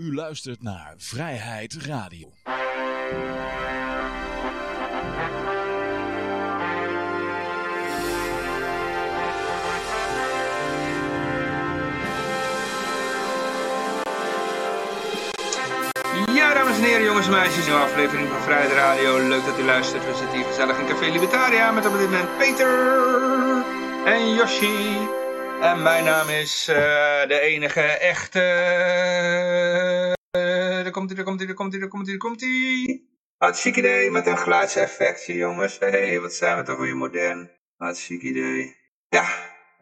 U luistert naar Vrijheid Radio. Ja, dames en heren, jongens en meisjes, een aflevering van Vrijheid Radio. Leuk dat u luistert. We zitten hier gezellig in Café Libertaria met op dit moment Peter en Yoshi. En mijn naam is eh, de enige echte... Daar komt hij, daar komt daar komt daar komt hij, daar komt hij. Hartstikke idee met een geluidseffectje, jongens. Hé, hey, wat zijn we toch weer modern. Hartstikke idee. Ja,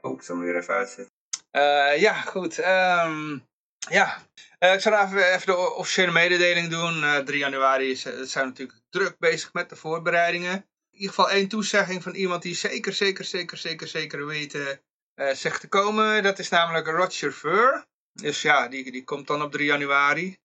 oh, ik zal hem weer even uitzetten. Uh, ja, goed. Um, ja, uh, ik zal even, even, de officiële mededeling doen. Uh, 3 januari is, zijn we natuurlijk druk bezig met de voorbereidingen. In ieder geval één toezegging van iemand die zeker, zeker, zeker, zeker, zeker weten uh, zegt te komen. Dat is namelijk Roger Ver. Dus ja, die, die komt dan op 3 januari.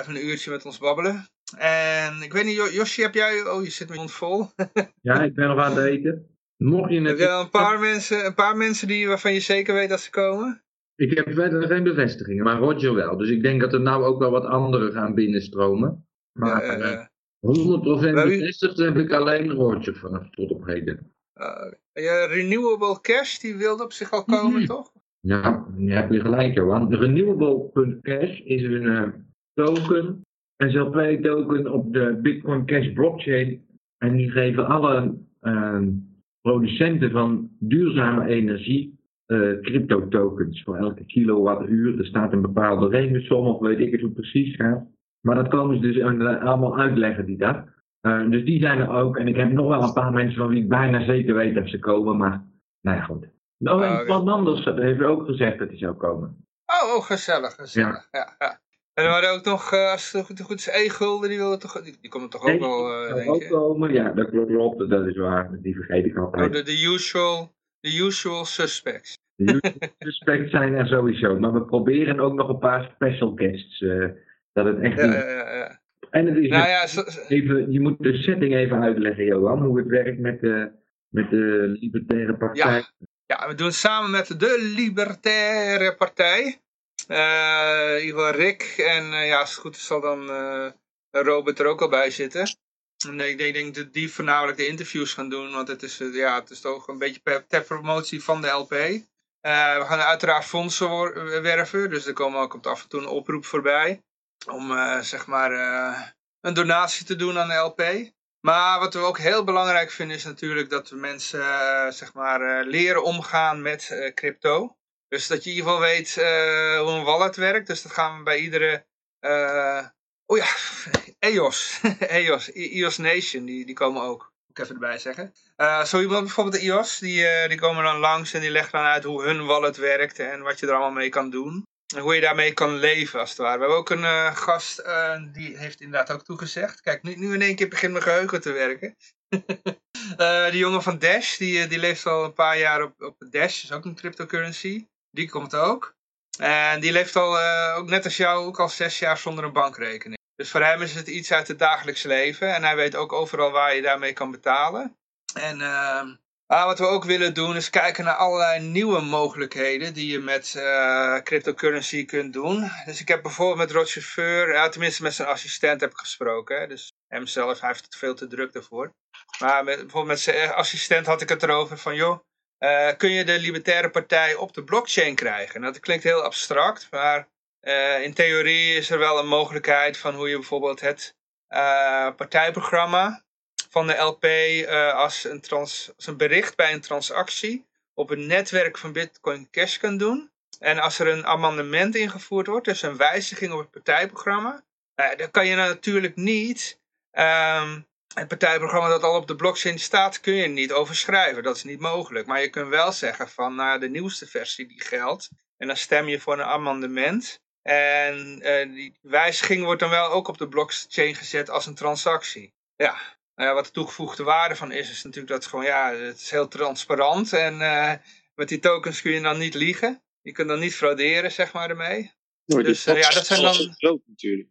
Even een uurtje met ons babbelen. En ik weet niet, Josje, heb jij... Oh, je zit met mond vol. ja, ik ben nog aan het eten. Mocht je het... Heb je een paar, mensen, een paar mensen die, waarvan je zeker weet dat ze komen? Ik heb verder geen bevestigingen, maar Roger wel. Dus ik denk dat er nou ook wel wat anderen gaan binnenstromen. Maar uh, uh, 100% bevestigd heb ik alleen Roger vanaf tot op heden. Uh, Renewable Cash, die wilde op zich al komen, mm -hmm. toch? Ja, je hebt je gelijk, Johan. Renewable.cash is een token, een ZLP-token op de Bitcoin Cash blockchain. En die geven alle uh, producenten van duurzame energie uh, crypto tokens voor elke kilowattuur. Er staat een bepaalde rekensom of weet ik het hoe precies gaat. Maar dat komen ze dus allemaal uitleggen die dat. Uh, dus die zijn er ook. En ik heb nog wel een paar mensen van wie ik bijna zeker weet dat ze komen. Maar nou ja, goed. Nou, en Van Manders heeft ook gezegd dat hij zou komen. Oh, oh gezellig, gezellig. Ja. Ja, ja. En er waren ook nog, uh, als het goed, goed is, E-gulden, die wilde toch, die, die komt toch ook wel, uh, denk ook komen, ja, dat klopt, dat is waar. Die vergeet ik altijd. Oh, de, usual, the usual suspects. De usual suspects zijn er sowieso, maar we proberen ook nog een paar special guests, uh, dat het echt... Ja, ja, ja. En het is nou ja, zo, even, je moet de setting even uitleggen, Johan, hoe het werkt met de, met de Libertaire Partij. Ja, ja, we doen het samen met de Libertaire Partij. Uh, in ieder geval Rick en uh, ja, als het goed is zal dan uh, Robert er ook al bij zitten. En ik denk, denk dat die voornamelijk de interviews gaan doen, want het is, ja, het is toch een beetje ter promotie van de LP. we gaan uiteraard fondsen werven, dus er komen ook af en toe een oproep voorbij om zeg maar een donatie te doen aan de LP. Maar wat we ook heel belangrijk vinden is natuurlijk dat we mensen zeg maar leren omgaan met crypto. Dus dat je in ieder geval weet uh, hoe een wallet werkt. Dus dat gaan we bij iedere... Uh, oh ja, EOS. EOS, EOS Nation, die, die komen ook. Moet ik even erbij zeggen. Uh, zo iemand bijvoorbeeld de EOS, die, die komen dan langs en die leggen dan uit hoe hun wallet werkt. En wat je er allemaal mee kan doen. En hoe je daarmee kan leven, als het ware. We hebben ook een gast, die heeft inderdaad ook toegezegd. Kijk, nu, nu in één keer begint mijn geheugen te werken. die jongen van Dash, die, die leeft al een paar jaar op, op Dash. Is ook een cryptocurrency. Die komt ook. En die leeft al, uh, ook net als jou, ook al zes jaar zonder een bankrekening. Dus voor hem is het iets uit het dagelijks leven. En hij weet ook overal waar je daarmee kan betalen. En uh, ah, wat we ook willen doen is kijken naar allerlei nieuwe mogelijkheden die je met uh, cryptocurrency kunt doen. Dus ik heb bijvoorbeeld met Roger tenminste met zijn assistent heb ik gesproken. Hè. Dus hemzelf, hij heeft het veel te druk daarvoor. Maar bijvoorbeeld met zijn assistent had ik het erover van, joh, uh, kun je de Libertaire Partij op de blockchain krijgen. Nou, dat klinkt heel abstract, maar uh, in theorie is er wel een mogelijkheid van hoe je bijvoorbeeld het uh, partijprogramma van de LP als, een trans, als een bericht bij een transactie op een netwerk van Bitcoin Cash kan doen. En als er een amendement ingevoerd wordt, dus een wijziging op het partijprogramma, dan kan je natuurlijk niet um, het partijprogramma dat al op de blockchain staat, kun je niet overschrijven. Dat is niet mogelijk. Maar je kunt wel zeggen van nou, de nieuwste versie die geldt. En dan stem je voor een amendement. En uh, die wijziging wordt dan wel ook op de blockchain gezet als een transactie. Ja, nou ja wat de toegevoegde waarde van is, is natuurlijk dat het gewoon, ja, het is heel transparant. En uh, met die tokens kun je dan niet liegen. Je kunt dan niet frauderen, zeg maar, ermee. Dus uh, ja, dat zijn dan... Groot, natuurlijk.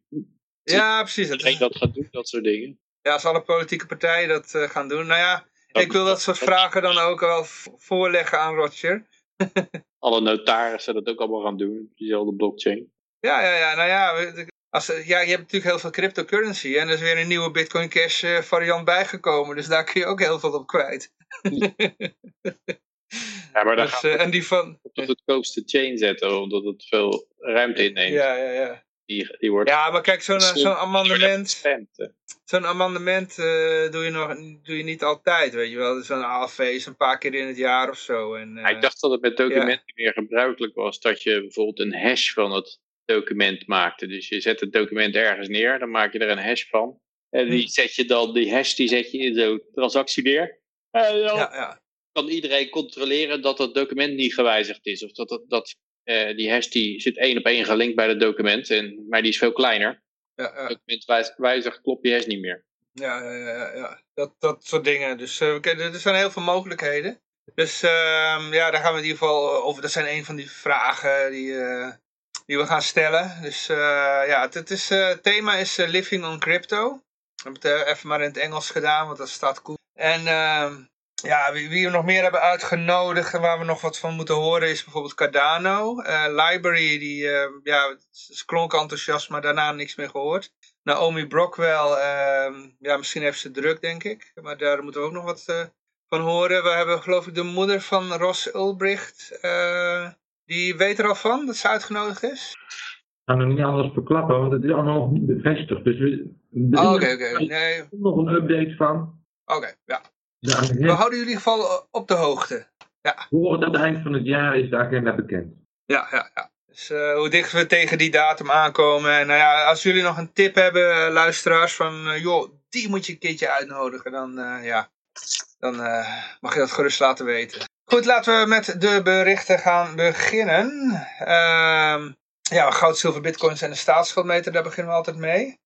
Ja, precies. Iedereen dat gaat doen, dat soort dingen. Ja, als alle politieke partijen dat uh, gaan doen. Nou ja, ik wil dat soort vragen dan ook wel voorleggen aan Roger. alle notarissen dat ook allemaal gaan doen, diezelfde blockchain. Ja, ja, ja. Nou ja, als, ja, je hebt natuurlijk heel veel cryptocurrency. En er is weer een nieuwe Bitcoin Cash variant bijgekomen. Dus daar kun je ook heel veel op kwijt. Ja, maar dan dus, en die van... op de goedkoopste chain zetten, omdat het veel ruimte inneemt. Ja, ja, ja. Die, die wordt ja, maar kijk, zo'n zo'n amendement, zo'n amendement uh, doe, je nog, doe je niet altijd, weet je wel. Dus een ALV is een paar keer in het jaar of zo. En, uh, ja, ik dacht dat het met documenten ja. meer gebruikelijk was dat je bijvoorbeeld een hash van het document maakte. Dus je zet het document ergens neer, dan maak je er een hash van. En die hm. zet je dan, die hash die zet je in zo'n transactie neer. En dan ja, ja kan iedereen controleren dat het document niet gewijzigd is. Of dat, dat, dat uh, die hash die zit één op één gelinkt bij het document, en, maar die is veel kleiner. Ja, ja. document wijzigt, klopt die hash niet meer. Ja, ja, ja, Dat, dat soort dingen. Dus uh, er zijn heel veel mogelijkheden. Dus uh, ja, daar gaan we in ieder geval over. Dat zijn een van die vragen die, die we gaan stellen. Dus ja, het, het, is, het thema is Living on Crypto. Ik heb het even maar in het Engels gedaan, want dat staat cool. En ehm, ja, wie, wie, we nog meer hebben uitgenodigd en waar we nog wat van moeten horen is bijvoorbeeld Cardano. Uh, Library, die uh, ja, klonk enthousiast, maar daarna niks meer gehoord. Naomi Brockwell, uh, ja, misschien heeft ze druk, denk ik. Maar daar moeten we ook nog wat uh, van horen. We hebben geloof ik de moeder van Ross Ulbricht. die weet er al van dat ze uitgenodigd is. Ik kan er niet alles verklappen, want het is allemaal nog niet bevestigd. Dus we, oh, oké, oké. Okay. Nee. nog een update van. Oké, ja. We houden jullie in ieder geval eh, op de hoogte. Ja. Voor het eind van het jaar is de agenda bekend. Ja, ja, ja. Dus uh, hoe dichter we tegen die datum aankomen. En nou ja, als jullie nog een tip hebben, uh, luisteraars, van uh, joh, die moet je een keertje uitnodigen. Dan, ja, dan mag je dat gerust laten weten. Goed, laten we met de berichten gaan beginnen. Ehm, ja, goud, zilver, bitcoins en de staatsschuldmeter, daar beginnen we altijd mee.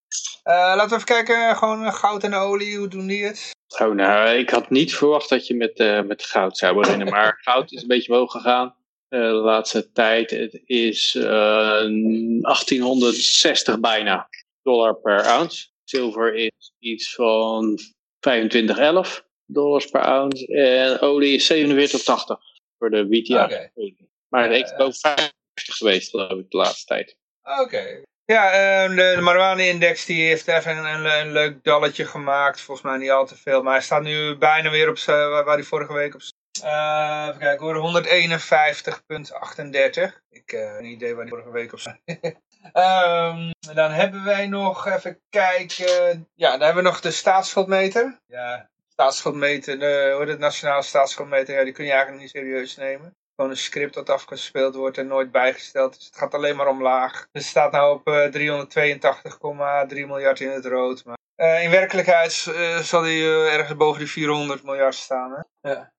Laten we even kijken, gewoon goud en olie, hoe doen die het? Oh, nou, ik had niet verwacht dat je met, uh, met goud zou beginnen. Maar goud is een beetje omhoog gegaan uh, de laatste tijd. Het is uh, eh, 1860 bijna dollar per ounce. Zilver is iets van 2511 dollars per ounce. En olie is 47,80 voor de WTI. Okay. Maar ik is boven 50 geweest, geloof ik, de laatste tijd. Oké. Ja, uh, de, de Marwani-index die heeft even een, een, leuk dalletje gemaakt. Volgens mij niet al te veel. Maar hij staat nu bijna weer op waar, waar hij vorige week op uh, even kijken hoor, 151.38. Ik heb uh, idee waar die vorige week op staat. um, dan hebben wij nog, even kijken. Ja, dan hebben we nog de staatsschuldmeter. Ja, staatsschuldmeter, de, hoe het nationale staatsschuldmeter, ja, die kun je eigenlijk niet serieus nemen gewoon een script dat afgespeeld wordt en nooit bijgesteld. Dus het gaat alleen maar omlaag. Dus het staat nou op uh, 382,3 miljard in het rood. Maar uh, in werkelijkheid uh, zal die uh, ergens boven die 400 miljard staan. Hè? Ja.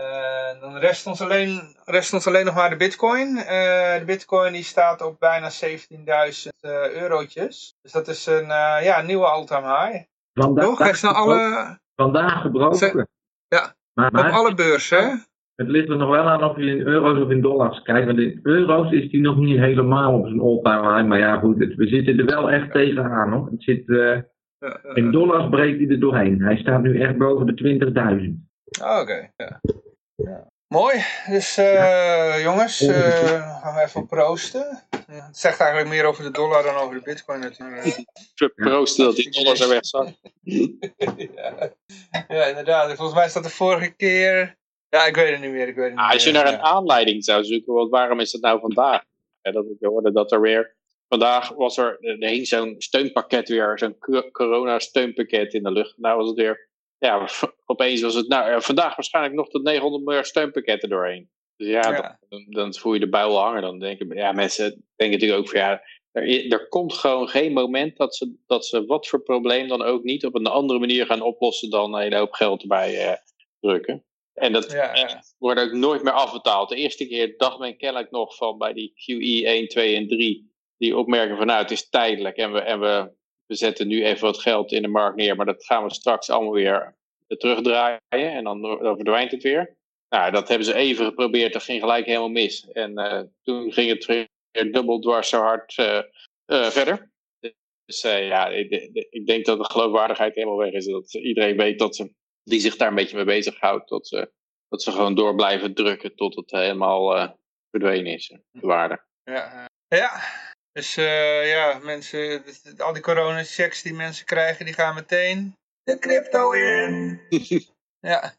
dan rest ons, alleen, rest ons alleen nog maar de bitcoin. de bitcoin die staat op bijna 17.000 eurotjes. Dus dat is een ja, nieuwe all-time high. Vandaag, Toch? Hij alle... Vandaag gebroken. Ja, maar, maar, op alle beurzen. Het ligt er nog wel aan of je in euro's of in dollars kijkt. Want in euro's is die nog niet helemaal op zijn all-time high. Maar ja, goed, we zitten er wel echt tegenaan hoor. Het zit, uh, in dollars breekt hij er doorheen. Hij staat nu echt boven de 20.000. Ah, oké, ja. ja. Mooi, dus uh, jongens, uh, gaan we even proosten. het zegt eigenlijk meer over de dollar dan over de bitcoin natuurlijk. Proosten dat die dollar er weg zat. ja. ja, inderdaad. Volgens mij staat de vorige keer ja, ik weet het niet meer. Ik weet het niet ah, als je naar een aanleiding zou zoeken, want waarom is het nou vandaag? Ja, dat ik hoorde dat er weer... Vandaag was er, er hing zo'n steunpakket weer, zo'n corona-steunpakket in de lucht. Nou was het weer, ja, opeens was het, nou, vandaag waarschijnlijk nog tot 900 miljard steunpakketten doorheen. Dus ja, Dan, dan, voel je de buil hangen. Dan denken ja, mensen denken natuurlijk ook van ja, er, er komt gewoon geen moment dat ze, dat ze wat voor probleem dan ook niet op een andere manier gaan oplossen dan een hele hoop geld erbij uh, drukken. En dat ja, wordt ook nooit meer afbetaald. De eerste keer dacht men kennelijk nog van bij die QE 1, 2 en 3. Die opmerken van nou het is tijdelijk en we, en we, we zetten nu even wat geld in de markt neer. Maar dat gaan we straks allemaal weer terugdraaien en dan, dan verdwijnt het weer. Nou dat hebben ze even geprobeerd, dat ging gelijk helemaal mis. En uh, toen ging het weer dubbel dwars zo hard uh, uh, verder. Dus ja, ik, ik, denk dat de geloofwaardigheid helemaal weg is. Dat iedereen weet dat ze die zich daar een beetje mee bezighoudt. Dat ze, dat ze gewoon door blijven drukken tot het helemaal uh, verdwenen is, de waarde. Ja, ja. Dus eh, ja, mensen, al die corona-checks die mensen krijgen, die gaan meteen de crypto in. ja.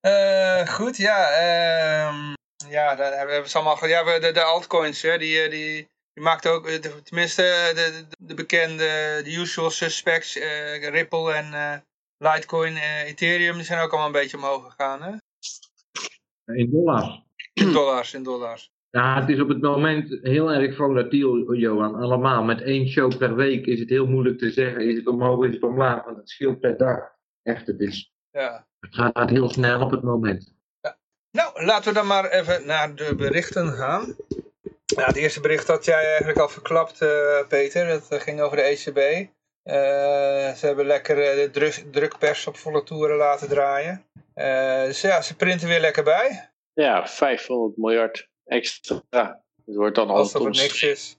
Eh, goed, ja. ehm, ja, daar hebben we ze allemaal... Ja, we- de, de altcoins, hè, die, eh, die, die maakt ook... eh, tenminste, de, de, de bekende, de usual suspects, eh, Ripple en eh, Litecoin, Ethereum, die zijn ook allemaal een beetje omhoog gegaan, hè? In dollars. In dollars, in dollars. Ja, het is op het moment heel erg volatiel, Johan. Allemaal. Met één show per week is het heel moeilijk te zeggen. Is het omhoog, is het omlaag? Want het scheelt per dag. Echt, het, is, Ja. het gaat heel snel op het moment. Nou, laten we dan maar even naar de berichten gaan. Ja, het eerste bericht had jij eigenlijk al verklapt, eh, Peter. Dat eh, ging over de ECB. Eh, ze hebben lekker eh, de druk, drukpers op volle toeren laten draaien. Eh, dus ja, ze printen weer lekker bij. Ja, 500 miljard extra. Het wordt dan Als altijd dat niks is.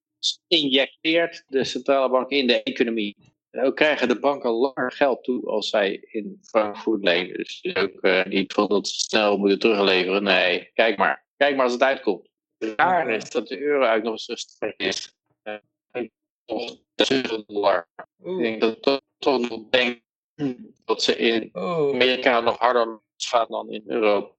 injecteert de centrale bank in de economie. En ook krijgen de banken langer geld toe als zij in Frankfurt lenen. Dus ook niet van dat ze snel moeten terugleveren. Nee, kijk maar. Kijk maar als het uitkomt. Raar is dat de euro eigenlijk nog zo sterk is. Nog 7 dollar. Ik denk dat dat toch nog denk dat ze in oeh. Amerika nog harder gaan dan in Europa.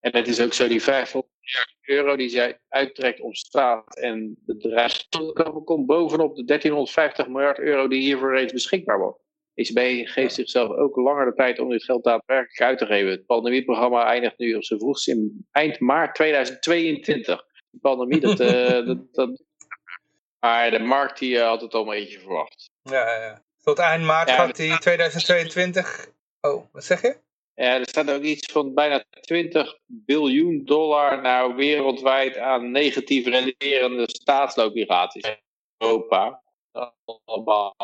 En het is ook zo, die 500 miljard euro die zij uittrekt op straat en bedrijfsschulden komt bovenop de 1350 miljard euro die hiervoor reeds beschikbaar wordt. ECB geeft zichzelf ook langer de tijd om dit geld daadwerkelijk uit te geven. Het pandemieprogramma eindigt nu op zijn vroegst in eind maart 2022. De pandemie, dat, eh, dat, dat... Maar de markt die, eh, had het al een beetje verwacht. Ja, ja. Tot eind maart Ja, gaat die 2022... Oh, wat zeg je? Ja, er staat ook iets van bijna 20 biljoen dollar nou wereldwijd aan negatief renderende staatsobligaties in Europa. Allemaal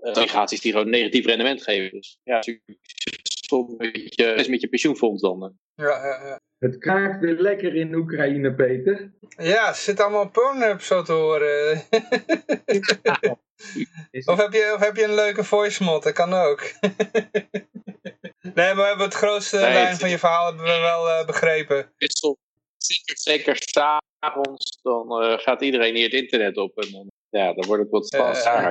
eh, obligaties die gewoon negatief rendement geven. Dus ja, succesvol met je, is met je pensioenfonds dan. Ja, ja, ja. Het kraakt weer lekker in Oekraïne, Peter. Ja, het zit allemaal Pornhub zo te horen. Of heb, je, of heb je een leuke voice mod? Dat kan ook. nee, maar we hebben het grootste Nee, lijn van je verhaal hebben we wel eh, begrepen. Wissel. Zeker, zeker s'avonds, dan eh, gaat iedereen hier het internet op. En dan, ja, dan wordt het wat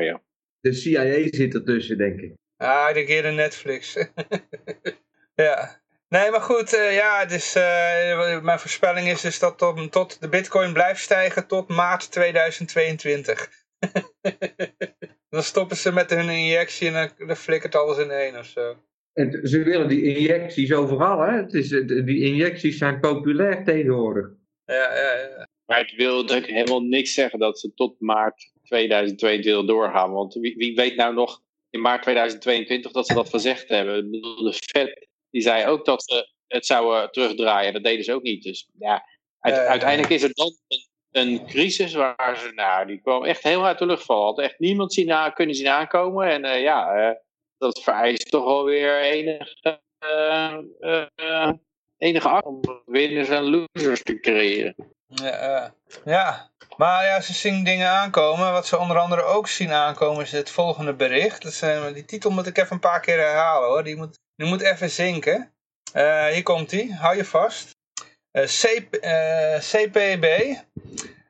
ja. De CIA zit ertussen, denk ik. Ah, ik denk eerder Netflix. ja. Nee, maar goed, eh, ja, dus, eh, mijn voorspelling is dus dat tot, tot de bitcoin blijft stijgen tot maart 2022. dan stoppen ze met hun injectie en dan, dan flikkert alles ineen of zo. En ze willen die injecties overal, hè? Het is, die injecties zijn populair tegenwoordig. Ja, ja, ja. Maar het wil natuurlijk helemaal niks zeggen dat ze tot maart 2022 doorgaan. Want wie, wie weet nou nog in maart 2022 dat ze dat gezegd hebben. Ik bedoel, de Fed die zei ook dat ze het zouden terugdraaien. Dat deden ze ook niet. Dus ja, Eh. uiteindelijk is er dan een, een crisis waar ze, nou, die kwam echt heel uit de lucht vallen. Had echt niemand zien aan, kunnen zien aankomen. En eh, ja, eh, dat vereist toch alweer enige, eh, eh, eh, enige actie om winners en losers te creëren. Ja, ja. ja, maar ja, ze zien dingen aankomen. Wat ze onder andere ook zien aankomen is het volgende bericht. Dat zijn, die titel moet ik even een paar keer herhalen hoor. Die moet, die moet even zinken. Eh, hier komt die, hou je vast. Eh, CP, eh, CPB,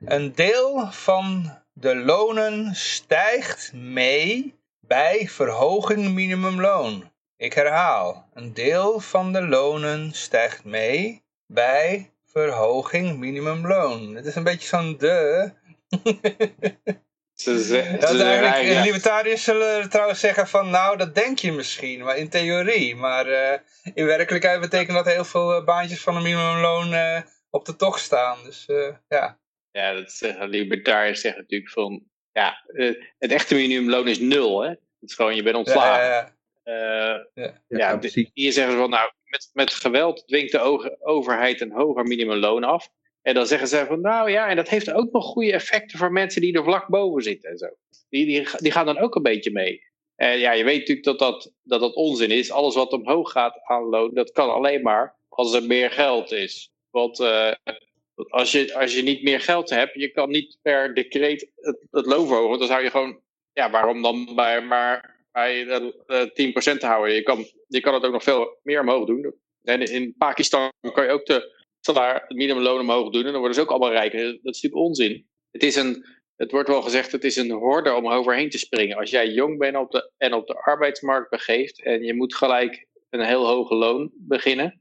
een deel van de lonen stijgt mee bij verhoging minimumloon. Ik herhaal, een deel van de lonen stijgt mee bij verhoging minimumloon. Het is een beetje zo'n de. Ze, Dat zeggen eigenlijk, eigenlijk- libertariërs zullen trouwens zeggen van nou dat denk je misschien, maar in theorie. Maar eh, in werkelijkheid betekent dat heel veel eh, baantjes van een minimumloon eh, op de tocht staan. Dus eh, ja. Ja, dat zeggen libertariërs zeggen natuurlijk van... Ja, eh, het echte minimumloon is nul, hè. Het is gewoon, je bent ontslagen. ja, ja. Eh, Ja, ja, hier zeggen ze van, nou, met, met geweld dwingt de overheid een hoger minimumloon af. En dan zeggen ze van, nou ja, en dat heeft ook nog goede effecten voor mensen die er vlak boven zitten en zo. Die, die, die gaan dan ook een beetje mee. En ja, je weet natuurlijk dat dat, dat dat onzin is. Alles wat omhoog gaat aan loon, dat kan alleen maar als er meer geld is. Want eh, als, je, als je niet meer geld hebt, je kan niet per decreet het, loon verhogen. Dan zou je gewoon, ja, waarom dan bij, maar bij eh, 10% te houden? Je kan, je kan het ook nog veel meer omhoog doen. En in Pakistan kan je ook de salaris, het minimumloon omhoog doen. En dan worden ze ook allemaal rijker. Dat is natuurlijk onzin. Het is een, het wordt wel gezegd, het is een horde om overheen te springen. Als jij jong bent op de, en op de arbeidsmarkt begeeft en je moet gelijk een heel hoge loon beginnen,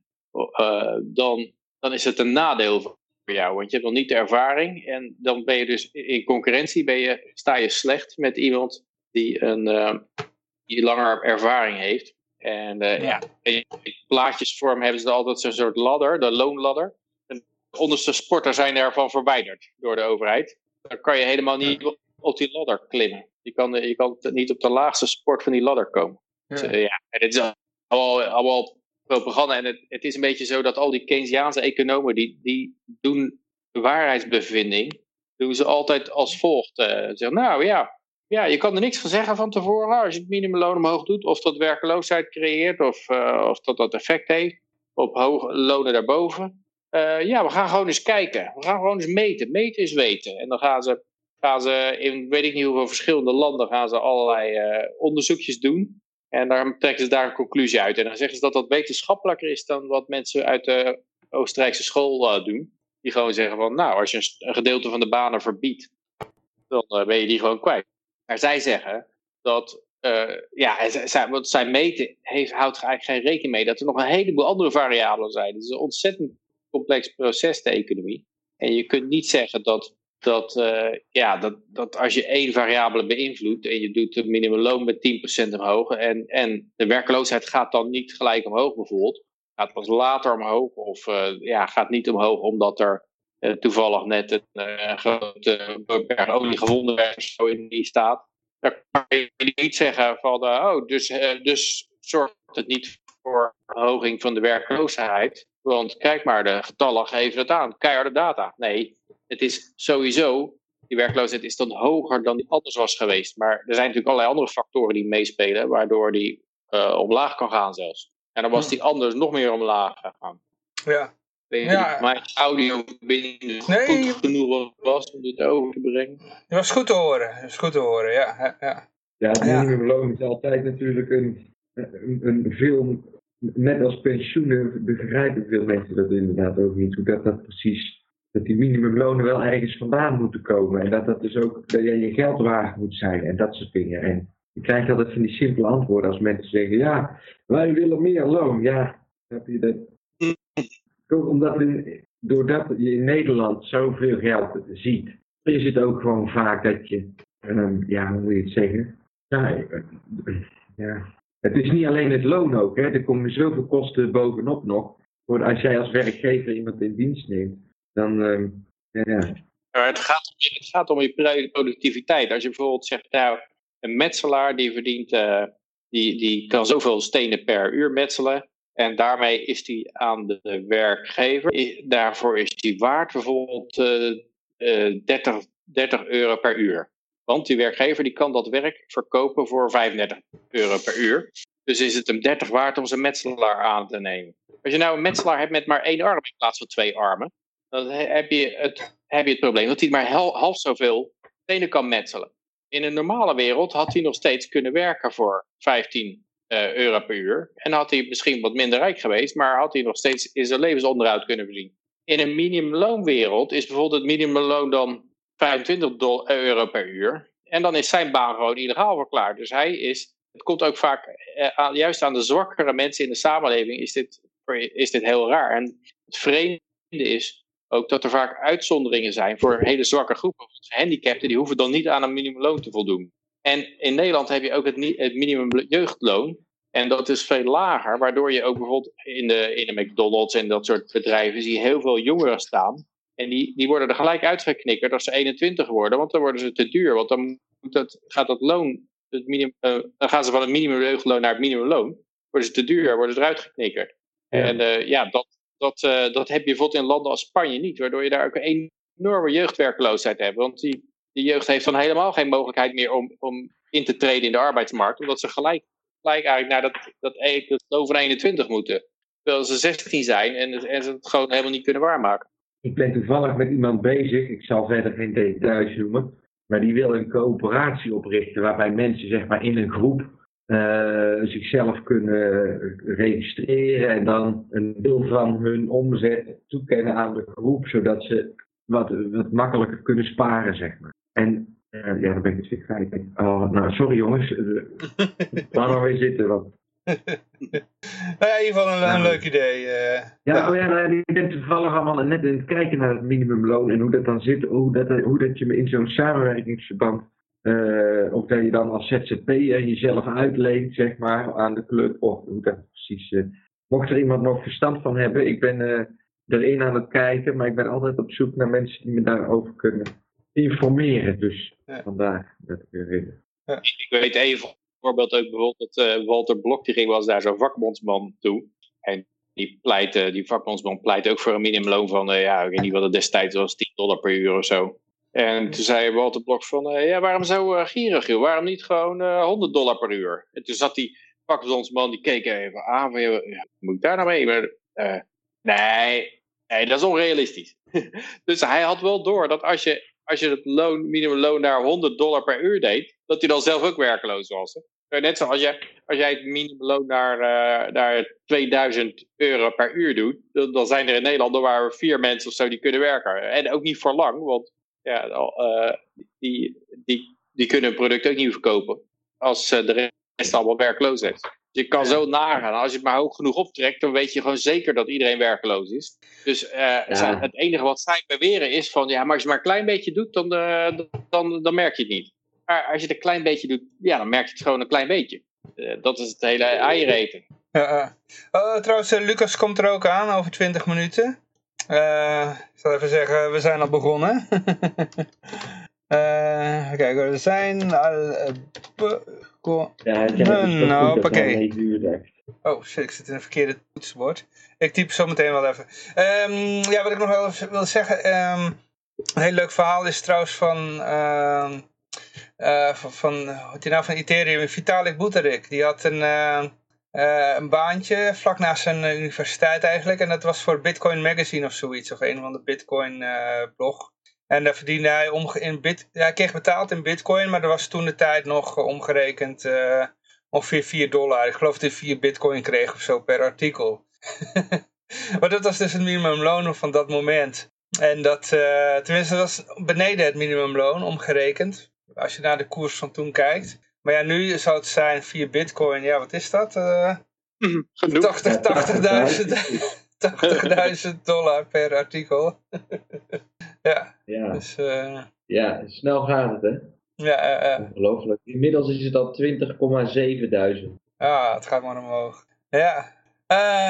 uh, dan, dan is het een nadeel voor jou. Want je hebt nog niet de ervaring en dan ben je dus in concurrentie, ben je, sta je slecht met iemand die, een, uh, die langer ervaring heeft. En uh, ja. ja, in plaatjesvorm hebben ze altijd zo'n soort ladder, de loonladder. En de onderste sporters zijn ervan verwijderd door de overheid dan kan je helemaal niet op die ladder klimmen. Je kan, je kan niet op de laagste sport van die ladder komen. Ja. Dus, uh, ja, en het is allemaal, allemaal propaganda. En het, het, is een beetje zo dat al die Keynesiaanse economen, die, die doen waarheidsbevinding, doen ze altijd als volgt. Uh, zeggen, nou ja, ja, je kan er niks van zeggen van tevoren. Als je het minimumloon omhoog doet, of dat werkeloosheid creëert, of, uh, of dat dat effect heeft op hoge lonen daarboven. Uh, ja, we gaan gewoon eens kijken. We gaan gewoon eens meten. Meten is weten. En dan gaan ze, gaan ze in weet ik niet hoeveel verschillende landen gaan ze allerlei uh, onderzoekjes doen. En dan trekken ze daar een conclusie uit. En dan zeggen ze dat dat wetenschappelijker is dan wat mensen uit de Oostenrijkse school doen. Die gewoon zeggen van, nou, als je een gedeelte van de banen verbiedt, dan ben je die gewoon kwijt. Maar zij zeggen dat, ja, zij, wat zij meten heeft, houdt eigenlijk geen rekening mee dat er nog een heleboel andere variabelen zijn. Het is een ontzettend complex proces, de economie. En je kunt niet zeggen dat, dat, uh, ja, dat, dat als je één variabele beïnvloedt en je doet het minimumloon met 10% omhoog en, en de werkloosheid gaat dan niet gelijk omhoog bijvoorbeeld, gaat pas later omhoog of uh, ja, gaat niet omhoog omdat er uh, toevallig net een grote berg olie gevonden werd zo in die staat. Dan kan je niet zeggen van, oh, dus, dus zorgt het niet voor verhoging van de werkloosheid. Want kijk maar, de getallen geven het aan. Keiharde data. Nee, het is sowieso, die werkloosheid is dan hoger dan die anders was geweest. Maar er zijn natuurlijk allerlei andere factoren die meespelen, waardoor die uh, omlaag kan gaan zelfs. En dan was die anders nog meer omlaag gegaan. Ja. Ja. mijn audio binnen nee, goed genoeg was om dit over te brengen. Het was goed te horen, het was goed te horen, ja. Ja, ja het minimumloon is altijd natuurlijk een, een, een veel net als pensioenen begrijpen veel mensen dat inderdaad ook niet. Hoe dat, dat precies, dat die minimumlonen wel ergens vandaan moeten komen. En dat dat dus ook, dat je je geld waard moet zijn en dat soort dingen. En je krijgt altijd van die simpele antwoorden als mensen zeggen, ja, wij willen meer loon. Ja, heb je dat? Omdat in, doordat je in Nederland zoveel geld ziet, is het ook gewoon vaak dat je, um, ja, hoe moet je het zeggen? Ja, ja, het is niet alleen het loon ook, hè. er komen zoveel kosten bovenop nog. Als jij als werkgever iemand in dienst neemt, dan uh, ja. Het gaat, het gaat om je productiviteit. Als je bijvoorbeeld zegt, nou, een metselaar die verdient, uh, die, die kan zoveel stenen per uur metselen. En daarmee is die aan de werkgever, daarvoor is die waard bijvoorbeeld uh, uh, 30, 30 euro per uur. Want die werkgever die kan dat werk verkopen voor 35 euro per uur. Dus is het hem 30 waard om zijn metselaar aan te nemen. Als je nou een metselaar hebt met maar één arm in plaats van twee armen, dan heb je het, heb je het probleem dat hij maar half zoveel stenen kan metselen. In een normale wereld had hij nog steeds kunnen werken voor 15 uh, euro per uur. En had hij misschien wat minder rijk geweest, maar had hij nog steeds in zijn levensonderhoud kunnen verdienen. In een minimumloonwereld is bijvoorbeeld het minimumloon dan 25 euro per uur. En dan is zijn baan gewoon illegaal verklaard. Dus hij is, het komt ook vaak, eh, juist aan de zwakkere mensen in de samenleving is dit, is dit heel raar. En het vreemde is ook dat er vaak uitzonderingen zijn voor hele zwakke groepen. Handicapten, die hoeven dan niet aan een minimumloon te voldoen. En in Nederland heb je ook het, het minimum jeugdloon. En dat is veel lager, waardoor je ook bijvoorbeeld in de, in de McDonald's en dat soort bedrijven zie je heel veel jongeren staan en die, die worden er gelijk uitgeknikkerd als ze 21 worden, want dan worden ze te duur. Want dan moet dat, gaat dat loon, het minimum, uh, dan gaan ze van het minimumloon naar het minimumloon. Worden ze te duur, worden ze eruit geknikkerd. En uh, ja, dat, dat, uh, dat heb je bijvoorbeeld in landen als Spanje niet, waardoor je daar ook een enorme jeugdwerkloosheid hebt. Want die, die jeugd heeft dan helemaal geen mogelijkheid meer om, om in te treden in de arbeidsmarkt, omdat ze gelijk, gelijk eigenlijk naar dat, dat, e, dat van 21 moeten. Terwijl ze 16 zijn en, en ze het gewoon helemaal niet kunnen waarmaken. Ik ben toevallig met iemand bezig, ik zal verder geen details noemen, maar die wil een coöperatie oprichten waarbij mensen zeg maar in een groep uh, zichzelf kunnen registreren en dan een deel van hun omzet toekennen aan de groep, zodat ze wat, wat makkelijker kunnen sparen, zeg maar. En eh, ja, dan ben ik het weer kwijt. Oh, nou, sorry jongens. Uh, laat maar weer zitten. Want... nou ja, in ieder geval een, een leuk idee. Uh, ja, oh ja, nou, ik ben toevallig allemaal net in het kijken naar het minimumloon en hoe dat dan zit. Hoe dat, hoe dat je in zo'n samenwerkingsverband, of dat je dan als ZZP'er jezelf uitleent, zeg maar, aan de club. Of hoe dat precies... mocht er iemand nog verstand van hebben, ik ben erin aan het kijken, maar ik ben altijd op zoek naar mensen die me daarover kunnen informeren. Dus ja. vandaar dat ik er ja. Ik weet één voorbeeld ook bijvoorbeeld uh, Walter Blok, die ging was daar zo'n vakbondsman toe. En die, pleit, die vakbondsman pleit ook voor een minimumloon van, uh, ja, ik weet niet wat het destijds was, 10 dollar per uur of zo. En toen zei Walter Blok van, uh, ja, waarom zo gierig, joh? Waarom niet gewoon 100 dollar per uur? En toen zat die vakbondsman, die keek even aan van, ja, moet ik daar nou mee? Maar, nee, nee, dat is onrealistisch. dus hij had wel door dat als je als je het loon, minimumloon naar 100 dollar per uur deed, dat hij dan zelf ook werkloos was. Net zoals jij, als jij het minimumloon naar, uh, naar 2000 euro per uur doet, dan, zijn er in Nederland waar vier mensen of zo die kunnen werken. En ook niet voor lang, want ja, uh, die, die, die kunnen een product ook niet verkopen als uh, de rest allemaal werkloos is. Je kan zo nagaan. Als je het maar hoog genoeg optrekt, dan weet je gewoon zeker dat iedereen werkeloos is. Dus uh, het enige wat zij beweren is van, ja, maar als je maar een klein beetje doet, dan, uh, dan, dan merk je het niet. Maar als je het een klein beetje doet, ja, dan merk je het gewoon een klein beetje. Uh, dat is het hele eiereten. Ja, trouwens, Lucas komt er ook aan over 20 minuten. ik zal even zeggen, we zijn al begonnen. kijk, we zijn al ja, nou, oké. Oh shit, ik zit in een verkeerde toetsenbord. Ik typ zo meteen wel even. Um, ja, wat ik nog wel wil zeggen. Um, een heel leuk verhaal is trouwens van... Uh, uh, van, van, wat die nou van Ethereum, Vitalik Buterin. Die had een, uh, een baantje vlak naast zijn universiteit eigenlijk. En dat was voor Bitcoin Magazine of zoiets. Of een van de Bitcoin blog. En daar verdiende hij in bit, hij kreeg betaald in bitcoin, maar er was toen de tijd nog uh, omgerekend uh, ongeveer 4 dollar. Ik geloof dat hij 4 bitcoin kreeg of zo per artikel. maar dat was dus het minimumloon van dat moment. En dat, uh, tenminste, dat was beneden het minimumloon omgerekend. Als je naar de koers van toen kijkt. Maar ja, nu zou het zijn 4 bitcoin. Ja, wat is dat? Uh, 80.000 80.000 dollar per artikel. ja. Ja. Dus, uh... ja, snel gaat het, hè? Ja, uh, uh. Ongelooflijk. Inmiddels is het al 20,7 Ah, het gaat maar omhoog. Ja.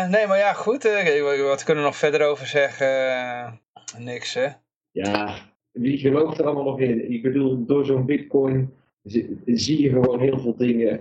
nee, maar ja, goed. wat kunnen we nog verder over zeggen? niks, hè? Ja, wie gelooft er allemaal nog in? Ik bedoel, door zo'n bitcoin zie je gewoon heel veel dingen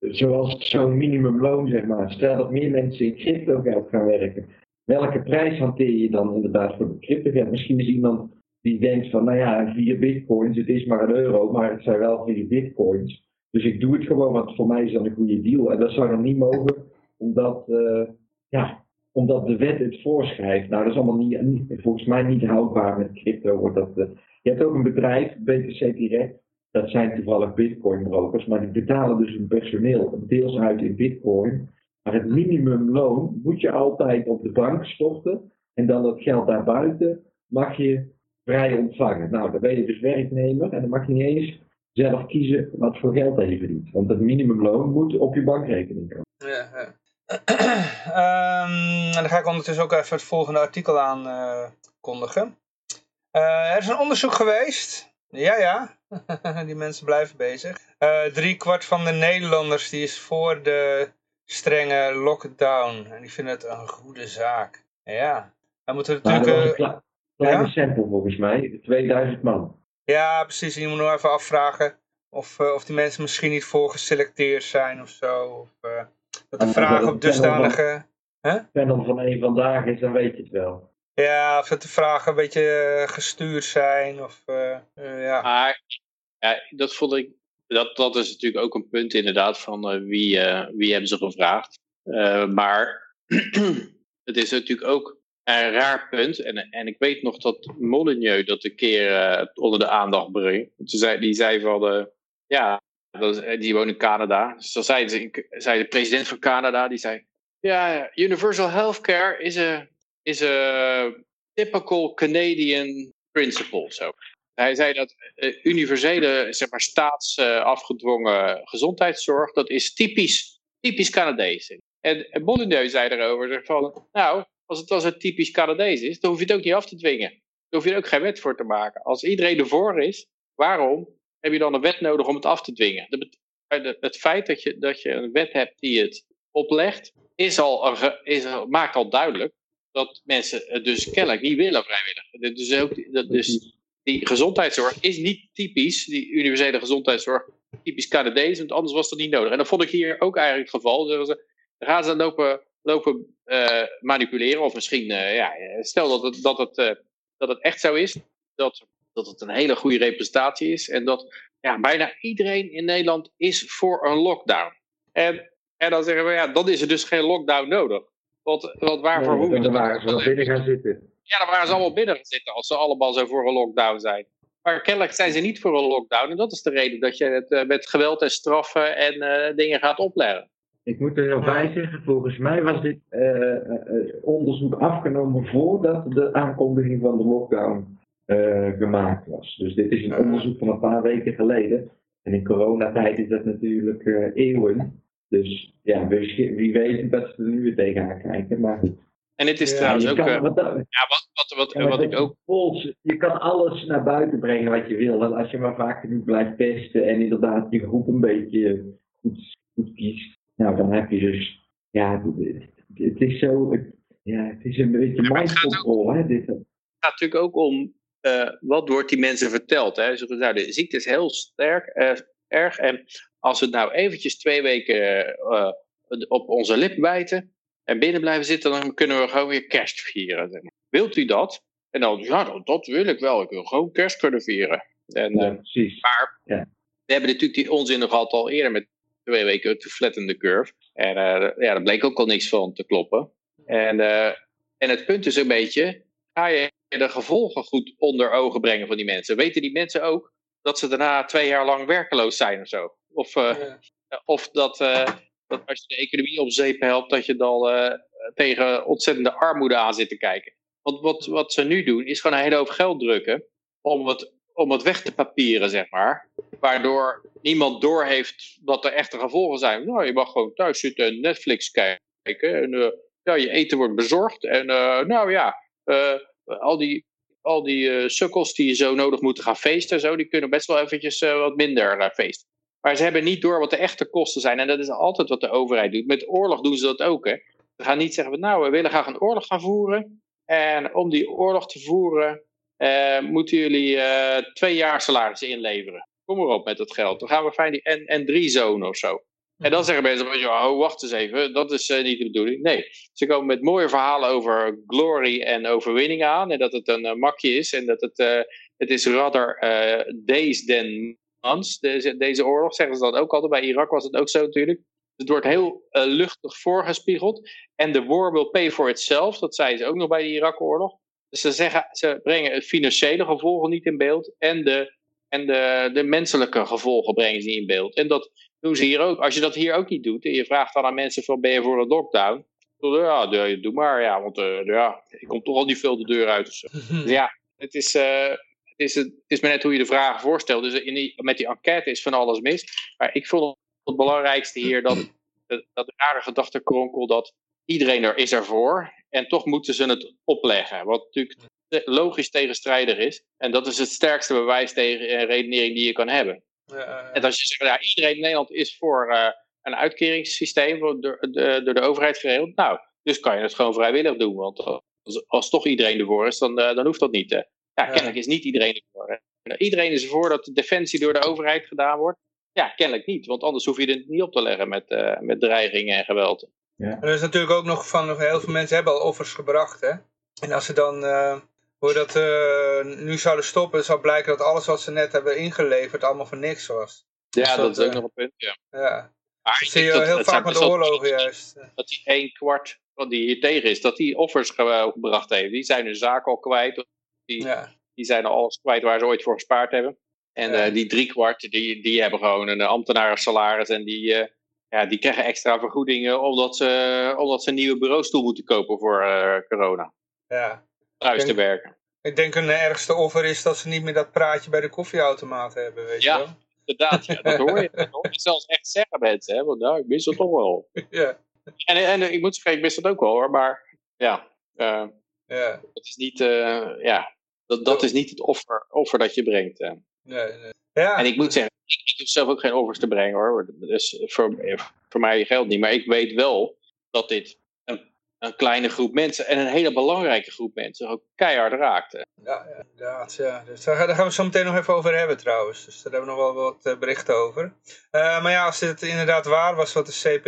zoals zo'n minimumloon, zeg maar. Stel dat meer mensen in crypto geld gaan werken. Welke prijs hanteer je dan inderdaad voor de crypto? Misschien is iemand die denkt van, nou ja, vier bitcoins, het is maar een euro, maar het zijn wel vier bitcoins. Dus ik doe het gewoon, want voor mij is dat een goede deal. En dat zou dan niet mogen, omdat, uh, ja, omdat de wet het voorschrijft. Nou, dat is allemaal niet, volgens mij niet houdbaar met crypto. Dat, uh, je hebt ook een bedrijf, BTC Direct, dat zijn toevallig bitcoin brokers, maar die betalen dus hun personeel deels uit in bitcoin. Maar het minimumloon moet je altijd op de bank storten en dan dat geld daarbuiten mag je vrij ontvangen. Nou, dan ben je dus werknemer en dan mag je niet eens zelf kiezen wat voor geld je verdient. Want het minimumloon moet op je bankrekening komen. Ja, ja. um, en dan ga ik ondertussen ook even het volgende artikel aankondigen. Uh, er is een onderzoek geweest ja, ja. die mensen blijven bezig. Uh, drie kwart van de Nederlanders die is voor de strenge lockdown. En die vinden het een goede zaak. Ja. Dan moeten we natuurlijk... Nou, een kleine ja? sample volgens mij. 2000 man. Ja, precies. En je moet nog even afvragen of, uh, of die mensen misschien niet voorgeselecteerd zijn of zo. Of uh, dat de vraag op dusdanige... Huh? panel van één vandaag is, dan weet je het wel. Ja, of het de vragen een beetje eh, gestuurd zijn. Of, uh, uh, ja. Maar ja, dat vond ik. Dat, dat is natuurlijk ook een punt inderdaad van wie, wie hebben ze gevraagd. maar het is natuurlijk ook een raar punt. En, en ik weet nog dat Molyneux dat een keer onder de aandacht brengt. Zei, die zei van, ja, dat die woont in Canada. Dus dan zei de president van Canada, die zei, ja, universal healthcare is een is een typical Canadian principle. Zo. Hij zei dat uh, universele, zeg maar, staatsafgedwongen gezondheidszorg, dat is typisch, typisch Canadees. En, en zei erover, van, nou, als het als het typisch Canadees is, dan hoef je het ook niet af te dwingen. Daar hoef je er ook geen wet voor te maken. Als iedereen ervoor is, waarom heb je dan een wet nodig om het af te dwingen? Het feit dat je, dat je een wet hebt die het oplegt, is al, is, maakt al duidelijk dat mensen het dus kennelijk niet willen vrijwillig. Dus, ook, dus die gezondheidszorg is niet typisch, die universele gezondheidszorg, typisch Canadees, want anders was dat niet nodig. En dat vond ik hier ook eigenlijk het geval. Dan gaan ze lopen, lopen uh, manipuleren, of misschien, uh, ja, stel dat het, dat, het, uh, dat het echt zo is, dat, dat het een hele goede representatie is, en dat ja, bijna iedereen in Nederland is voor een lockdown. En, en dan zeggen we, ja, dan is er dus geen lockdown nodig. Want, want waarvoor hoeven Dan waren ze wel binnen gaan zitten. Ja, dan waren ze allemaal binnen gaan zitten als ze allemaal zo voor een lockdown zijn. Maar kennelijk zijn ze niet voor een lockdown. En dat is de reden dat je het uh, met geweld en straffen en uh, dingen gaat opleggen. Ik moet er nog bij zeggen, volgens mij was dit uh, onderzoek afgenomen voordat de aankondiging van de lockdown gemaakt was. Dus dit is een onderzoek van een paar weken geleden. En in coronatijd is dat natuurlijk eeuwen. Dus ja, wie, wie weet dat ze er nu weer tegenaan kijken. Maar En het is trouwens ook... Kan, uh, wat, ja, wat, wat, wat, ja, wat ik ook... Pols, je kan alles naar buiten brengen wat je wil. Want als je maar vaak genoeg blijft testen en inderdaad je groep een beetje goed, goed kiest. Nou, dan heb je dus... Ja, het, is zo... Het, ja, het is een beetje ja, mind control, hè, dit. Het gaat natuurlijk ook om... Uh, wat wordt die mensen verteld? Hè? Dus, nou, de ziekte is heel sterk, uh, erg. En als we het nou eventjes twee weken uh, op onze lip bijten en binnen blijven zitten, dan kunnen we gewoon weer kerst vieren. Wilt u dat? En dan, ja, dat, wil ik wel. Ik wil gewoon kerst kunnen vieren. En, ja, precies. Maar ja. we hebben natuurlijk die onzin nog altijd al eerder met twee weken te flatten the curve. En uh, ja, daar bleek ook al niks van te kloppen. En, uh, en het punt is een beetje, ga je de gevolgen goed onder ogen brengen van die mensen? Weten die mensen ook dat ze daarna twee jaar lang werkeloos zijn of zo? Of, ja. of dat, dat als je de economie op zeep helpt, dat je dan tegen ontzettende armoede aan zit te kijken. Want wat, wat ze nu doen, is gewoon een hele hoop geld drukken om het, om het weg te papieren, zeg maar. Waardoor niemand doorheeft wat de echte gevolgen zijn. Nou, je mag gewoon thuis zitten en Netflix kijken. En uh, ja, je eten wordt bezorgd. En uh, nou ja, uh, al die, al die sukkels die zo nodig moeten gaan feesten, zo, die kunnen best wel eventjes wat minder feesten. Maar ze hebben niet door wat de echte kosten zijn. En dat is altijd wat de overheid doet. Met oorlog doen ze dat ook. Hè. Ze gaan niet zeggen, nou, we willen graag een oorlog gaan voeren. En om die oorlog te voeren, moeten jullie twee jaar salarissen inleveren. Kom maar op met dat geld. Dan gaan we fijn die N3-zone of zo. En dan zeggen mensen, oh, wacht eens even, dat is uh, niet de bedoeling. Nee, ze komen met mooie verhalen over glory en overwinning aan. En dat het een makje is en dat het, het is rather days than months. Deze, deze oorlog zeggen ze dat ook altijd. Bij Irak was het ook zo natuurlijk. Het wordt heel luchtig voorgespiegeld. En de war will pay for itself. Dat zeiden ze ook nog bij de Irak-oorlog. Dus ze, zeggen, ze brengen het financiële gevolgen niet in beeld. En, de, en de, de menselijke gevolgen brengen ze niet in beeld. En dat doen ze hier ook. Als je dat hier ook niet doet. En je vraagt dan aan mensen van ben je voor een lockdown. Ja, doe maar. Ja, want uh, ja, ik kom toch al niet veel de deur uit. Dus, dus ja, het is... Uh, het is, het is maar net hoe je de vragen voorstelt. Dus in die, met die enquête is van alles mis. Maar ik vond het belangrijkste hier dat, dat rare gedachtenkronkel dat iedereen er is ervoor. En toch moeten ze het opleggen. Wat natuurlijk logisch tegenstrijdig is. En dat is het sterkste bewijs tegen een redenering die je kan hebben. Ja, En als je zegt, ja, iedereen in Nederland is voor uh, een uitkeringssysteem door de, door de overheid geregeld. Nou, dus kan je het gewoon vrijwillig doen. Want als, als toch iedereen ervoor is, dan, uh, dan hoeft dat niet. Ja, kennelijk is niet iedereen ervoor. Iedereen is ervoor dat de defensie door de overheid gedaan wordt. Ja, kennelijk niet, want anders hoef je het niet op te leggen met, uh, met dreigingen en geweld. Ja. En er is natuurlijk ook nog van, heel veel mensen hebben al offers gebracht. Hè? En als ze dan, uh, hoe dat uh, nu zouden stoppen, zou blijken dat alles wat ze net hebben ingeleverd allemaal voor niks was. Ja, dus dat, dat, is ook nog een punt, ja. ja. Maar dat zie je heel vaak met oorlogen juist. Dat die één kwart wat die hier tegen is, dat die offers gebracht heeft. Die zijn hun zaak al kwijt. Die, ja. die zijn al alles kwijt waar ze ooit voor gespaard hebben. En ja. uh, die driekwart, die, die hebben gewoon een ambtenarensalaris en die, uh, ja, die krijgen extra vergoedingen omdat ze, omdat ze een nieuwe bureaustoel moeten kopen voor uh, corona. Ja. Thuis te werken. Ik denk een ergste offer is dat ze niet meer dat praatje bij de koffieautomaat hebben, weet Ja. je wel. Inderdaad, ja, dat hoor je. Dat hoor je zelfs echt zeggen mensen. Hè? Want nou, ik mis het toch wel. ja, En, en ik moet zeggen, ik mis dat ook wel hoor. Maar ja, eh, ja. het is niet, eh, ja, dat, dat is niet het offer, offer dat je brengt. eh. Nee, nee. Ja, En ik moet zeggen, ik, ik hoef zelf ook geen offers te brengen hoor. Dus voor, voor mij geldt niet. Maar ik weet wel dat dit een, kleine groep mensen en een hele belangrijke groep mensen ook keihard raakt. hè. ja, inderdaad. Ja. Dus daar, gaan we zo meteen nog even over hebben trouwens. Dus daar hebben we nog wel wat eh, berichten over. Eh, maar ja, als dit inderdaad waar was wat de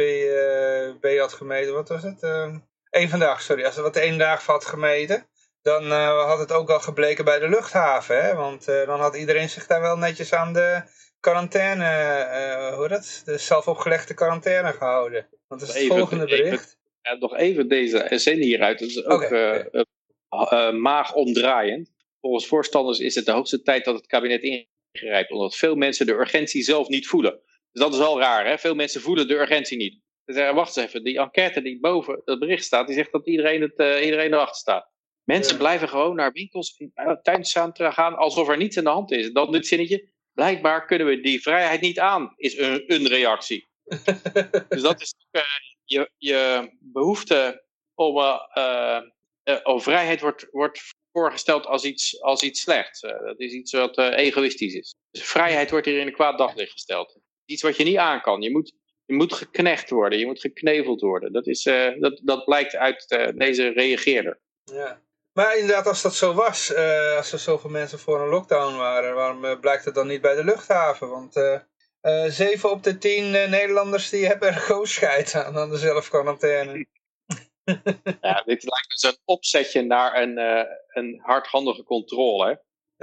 CPB had gemeten, wat was het? Eh één vandaag, sorry. Als het wat één dag had gemeten, dan eh, had het ook al gebleken bij de luchthaven. Hè? Want eh, dan had iedereen zich daar wel netjes aan de quarantaine, eh, hoe heet dat? De zelfopgelegde quarantaine gehouden. Want dat is het Even- volgende bericht. Nog even deze zin hieruit. Dat is ook Oké, eh, oké. eh, eh, maagomdraaiend. Volgens voorstanders is het de hoogste tijd dat het kabinet ingrijpt. Omdat veel mensen de urgentie zelf niet voelen. Dus dat is wel raar. Hè? Veel mensen voelen de urgentie niet. Ze zeggen, wacht eens even. Die enquête die boven het bericht staat. Die zegt dat iedereen, het, eh, iedereen erachter staat. Mensen Ja. blijven gewoon naar winkels en tuincentra gaan. Alsof er niets aan de hand is. Dan dit zinnetje. Blijkbaar kunnen we die vrijheid niet aan. Is een, een reactie. Dus dat is ook, eh, je, je behoefte om, eh, eh, eh, om vrijheid wordt, wordt voorgesteld als iets, als iets slechts. Dat is iets wat egoïstisch is. Dus vrijheid wordt hier in een kwaad daglicht gesteld. Iets wat je niet aan kan. Je moet, je moet geknecht worden, je moet gekneveld worden. Dat, is, dat, dat blijkt uit deze reageerder. Ja. Maar inderdaad, als dat zo was, als er zoveel mensen voor een lockdown waren, waarom blijkt het dan niet bij de luchthaven? Want zeven op de tien eh, Nederlanders die hebben er aan, aan de zelfquarantaine. Ja, dit lijkt dus een opzetje naar een, eh, een hardhandige controle. Hè?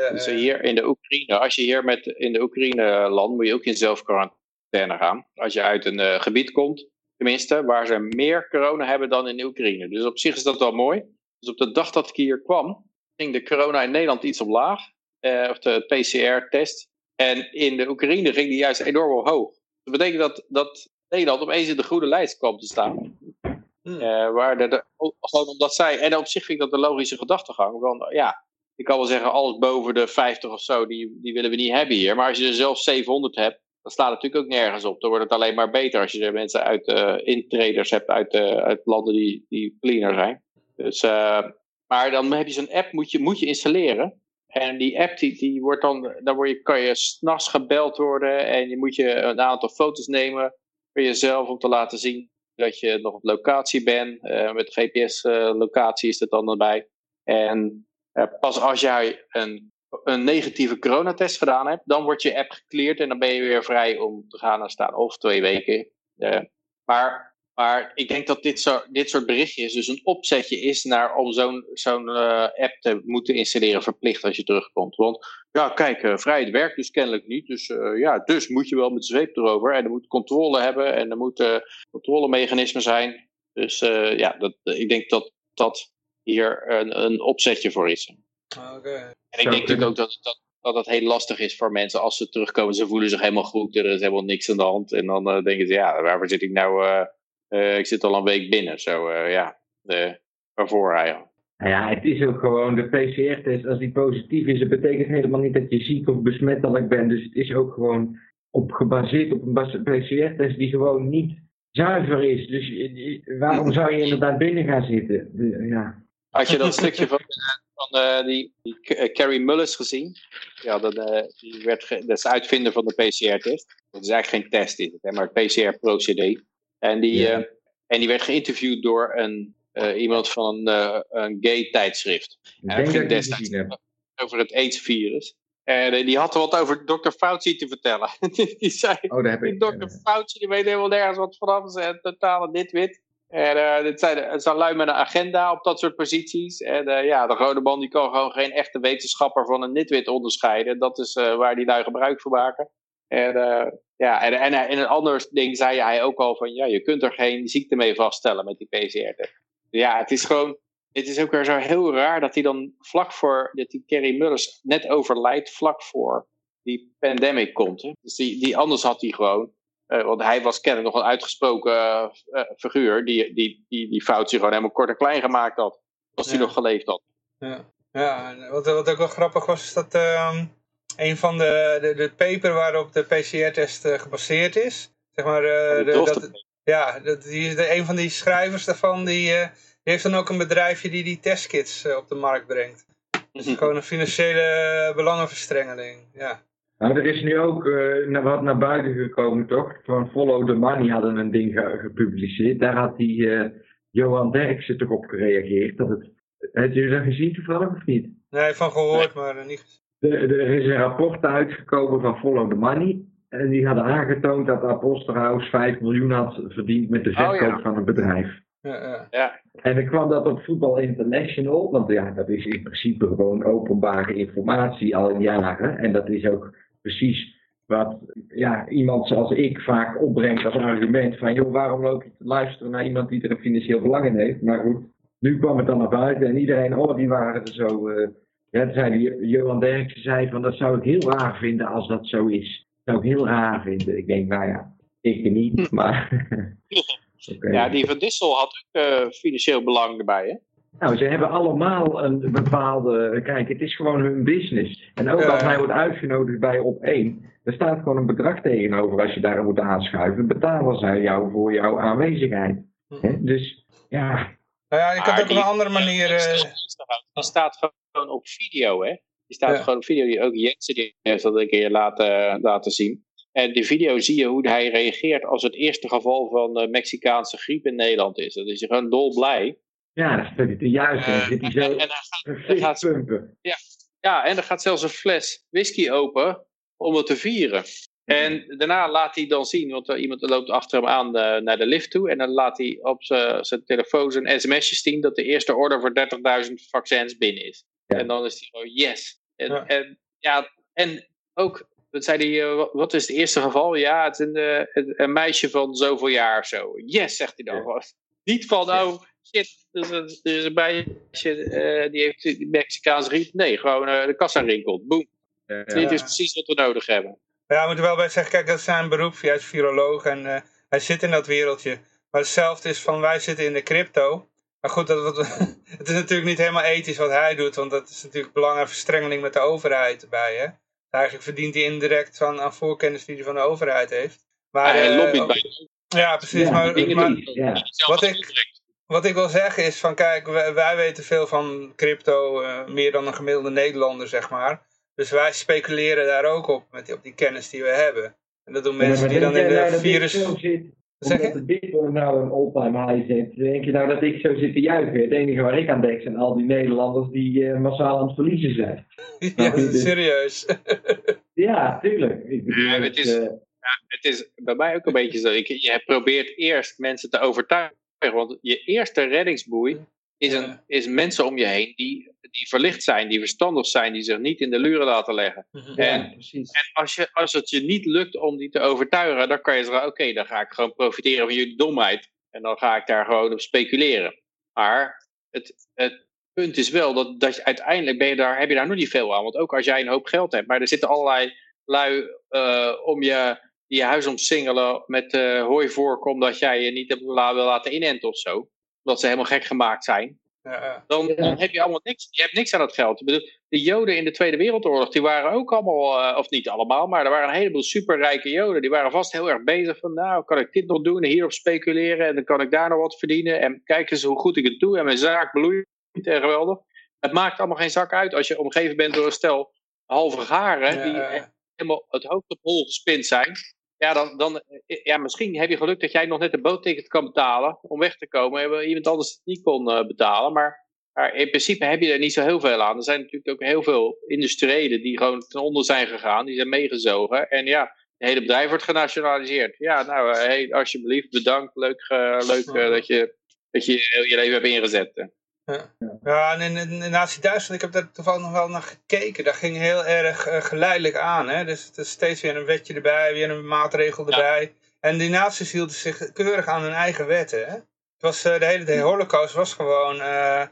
Ja, Dus eh, hier in de Oekraïne, als je hier met, in de Oekraïne land, moet je ook in zelfquarantaine gaan. Als je uit een eh, gebied komt, tenminste, waar ze meer corona hebben dan in de Oekraïne. Dus op zich is dat wel mooi. Dus op de dag dat ik hier kwam, ging de corona in Nederland iets omlaag. eh, of de PCR-test. En in de Oekraïne ging die juist enorm omhoog. Dat betekent dat, dat Nederland opeens in de goede lijst kwam te staan. hm. Eh, waar de, gewoon omdat zij, en op zich vind ik dat een logische gedachtegang. Want ja, ik kan wel zeggen, alles boven de 50 of zo, die, die willen we niet hebben hier. Maar als je er zelf 700 hebt, dan slaat het natuurlijk ook nergens op. Dan wordt het alleen maar beter als je er mensen uit, eh intraders hebt uit, eh, uit landen die, die cleaner zijn. Dus, eh, maar dan heb je zo'n app, moet je, moet je installeren. En die app, die, die wordt dan, dan word je, kan je s'nachts gebeld worden. En je moet je een aantal foto's nemen voor jezelf om te laten zien dat je nog op locatie bent. Eh, met GPS-locatie is het dan erbij. En eh, pas als jij een, een negatieve coronatest gedaan hebt, dan wordt je app gecleared en dan ben je weer vrij om te gaan en staan. Of twee weken. Eh, maar, maar ik denk dat dit, zo, dit soort berichtjes dus een opzetje is naar om zo'n zo'n eh, app te moeten installeren verplicht als je terugkomt. Want ja, kijk, eh, vrijheid werkt dus kennelijk niet. Dus eh, ja, dus moet je wel met de zweep erover. En er moet controle hebben en er moeten controlemechanismen zijn. Dus eh, ja, dat, ik denk dat dat hier een, een opzetje voor is. Oké. En ik denk natuurlijk kunnen. ook dat, dat, dat het heel lastig is voor mensen als ze terugkomen. Ze voelen zich helemaal goed, er is helemaal niks aan de hand. En dan eh, denken ze, ja, waarvoor zit ik nou? Ik zit al een week binnen. Zo, eh, ja, eh, waarvoor eigenlijk? Nou ja, het is ook gewoon de PCR-test. Als die positief is, dat betekent helemaal niet dat je ziek of besmettelijk bent. Dus het is ook gewoon op, gebaseerd op een PCR-test die gewoon niet zuiver is. Dus je- waarom zou je inderdaad binnen gaan zitten? De- ja. Had je dat stukje van, eh, van eh, die, die eh, Carrie Mullis gezien? Ja, dat, eh, die werd dat is de uitvinder van de PCR-test. Dat is eigenlijk geen test, is het, hè, maar het PCR-procedé. En, die, eh, en die werd geïnterviewd door een, eh, iemand van een, eh, een gay tijdschrift. Ik dat dat ging die destijds over het AIDS-virus. En die had er wat over Dr. Fauci te vertellen. die zei, Oh, daar heb die ik. Dr. Fauci die weet helemaal nergens wat vanaf. Is totale ditwit. En eh, dit zijn het zijn lui met een agenda op dat soort posities. En ja, de rode man die kan gewoon geen echte wetenschapper van een nitwit onderscheiden. Dat is waar die lui gebruik van maken. En, eh, ja, en, en, en een ander ding zei hij ook al van, ja, je kunt er geen ziekte mee vaststellen met die PCR-test. Ja, het is gewoon, het is ook weer zo heel raar dat hij dan vlak voor, dat die Kerry Mullers net overlijdt, vlak voor die pandemic komt. Hè? Dus die, die, anders had hij gewoon, eh, want hij was kennelijk nog een uitgesproken eh, figuur, die, die, die, die Fauci gewoon helemaal kort en klein gemaakt had. Als hij nog geleefd had. Ja. Ja, wat, wat ook wel grappig was, is dat ehm, een van de, de, de paper waarop de PCR-test eh, gebaseerd is, zeg maar, eh, De de- dochter- dat, ja, dat, die, de, een van die schrijvers daarvan, die, eh, die heeft dan ook een bedrijfje die die testkits op de markt brengt. Dus gewoon een financiële belangenverstrengeling, ja. Nou, er is nu ook eh, naar wat naar buiten gekomen, toch? Van Follow the Money hadden een ding ge- gepubliceerd. Daar had die eh, Johan Derksen toch op gereageerd. Dat het, heb je dat gezien toevallig of niet? Nee, van gehoord, maar eh, niet gezien. Er, er is een rapport uitgekomen van Follow the Money. En die hadden aangetoond dat Apostel House 5 miljoen had verdiend met de Oh, verkoop ja. van een bedrijf. Ja, ja. Ja, En dan kwam dat op Voetbal International, want ja, dat is in principe gewoon openbare informatie al jaren. En dat is ook precies wat ja, iemand zoals ik vaak opbrengt als argument van, joh, waarom loop je te luisteren naar iemand die er een financieel belang in heeft? Maar goed, nu kwam het dan naar buiten en iedereen, oh, die waren er zo. eh ja, zei die, Johan Derksen zei van, dat zou ik heel raar vinden als dat zo is. Dat zou ik heel raar vinden. Ik denk, nou ja, ik niet, maar... Ja, die Van Dissel had ook eh, financieel belang erbij, hè? Nou, ze hebben allemaal een bepaalde. Kijk, het is gewoon hun business. En ook als hij wordt uitgenodigd bij op één, er staat gewoon een bedrag tegenover als je daar moet aanschuiven. Betalen zij jou voor jouw aanwezigheid. Dus ja, Nou ja, ik had ook op een andere manier... eh, Die staat gewoon op video, hè? Die staat Ja. gewoon op video. Die- Ook Jensen die heeft dat een keer laten, laten zien. En die video zie je hoe hij reageert als het eerste geval van de Mexicaanse griep in Nederland is. Dan is hij gewoon dolblij. ja, dat is het juist. En dan Eh, en, zo en hij gaat, pumpen. ja, en er gaat zelfs een fles whisky open om het te vieren. En daarna laat hij dan zien, want er iemand loopt achter hem aan eh, naar de lift toe. En dan laat hij op zijn telefoon zijn sms'jes zien dat de eerste order voor 30.000 vaccins binnen is. Ja. En dan is hij gewoon yes. En Ja. en, ja, en ook, wat zei hij, eh, wat- is het eerste geval? Ja, het is een, eh, een, meisje van zoveel jaar of zo. Yes, zegt hij dan Ja. Niet van, oh shit, er is een, er is een meisje eh, die heeft die Mexicaanse griep. Nee, gewoon de kassa rinkelt. Boom. Dit is precies wat we nodig hebben. Ja, we moeten wel bij zeggen, kijk, dat is zijn beroep. Hij is viroloog en hij zit in dat wereldje. Maar hetzelfde is van, wij zitten in de crypto. Maar goed, dat, wat, het is natuurlijk niet helemaal ethisch wat hij doet. Want dat is natuurlijk belangrijk verstrengeling met de overheid erbij, hè. Eigenlijk verdient hij indirect van, aan voorkennis die hij van de overheid heeft. Maar, hij eh, lobbyt bij Ja, precies. Ja, maar, maar. Ja. Wat ik- wat ik wil zeggen is van kijk, wij, wij weten veel van crypto, eh, meer dan een gemiddelde Nederlander zeg maar. Dus wij speculeren daar ook op, met die, op die kennis die we hebben. En dat doen mensen die dan in nou de ik virus... omdat de bitcoin nou een all-time high zit, denk je nou dat ik zo zit te juichen? Het enige waar ik aan denk zijn al die Nederlanders die eh, massaal aan het verliezen zijn. Ja, is serieus. Ja, tuurlijk. Ik bedoel, Ja, het is- eh, Het is bij mij ook een beetje zo. Ik, je probeert eerst mensen te overtuigen. Want je eerste reddingsboei is, een, Ja. is mensen om je heen die, die verlicht zijn, die verstandig zijn, die zich niet in de luren laten leggen. ja, En-. En als, je, als het je niet lukt om die te overtuigen, dan kan je zeggen: oké, dan ga ik gewoon profiteren van jullie domheid. En dan ga ik daar gewoon op speculeren. Maar het, het punt is wel dat, dat je uiteindelijk ben je daar, heb je daar nog niet veel aan. Want ook als jij een hoop geld hebt, maar er zitten allerlei lui eh, om je, die je huis omsingelen met eh hooi voorkomt dat jij je niet hebt wil laten inenten of zo. Omdat ze helemaal gek gemaakt zijn. Dan, dan heb je allemaal niks. Je hebt niks aan dat geld. Ik bedoel, de Joden in de Tweede Wereldoorlog, die waren ook allemaal, eh, of niet allemaal, maar er waren een heleboel superrijke Joden. Die waren vast heel erg bezig van, nou, kan ik dit nog doen en hierop speculeren en dan kan ik daar nog wat verdienen. En kijk eens hoe goed ik het doe en mijn zaak bloeit en geweldig. Het maakt allemaal geen zak uit als je omgeven bent door een stel halve garen Ja, die ja. helemaal het hoofd op hol gespind zijn. Ja, dan, dan, eh, ja, misschien heb je geluk dat jij nog net een bootticket kan betalen om weg te komen. En iemand anders het niet kon eh, betalen. Maar, maar in principe heb je er niet zo heel veel aan. Er zijn natuurlijk ook heel veel industriëlen die gewoon ten onder zijn gegaan. Die zijn meegezogen. En ja, het hele bedrijf wordt genationaliseerd. Ja, nou, eh, hey, alsjeblieft, bedankt. Leuk, eh, leuk eh, dat, je, dat je heel je leven hebt ingezet. Eh. Ja, en in, in Nazi-Duitsland, ik heb daar toevallig nog wel naar gekeken. Dat ging heel erg eh, geleidelijk aan. Hè? Dus het is steeds weer een wetje erbij, weer een maatregel Ja. erbij. En die nazi's hielden zich keurig aan hun eigen wetten. Hè? Het was, eh, de hele de holocaust was gewoon eh,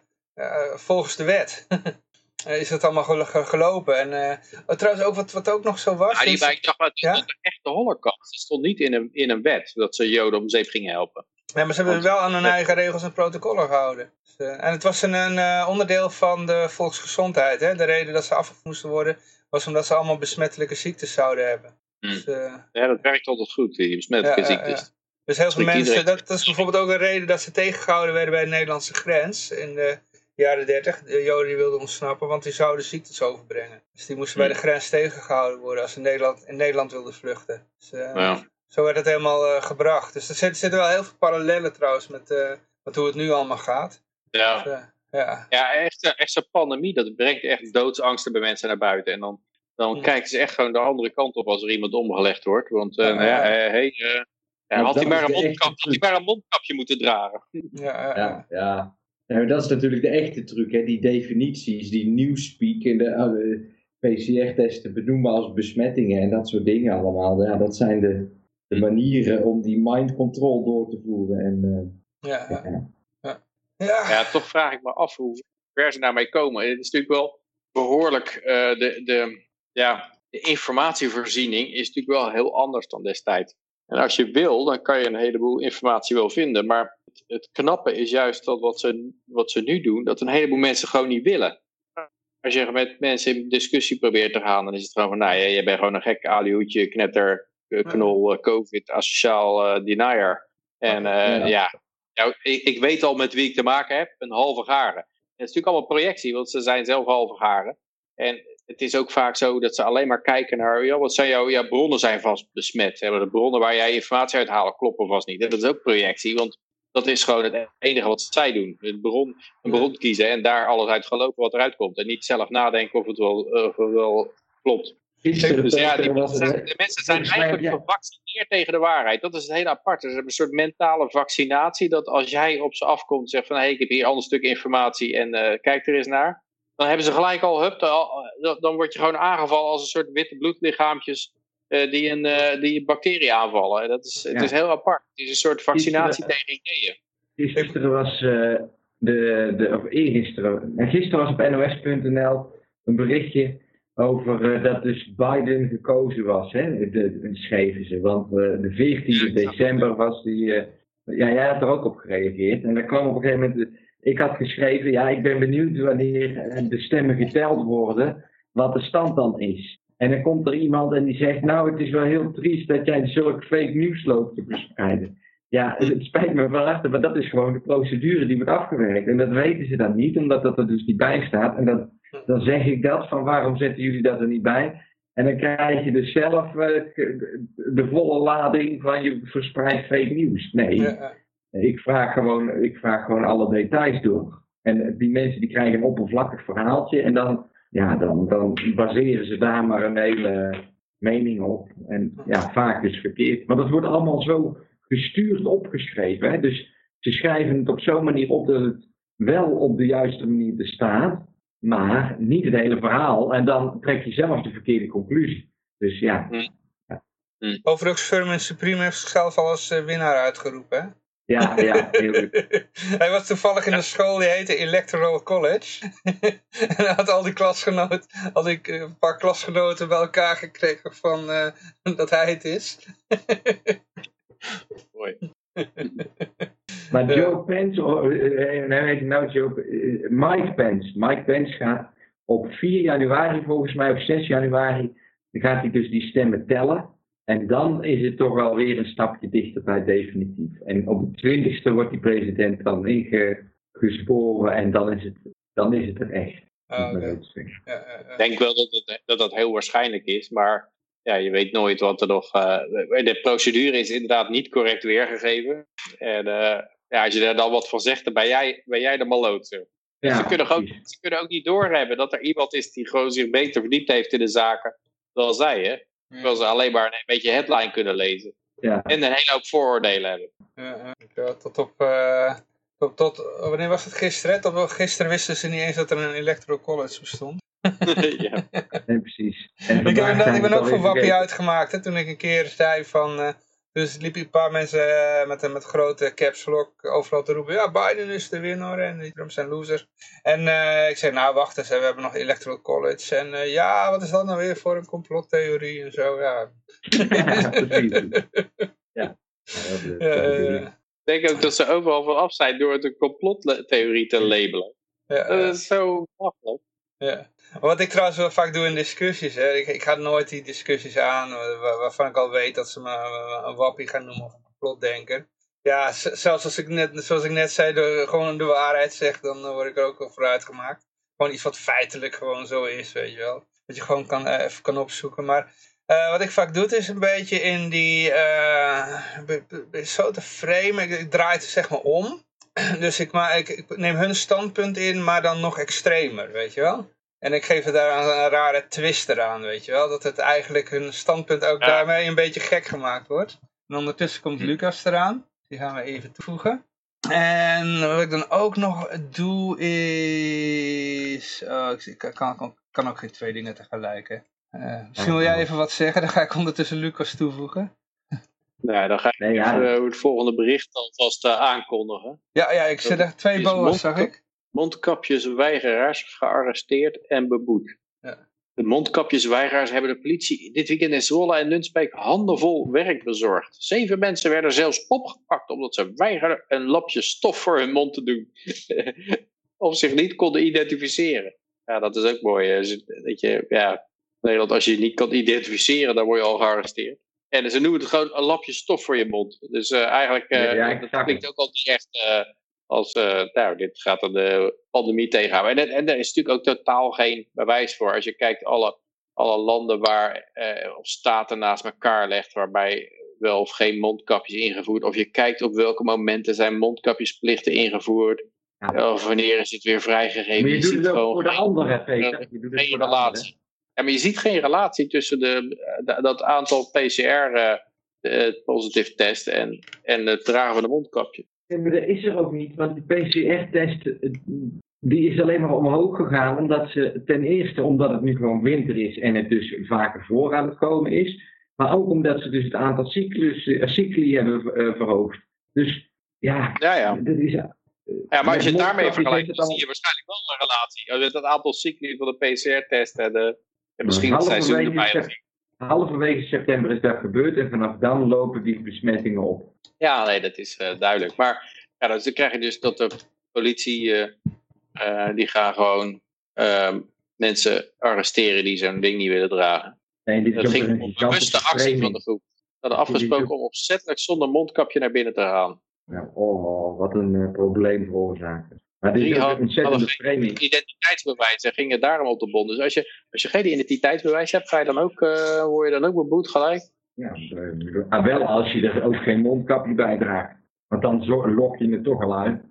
volgens de wet. Is dat allemaal gel- ge- gelopen. En oh, trouwens, ook wat, wat ook nog zo was... Ja, die, is- ik dacht, is Ja? een echte holocaust. Het stond niet in een, in een wet dat ze Joden om zeep gingen helpen. Ja, maar ze hebben wel aan hun eigen regels en protocollen gehouden. Dus, eh, en het was een, een eh, onderdeel van de volksgezondheid. Hè? De reden dat ze afgevoerd moesten worden was omdat ze allemaal besmettelijke ziektes zouden hebben. Hmm. Dus, eh, Ja, dat werkt altijd goed, die besmettelijke Ja, ziektes. ja. dus heel veel mensen, dat, dat is bijvoorbeeld ook een reden dat ze tegengehouden werden bij de Nederlandse grens in de jaren 30. De Joden die wilden ontsnappen, want die zouden ziektes overbrengen. Dus die moesten bij Hmm. de grens tegengehouden worden als ze in Nederland, in Nederland wilden vluchten. Dus, Ja. Zo werd het helemaal eh, gebracht. Dus er zitten, zitten wel heel veel parallellen trouwens met, eh, met hoe het nu allemaal gaat. Ja. Dus, eh, ja. Ja, echt, echt zo'n pandemie, dat brengt echt doodsangsten bij mensen naar buiten. En dan, dan Ja. kijken ze echt gewoon de andere kant op als er iemand omgelegd wordt. Want eh, Ja, nou ja, ja. hey, eh, ja, had, hij maar een de echte mondkap, had hij maar een mondkapje moeten dragen. Ja, ja, Ja, ja. Ja, maar dat is natuurlijk de echte truc, hè? die definities, die newspeak en de eh, PCR-testen benoemen als besmettingen en dat soort dingen allemaal. Ja, dat zijn de, de manieren om die mind control door te voeren. En, eh, ja, ja. ja. ja. ja. Ja, toch vraag ik me af hoe ver ze daarmee komen. Het is natuurlijk wel behoorlijk, eh, de, de, ja, de informatievoorziening is natuurlijk wel heel anders dan destijds. En als je wil, dan kan je een heleboel informatie wel vinden. Maar het, het knappe is juist dat wat ze, wat ze nu doen, dat een heleboel mensen gewoon niet willen. Als je met mensen in discussie probeert te gaan, dan is het gewoon van, nou, je, je bent gewoon een gek alihoedje, knetter, knol, eh, covid, asociaal eh denier. En eh, Ja. ja, ja ik, ik weet al met wie ik te maken heb, een halve garen. En het is natuurlijk allemaal projectie, want ze zijn zelf halve garen. En het is ook vaak zo dat ze alleen maar kijken naar, ja, wat zijn jouw ja, bronnen zijn vast besmet. De bronnen waar jij informatie uit haalt kloppen vast niet. En dat is ook projectie, want dat is gewoon het enige wat zij doen. Een bron, een bron kiezen en daar alles uit geloven wat eruit komt. En niet zelf nadenken of het wel, eh, of het wel klopt. Dus ja, die mensen, zijn- de mensen zijn eigenlijk gevaccineerd tegen de waarheid. Dat is het hele aparte. Ze hebben een soort mentale vaccinatie. Dat als jij op ze afkomt en zegt van... hé, hey, ik heb hier een ander stuk informatie en eh, kijk er eens naar. Dan hebben ze gelijk al... Hup, dan, word je gewoon aangevallen als een soort witte bloedlichaampjes... eh, die, een, eh, die een bacterie aanvallen. En Dat is, Het is heel apart. Het is een soort vaccinatie Gisteren- tegen ideeën. Gisteren was, de, de, of eergisteren, en gisteren was op nos.nl een berichtje over eh, dat dus Biden gekozen was, hè, de, de, schreven ze. Want eh, de 14e december was die, eh, ja, jij had er ook op gereageerd. En daar kwam op een gegeven moment, ik had geschreven, ja, ik ben benieuwd wanneer de stemmen geteld worden, wat de stand dan is. En dan komt er iemand en die zegt, nou, het is wel heel triest dat jij zulk fake nieuws loopt te verspreiden. Ja, het spijt me van harte, maar dat is gewoon de procedure die wordt afgewerkt. En dat weten ze dan niet, omdat dat er dus niet bij staat. En dan, dan zeg ik dat, van waarom zetten jullie dat er niet bij? En dan krijg je dus zelf eh, de volle lading van je verspreidt fake nieuws. Nee, ja. ik vraag, gewoon, ik vraag gewoon alle details door. En die mensen die krijgen een oppervlakkig verhaaltje en dan, ja, dan, dan baseren ze daar maar een hele mening op. En ja, vaak is verkeerd. Maar dat wordt allemaal zo gestuurd opgeschreven. Hè? Dus ze schrijven het op zo'n manier op dat het wel op de juiste manier bestaat, maar niet het hele verhaal. En dan trek je zelf de verkeerde conclusie. Dus ja, Overigens, Furman Supreme heeft zichzelf al als eh, winnaar uitgeroepen. Hè? ja, ja, heel goed. hij was toevallig in een school die heette Electoral College. en hij had al die klasgenoten, al die eh, een paar klasgenoten bij elkaar gekregen van eh, dat hij het is. Mooi. Maar. Joe Pence, oh, eh, eh, nee, nou Joe, eh, Mike Pence. Mike Pence gaat op 4 januari, volgens mij, of 6 januari, dan gaat hij dus die stemmen tellen. En dan is het toch wel weer een stapje dichter bij definitief. En op de 20ste wordt die president dan ingesporen en dan is het, dan is het er echt. Oh. Ik denk wel dat, het, dat dat heel waarschijnlijk is, maar ja, je weet nooit wat er nog... eh, de procedure is inderdaad niet correct weergegeven. En eh, ja, als je daar dan wat van zegt, dan ben jij, ben jij de maloot. Ja, ze, kunnen ook, ze kunnen ook niet doorhebben dat er iemand is die gewoon zich beter verdiept heeft in de zaken dan zij. Hè? Terwijl ze alleen maar een beetje headline kunnen lezen. Ja. En een hele hoop vooroordelen hebben. Ja, tot op... eh, tot, tot, wanneer was het gisteren? Tot, gisteren wisten ze niet eens dat er een Electoral College bestond. ja. Nee, precies. En Ik, heb zijn ik ben ook voor Wappie uitgemaakt. Hè, toen ik een keer zei van... eh, dus liepen een paar mensen eh, met, met grote caps lock overal te roepen... Ja, Biden is de winnaar en die Trump zijn losers. En eh, ik zei, nou wacht eens, hè, we hebben nog Electoral College. En eh, ja, wat is dat nou weer voor een complottheorie en zo. Ja, Ja, precies. Ja. Dat dat. Ik denk ook dat ze overal van af zijn door het een complottheorie te labelen. Ja, Dat is zo makkelijk. Ja. Wat ik trouwens wel vaak doe in discussies, hè. Ik, ik ga nooit die discussies aan wa- waarvan ik al weet dat ze me eh, een wappie gaan noemen of een complotdenker. Ja, zelfs als ik net, zoals ik net zei, de, gewoon de waarheid zeg, dan eh, word ik er ook wel voor uitgemaakt. Gewoon iets wat feitelijk gewoon zo is, weet je wel. Dat je gewoon kan, eh, even kan opzoeken. Maar eh, wat ik vaak doe, is een beetje in die, eh, be- zo te frame, ik, ik draai het zeg maar om. Dus ik, maar, ik, ik neem hun standpunt in, maar dan nog extremer, weet je wel. En ik geef er daar een, een rare twist eraan, weet je wel. Dat het eigenlijk hun standpunt ook Ja. daarmee een beetje gek gemaakt wordt. En ondertussen komt Lucas eraan. Die gaan we even toevoegen. En wat ik dan ook nog doe is... Oh, ik, kan, kan, kan ook geen twee dingen tegelijk, hè. Eh, misschien wil jij even wat zeggen, dan ga ik ondertussen Lucas toevoegen. Nou, dan ga ik Nee, ja. even, eh, het volgende bericht alvast eh, aankondigen. Ja, ja, ik zet er twee boa's, zag ik. Mondkapjesweigeraars gearresteerd en beboet. Ja. De mondkapjesweigeraars hebben de politie dit weekend in Zwolle en Nunspeek handenvol werk bezorgd. Zeven mensen werden zelfs opgepakt omdat ze weigerden een lapje stof voor hun mond te doen. of zich niet konden identificeren. Ja, dat is ook mooi. Ze- Dat je, ja, Nederland, als je je niet kan identificeren, dan word je al gearresteerd. En ze noemen het gewoon een lapje stof voor je mond. Dus eh, eigenlijk, Ja, ja, dat klinkt ook al niet echt eh, als, nou, dit gaat dan de pandemie tegenhouden. En, en er is natuurlijk ook totaal geen bewijs voor. Als je kijkt alle, alle landen waar, of staten naast elkaar legt, waarbij wel of geen mondkapjes ingevoerd. Of je kijkt op welke momenten zijn mondkapjesplichten ingevoerd. Ja. Of wanneer is het weer vrijgegeven. Maar je doet het ook voor de anderen, Peter. Je doet het voor de relatie. Ja, maar je ziet geen relatie tussen de, eh, dat aantal PCR-positieve eh, testen en, en het dragen van een mondkapje. Ja, maar dat is er ook niet, want die PCR-test eh, die is alleen maar omhoog gegaan omdat ze ten eerste omdat het nu gewoon winter is en het dus vaker voor aan het komen is, maar ook omdat ze dus het aantal cyclus, eh, cycli hebben eh, verhoogd. Dus ja, Ja, ja. dat is. Ja, maar als je het daarmee vergelijkt, dan zie je waarschijnlijk wel een relatie. Met het aantal cycli van de PCR-test en, de, en misschien het halverwege seizoen erbij. halverwege september is dat gebeurd en vanaf dan lopen die besmettingen op. Ja, nee, dat is eh, duidelijk. Maar ja, dus dan krijg je dus dat de politie, eh, eh, die gaan gewoon ehm, mensen arresteren die zo'n ding niet willen dragen. Nee, dit Het ook ging een om bewuste actie van de groep. Ze hadden afgesproken om opzettelijk zonder mondkapje naar binnen te gaan. Ja, oh, wat een probleem veroorzaken. Maar dit is een ontzettende framing. identiteitsbewijzen gingen daarom op de bond. Dus als je, als je geen identiteitsbewijs hebt, ga je dan ook, eh, word je dan ook beboet gelijk? Ja, ah, wel als je er ook geen mondkapje bij draagt. Want dan lok je het toch al uit.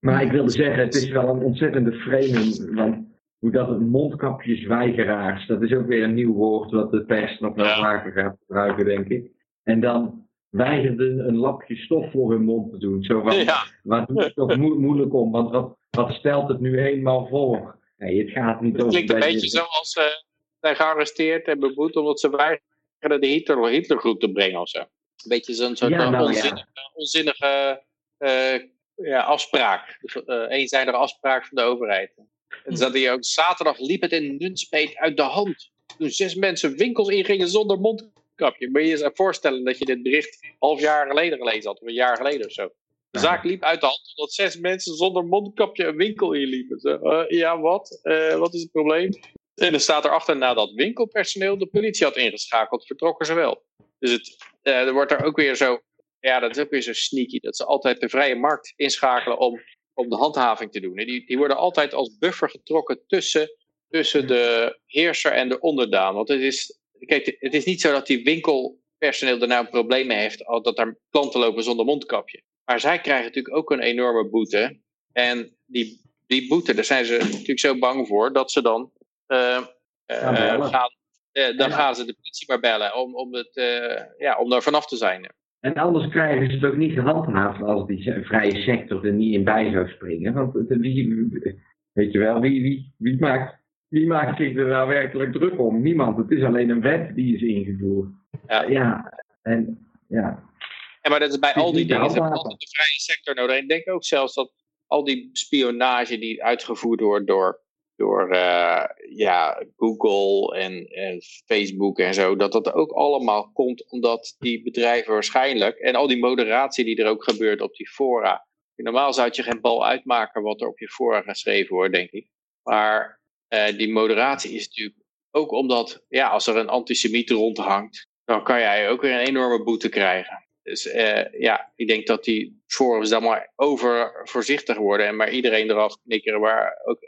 Maar ik wilde zeggen, het is wel een ontzettende framing. Want hoe dat het mondkapjesweigeraars, dat is ook weer een nieuw woord wat de pers nog wel vaker gaat gebruiken, denk ik. En dan weigerden een lapje stof voor hun mond te doen. Zo van, Ja, waar het toch moeilijk om? Want wat, wat stelt het nu eenmaal voor? Nee, het gaat niet het klinkt een dat je- beetje zoals ze zijn gearresteerd en beboet omdat ze weigerden de Hitler, Hitlergroep te brengen of zo. Een beetje zo'n soort Ja, eh, nou ja. onzinnige, eh, ja, afspraak. Dus, eh, eenzijdige afspraak van de overheid. En zat hier ook zaterdag liep het in Nunspeet uit de hand. Toen zes mensen winkels ingingen zonder mondkapje. Moet je je eens voorstellen dat je dit bericht half jaar geleden gelezen had, of een jaar geleden of zo. De zaak liep uit de hand omdat zes mensen zonder mondkapje een winkel inliepen. Zo, eh, ja, wat? Eh, wat is het probleem? En dan staat erachter nadat winkelpersoneel de politie had ingeschakeld, vertrokken ze wel. Dus het, eh, er wordt er ook weer zo, ja, dat is ook weer zo sneaky, dat ze altijd de vrije markt inschakelen om, om de handhaving te doen. En die, die worden altijd als buffer getrokken tussen, tussen de heerser en de onderdaan. Want het is, kijk, het is niet zo dat die winkelpersoneel er nou mee heeft, al dat er klanten lopen zonder mondkapje. Maar zij krijgen natuurlijk ook een enorme boete. En die, die boete, daar zijn ze natuurlijk zo bang voor dat ze dan eh, eh, Gaan eh, dan gaan ze de politie maar bellen om, om, het, ja, om daar vanaf te zijn. En anders krijgen ze het ook niet gehandhaafd als die vrije sector er niet in bij zou springen. Want het- wie, weet je wel, wie, wie, wie, maakt, wie maakt zich er nou werkelijk druk om? Niemand. Het is alleen een wet die is ingevoerd. Ja. ja en ja. En maar dat is bij al die dingen. Handhaven. altijd de vrije sector nodig. En ik denk ook zelfs dat al die spionage die uitgevoerd wordt door door eh, ja, Google en, en Facebook en zo, dat dat ook allemaal komt omdat die bedrijven waarschijnlijk, en al die moderatie die er ook gebeurt op die fora, normaal zou het je geen bal uitmaken wat er op je fora geschreven wordt, denk ik. Maar eh, die moderatie is natuurlijk ook omdat, ja, als er een antisemiet rondhangt, dan kan jij ook weer een enorme boete krijgen. Dus eh, ja, ik denk dat die forums dan maar overvoorzichtig worden en maar iedereen eraf knikkeren waar ook,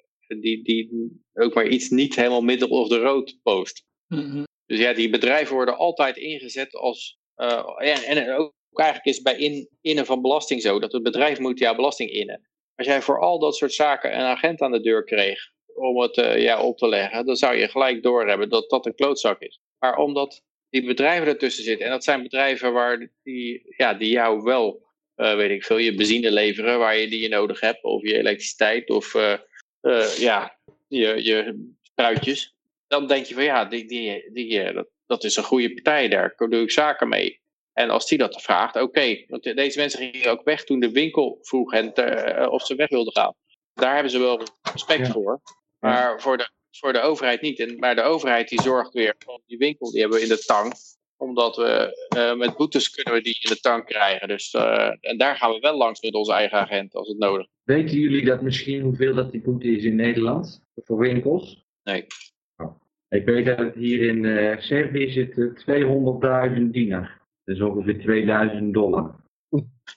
die, die ook maar iets niet helemaal middel of de rood post. Mhm. Dus ja, die bedrijven worden altijd ingezet als. eh, en, en ook eigenlijk is het bij in, innen van belasting zo dat het bedrijf moet jouw belasting innen. Als jij voor al dat soort zaken een agent aan de deur kreeg om het eh, ja, op te leggen, dan zou je gelijk doorhebben dat dat een klootzak is. Maar omdat die bedrijven ertussen zitten, en dat zijn bedrijven waar die, ja, die jou wel, eh, weet ik veel, je benzine leveren waar je die je nodig hebt, of je elektriciteit, of eh, ja, je, je spruitjes. Dan denk je van ja, die, die, die, dat, dat is een goede partij, daar doe ik zaken mee. En als die dat vraagt, oké, want deze mensen gingen ook weg toen de winkel vroeg hen te- of ze weg wilden gaan. Daar hebben ze wel respect Ja. voor. Maar voor de, voor de overheid niet. En, maar de overheid die zorgt weer voor die winkel, die hebben we in de tang. Omdat we eh, met boetes kunnen we die in de tang krijgen. Dus eh, en daar gaan we wel langs met onze eigen agent als het nodig is. Weten jullie dat misschien hoeveel dat die boete is in Nederland? Voor winkels? Nee. Ik weet dat het hier in eh, Servië zit eh, 200.000 dinar. Dat is ongeveer 2000 dollar.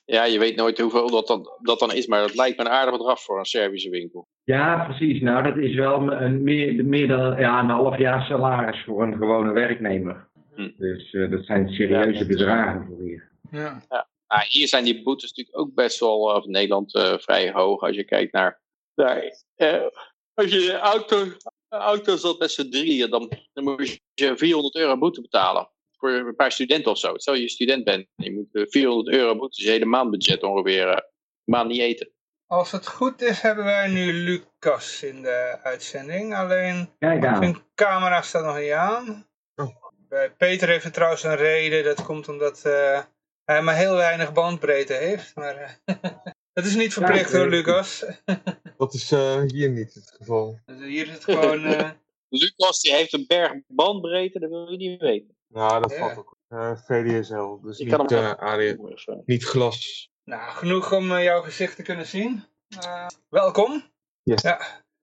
Ja, je weet nooit hoeveel dat dan, dat dan is. Maar dat lijkt me een aardig bedrag voor een Servische winkel. Ja, precies. Nou, dat is wel een, meer, meer dan ja, een half jaar salaris voor een gewone werknemer. Hm. Dus eh, dat zijn serieuze Ja. bedragen voor hier. Ja. Ah, hier zijn die boetes natuurlijk ook best wel, in Nederland, eh, vrij hoog. Als je kijkt naar, eh, als je auto, auto zat met z'n drieën, dan, dan moet je 400 euro boete betalen. Voor een paar studenten of zo. Stel je student bent, je moet eh, 400 euro boete, dus je hele maandbudget ongeveer, eh, maand niet eten. Als het goed is, hebben wij nu Lucas in de uitzending. Alleen zijn camera staat nog niet aan. Bij Peter heeft het trouwens een reden. Dat komt omdat eh, hij maar heel weinig bandbreedte heeft. Maar eh, dat is niet verplicht Ja, hoor, eh, Lucas. Dat is eh, hier niet het geval. Dus hier is het gewoon... eh, Lucas die heeft een berg bandbreedte, dat wil je niet weten. Nou, dat Ja. valt ook. eh VDSL, dus Je niet, eh, Dus, eh, niet glas. nou, genoeg om eh, jouw gezicht te kunnen zien. Eh, welkom. Yes. Ja.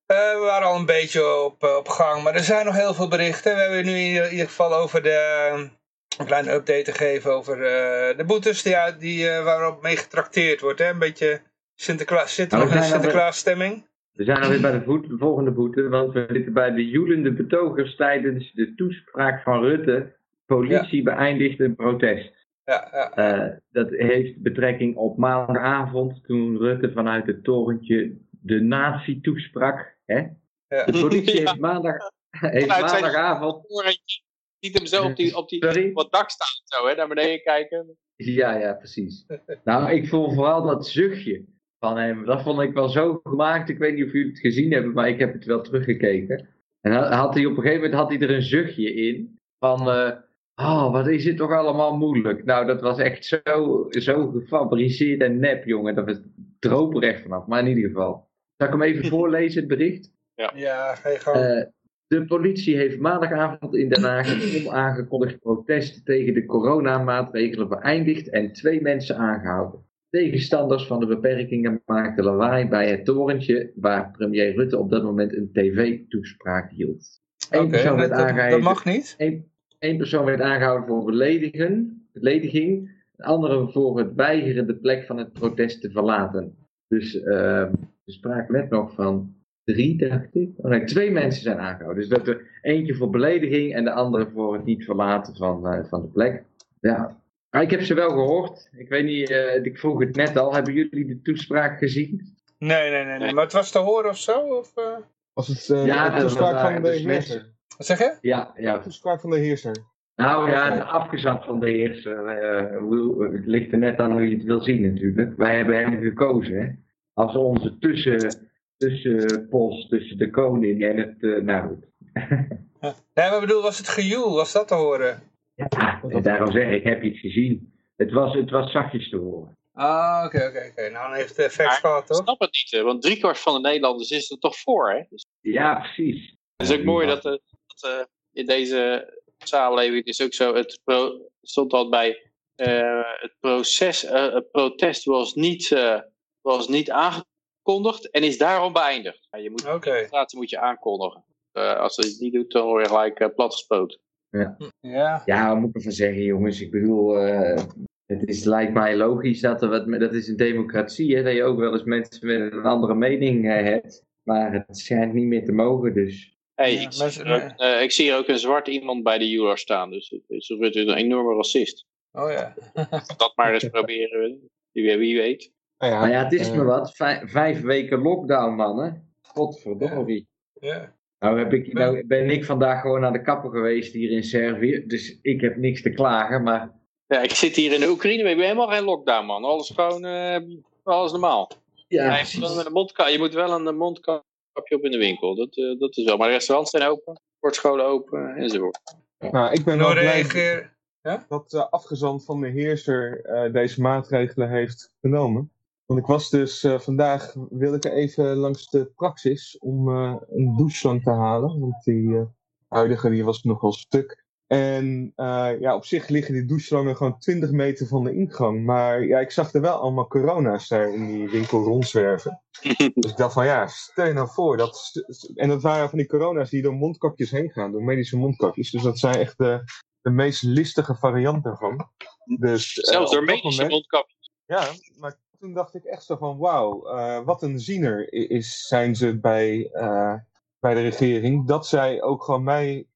Eh, we waren al een beetje op, eh, op gang, maar er zijn nog heel veel berichten. We hebben nu in ieder, ieder geval over de, eh, een kleine update te geven over eh, de boetes die, die, eh, waarop mee getrakteerd wordt. Hè? Een beetje Sinterklaas, zit er Nou, nog in Sinterklaas stemming? We zijn alweer bij de voet- de volgende boete, want we zitten bij de joelende betogers tijdens de toespraak van Rutte. Politie beëindigt een protest. Ja, ja. Eh, dat heeft betrekking op maandagavond toen Rutte vanuit het torentje de nazi toesprak. Hè? Ja. De politie Ja. heeft, maandag, heeft Vanuit zijn- maandagavond... Torentje. Je ziet hem zo op, die, op, die, het dak staan, zo, hè, naar beneden kijken. Ja, ja, precies. Nou, ik vond vooral dat zuchtje van hem. Dat vond ik wel zo gemaakt. Ik weet niet of jullie het gezien hebben, maar ik heb het wel teruggekeken. En had had hij op een gegeven moment had hij er een zuchtje in. Van, eh, oh, wat is dit toch allemaal moeilijk. Nou, dat was echt zo, zo gefabriceerd en nep, jongen. Dat was droop er echt vanaf. Maar in ieder geval. Zal ik hem even voorlezen, het bericht? ja, ga je gewoon. Eh, de politie heeft maandagavond in Den Haag een onaangekondigd protest tegen de coronamaatregelen beëindigd en twee mensen aangehouden. Tegenstanders van de beperkingen maakten lawaai bij het torentje waar premier Rutte op dat moment een tv-toespraak hield. Eén Oké, persoon dat, werd dat, aangehouden. dat mag niet. Eén, één persoon werd aangehouden voor beledigen, belediging, een andere voor het weigeren de plek van het protest te verlaten. Dus ehm we spraken net nog van drie, dacht ik. Oh, nee, twee mensen zijn aangehouden. Dus dat er eentje voor belediging en de andere voor het niet verlaten van, eh, van de plek. Ja, maar ik heb ze wel gehoord. Ik weet niet, eh, ik vroeg het net al. Hebben jullie de toespraak gezien? Nee, nee, nee, nee. Maar het was te horen of zo? Of, eh? Was het eh, Ja, de toespraak van de dus? Wat zeg je? Ja, De ja. toespraak van de heerser. Nou ja, afgezakt van de heerser. eh, hoe- het ligt er net aan hoe je het wil zien natuurlijk. Wij hebben hem gekozen hè, als onze tussen, tussenpost tussen de koning en het... eh, nou goed. Nee, maar ik bedoel, was het gejoel? Was dat te horen? Ja, en daarom zeg ik, ik heb iets gezien. Het was, het was zachtjes te horen. Ah, oké, oké, oké. Nou, dan heeft het effect gehad, Ik toch? snap het niet, hè, want driekwart van de Nederlanders is er toch voor, hè? Dus Ja, precies. het is ook mooi dat, eh, dat eh, in deze samenleving is ook zo, het pro, stond al bij, eh, het proces, eh, het protest was niet, eh, was niet aangekondigd en is daarom beëindigd. Ja, je moet, Oké. demonstratie moet je aankondigen. Eh, als je het niet doet, dan word je gelijk uh, platgespoten. Ja. Ja, wat moet ik ervan zeggen, jongens? Ik bedoel, eh, het is, lijkt mij logisch dat er wat. Dat is een democratie, hè, dat je ook wel eens mensen met een andere mening hebt. Maar het schijnt niet meer te mogen, dus. Hey, Ja, ik, zie mensen- hier ook, eh, ik zie hier ook een zwart iemand bij de Euro staan, dus het is, een enorme racist. Oh ja. Dat maar eens proberen, wie, wie weet. Nou ja, Maar ja, het is eh, me wat. Vijf, vijf weken lockdown, mannen. Godverdorie. ja. Nou, heb ik, nou ben ik vandaag gewoon naar de kapper geweest hier in Servië. Dus ik heb niks te klagen, maar. Ja, ik zit hier in de Oekraïne, maar ik ben helemaal geen lockdown, man. Alles gewoon, eh, alles normaal. Ja, Ja, je, moet wel met een mondka- je moet wel een mondkapje op in de winkel, dat, eh, dat is wel. Maar de restaurants zijn open, sportscholen open, enzovoort. nou, ik ben wel blij reageer... dat de afgezant van de heerser eh, deze maatregelen heeft genomen. Want ik was dus eh, vandaag, wilde ik even langs de praxis om eh, een doucheslang te halen. Want die eh, huidige die was nogal stuk. En eh, ja, op zich liggen die doucheslangen gewoon 20 meter van de ingang. Maar ja, ik zag er wel allemaal corona's daar in die winkel rondzwerven. Dus ik dacht van ja, stel je nou voor. Dat, en dat waren van die corona's die door mondkapjes heen gaan, door medische mondkapjes. Dus dat zijn echt de, de meest listige variant daarvan. Dus, eh, Zelfs door op dat medische moment- mondkapjes. Ja, maar toen dacht ik echt zo van wauw, eh, wat een ziener is, zijn ze bij, eh, bij de regering. Dat zij ook gewoon mij,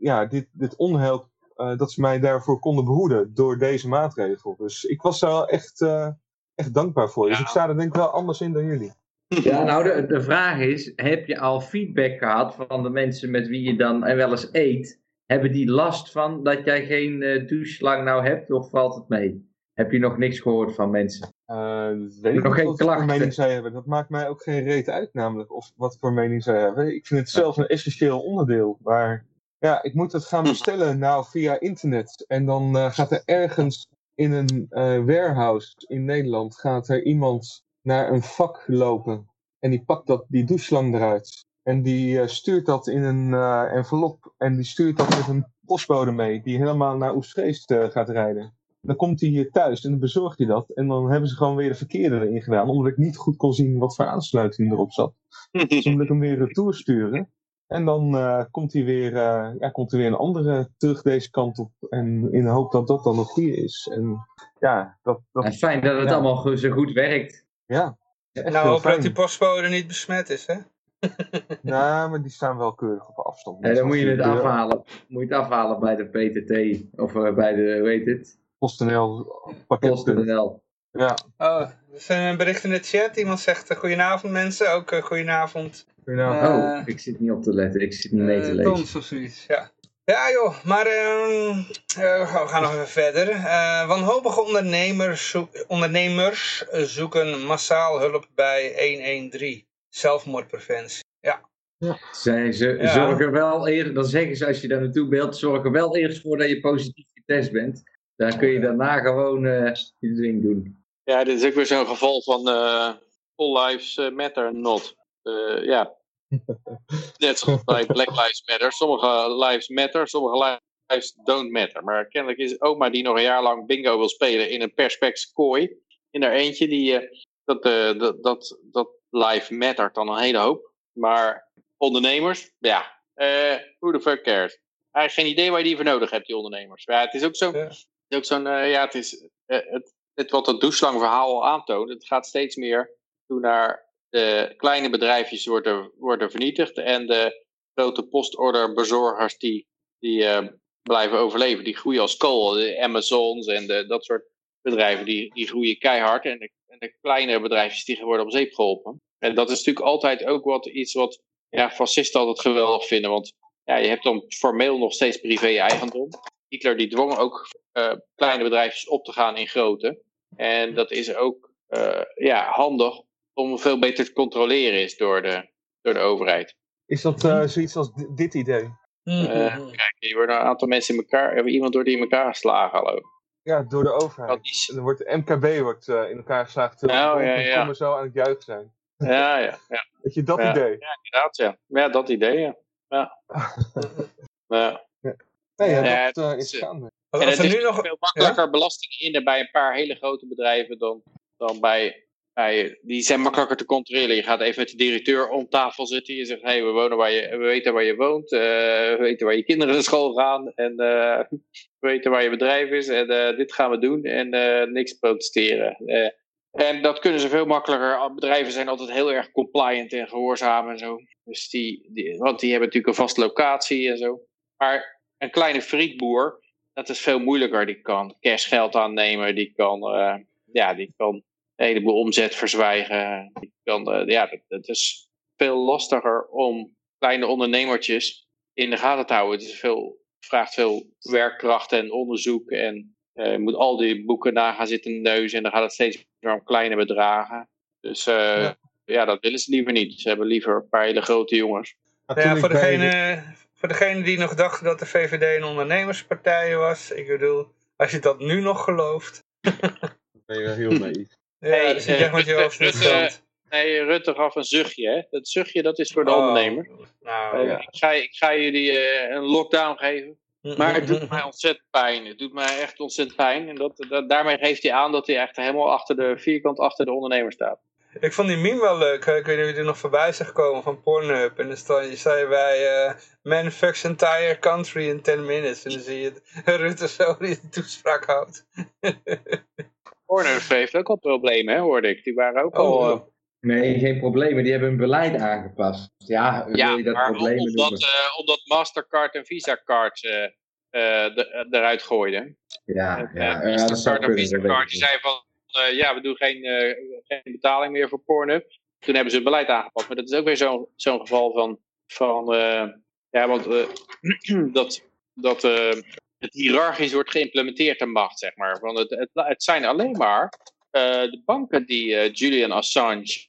ja, dit, dit onheil, eh, dat ze mij daarvoor konden behoeden door deze maatregel. Dus ik was daar wel echt, eh, echt dankbaar voor. Dus ik sta er denk ik wel anders in dan jullie. Ja, nou, de, de vraag is: heb je al feedback gehad van de mensen met wie je dan en wel eens eet? Hebben die last van dat jij geen eh doucheslang nou hebt, of valt het mee? Heb je nog niks gehoord van mensen? Eh, dat weet ik Nog niet geen wat voor klachten. mening zij hebben. Dat maakt mij ook geen reet uit, namelijk. Of wat voor mening zij hebben. Ik vind het zelfs een essentieel onderdeel. Maar ja, ik moet het gaan bestellen nou via internet. En dan eh, gaat er ergens in een eh, warehouse in Nederland gaat er iemand naar een vak lopen. En die pakt dat, die doucheslang eruit. En die eh, stuurt dat in een envelop. En die stuurt dat met een postbode mee. Die helemaal naar Oestgeest gaat rijden. Dan komt hij hier thuis en dan bezorgt hij dat. En dan hebben ze gewoon weer de verkeerde erin gedaan. Omdat ik niet goed kon zien wat voor aansluiting erop zat. Dus dan moet ik hem weer retour sturen. En dan eh, komt, hij weer, eh, ja, komt er weer een andere terug deze kant op. En in de hoop dat dat dan nog goede is. En ja, dat, dat En fijn dat het Ja. allemaal zo goed werkt. ja. Nou, hoop dat die postbode niet besmet is, hè? Nou, maar die staan wel keurig op afstand. En dan moet je het afhalen. Moet je het afhalen bij de PTT. Of eh, bij de, hoe heet het? PostNL. PostNL. Ja, Oh, er zijn een bericht in de chat. Iemand zegt, eh, goedenavond mensen. Ook eh, goedenavond. Eh, Oh, ik zit niet op te letten. Ik zit niet mee te lezen. Tons of zoiets, ja. Ja joh, maar ehm, eh, we gaan nog even verder. Eh, wanhopige ondernemers, zoek- ondernemers zoeken massaal hulp bij 113. Zelfmoordpreventie. Zij, ze Ja. zorgen wel eerst, dan zeggen ze als je daar naartoe belt, zorg er wel eerst voor dat je positief getest bent. Dan kun je daarna gewoon je ding doen. Ja, dit is ook weer zo'n geval van eh All Lives eh, Matter not. Eh, ja. Net zoals bij Black Lives Matter. Sommige lives matter, sommige lives don't matter. Maar kennelijk is oma die nog een jaar lang bingo wil spelen in een perspex kooi. In haar eentje, die, dat, eh, dat, dat, dat live mattert dan een hele hoop. Maar ondernemers, ja, who the fuck cares? Eigenlijk geen idee waar je die voor nodig hebt, die ondernemers. Ja, het is ook zo, Ja. Ook zo'n, eh, ja, het is, eh, het, het wat het doucheslang verhaal al aantoont. Het gaat steeds meer toe naar de kleine bedrijfjes worden, worden vernietigd en de grote postorderbezorgers die, die eh, blijven overleven. Die groeien als kool. De Amazons en de, dat soort bedrijven die, die groeien keihard. En de, en de kleine bedrijfjes die worden op zeep geholpen. En dat is natuurlijk altijd ook wat, iets wat ja, fascisten altijd geweldig vinden. Want ja, je hebt dan formeel nog steeds privé-eigendom. Hitler die dwong ook eh, kleine bedrijfjes op te gaan in grote. En dat is ook eh, ja, handig om veel beter te controleren is door de, door de overheid. is dat eh, zoiets als di- dit idee? Mhm. Eh, kijk, hier worden een aantal mensen in elkaar, hebben iemand door die in elkaar geslagen, hallo. Ja, door de overheid. is, En dan wordt de MKB wordt, eh, in elkaar geslagen. terwijl Nou, ja, ja. maar zo aan het juichen zijn. ja, ja, ja, Weet je, dat Ja. idee. inderdaad, ja. Ja, dat idee, ja. ja. ja. Nee, ja, Ja, dat eh, het is eh, gaande. En het er is nu nog... veel makkelijker belasting in bij een paar hele grote bedrijven dan, dan bij, bij... Die zijn makkelijker te controleren. Je gaat even met de directeur om tafel zitten. Je zegt, hey, we, wonen waar je, we weten waar je woont. eh, we weten waar je kinderen naar school gaan. En eh, we weten waar je bedrijf is. En eh, dit gaan we doen. En eh, niks protesteren. Eh, en dat kunnen ze veel makkelijker. Bedrijven zijn altijd heel erg compliant en gehoorzaam en zo. Dus die, die, want die hebben natuurlijk een vaste locatie en zo. Maar een kleine frietboer, dat is veel moeilijker. Die kan cashgeld aannemen, die kan, eh, ja, die kan een heleboel omzet verzwijgen. Die kan, eh, ja, dat, dat is veel lastiger om kleine ondernemertjes in de gaten te houden. Het is veel, vraagt veel werkkracht en onderzoek. En eh, je moet al die boeken na gaan zitten neuzen. En dan gaat het steeds meer om kleine bedragen. Dus eh, Ja. ja. dat willen ze liever niet. Ze hebben liever een paar hele grote jongens. Ja, voor, degene, voor degene die nog dachten dat de VVD een ondernemerspartij was. Ik bedoel, als je dat nu nog gelooft. ben je heel naïef. Ja, Hey, dan zit je eh, met hoofd Rutte- zand. Nee, Rutte gaf een zuchtje. Hè? Dat zuchtje dat is voor de Oh, ondernemer. Nou, Eh, ja. ik, ga, ik ga jullie eh, een lockdown geven. Maar het doet mij ontzettend pijn. Het doet mij echt ontzettend pijn. En dat, dat, daarmee geeft hij aan dat hij echt helemaal achter de vierkant achter de ondernemer staat. Ik vond die meme wel leuk. Ik weet niet of je er nog voorbij is gekomen van Pornhub. En dan sta je, je bij eh Man fucks entire country in 10 minutes. En dan zie je het, Rutte zo die een toespraak houdt. Pornhub heeft ook al problemen, hè, hoorde ik. Die waren ook Oh, al... eh, Nee, geen problemen. Die hebben hun beleid aangepast. Ja, wil je dat maar problemen omdat, noemen? eh, omdat Mastercard en Visa cards eh, eh, de- eruit gooiden. Ja, ja, ja, Mastercard en kunnen. Visa dat weet card ik die zei van... eh, ja, we doen geen, eh, geen betaling meer voor Pornhub. Toen hebben ze het beleid aangepast. Maar dat is ook weer zo'n geval van... van eh, ja, want dat, dat het hiërarchisch wordt geïmplementeerd, de macht, zeg maar. Want het, het, het zijn alleen maar de banken die Julian Assange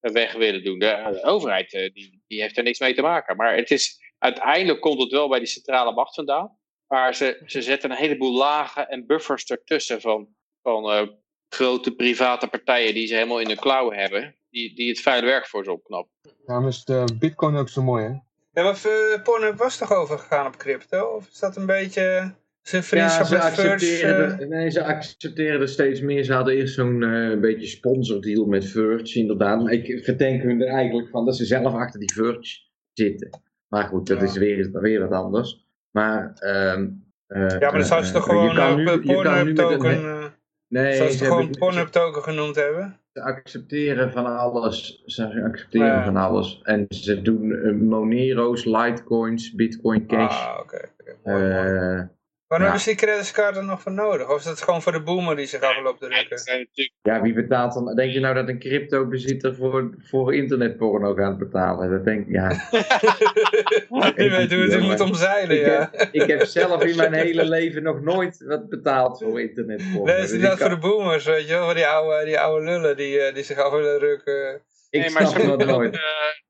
weg willen doen. De, de overheid die, die heeft er niks mee te maken. Maar het is, uiteindelijk komt het wel bij die centrale macht vandaan. Maar ze, ze zetten een heleboel lagen en buffers ertussen van, van eh, grote private partijen die ze helemaal in de klauwen hebben. Die, die het vuile werk voor ze opknappen. Daarom is de bitcoin ook zo mooi, hè? Ja, maar eh, Pornhub was toch overgegaan op crypto? Of is dat een beetje zijn Ja, vriendschap ze met Verge? accepteren, eh? nee, ze accepteren er steeds meer. Ze hadden eerst zo'n eh, beetje sponsordeal met Verge, inderdaad. Maar ik verdenk hun er eigenlijk van dat ze zelf achter die Verge zitten. Maar goed, dat Ja. is weer, weer wat anders. Maar, ehm, eh, Ja, maar dan zou ze toch gewoon kan nu- je kan nu Pornhub met een- token... Nee, zou ze gewoon Pornhub token genoemd hebben? ze accepteren van alles. Ze accepteren Ja. van alles. En ze doen eh, Monero's, Litecoins, Bitcoin Cash. Ah, oké. mooi. Waarom ja. hebben ze die creditcard er nog voor nodig? Of is dat gewoon voor de boomer die zich af loopt te dat drukken? Ja, wie betaalt dan? Denk je nou dat een crypto-bezitter voor, voor internetporno gaat betalen? Dat denk ik, ja. Die weet hoe het moet omzeilen, Ik ja. heb, ik heb zelf in mijn hele leven nog nooit wat betaald voor internetporno. Nee, is Dus ik inderdaad voor de boomers, weet je wel. Voor die oude, die oude lullen die, eh, die zich af willen rukken. Ik Nee, maar snap ze dat moeten, ook, nooit. eh,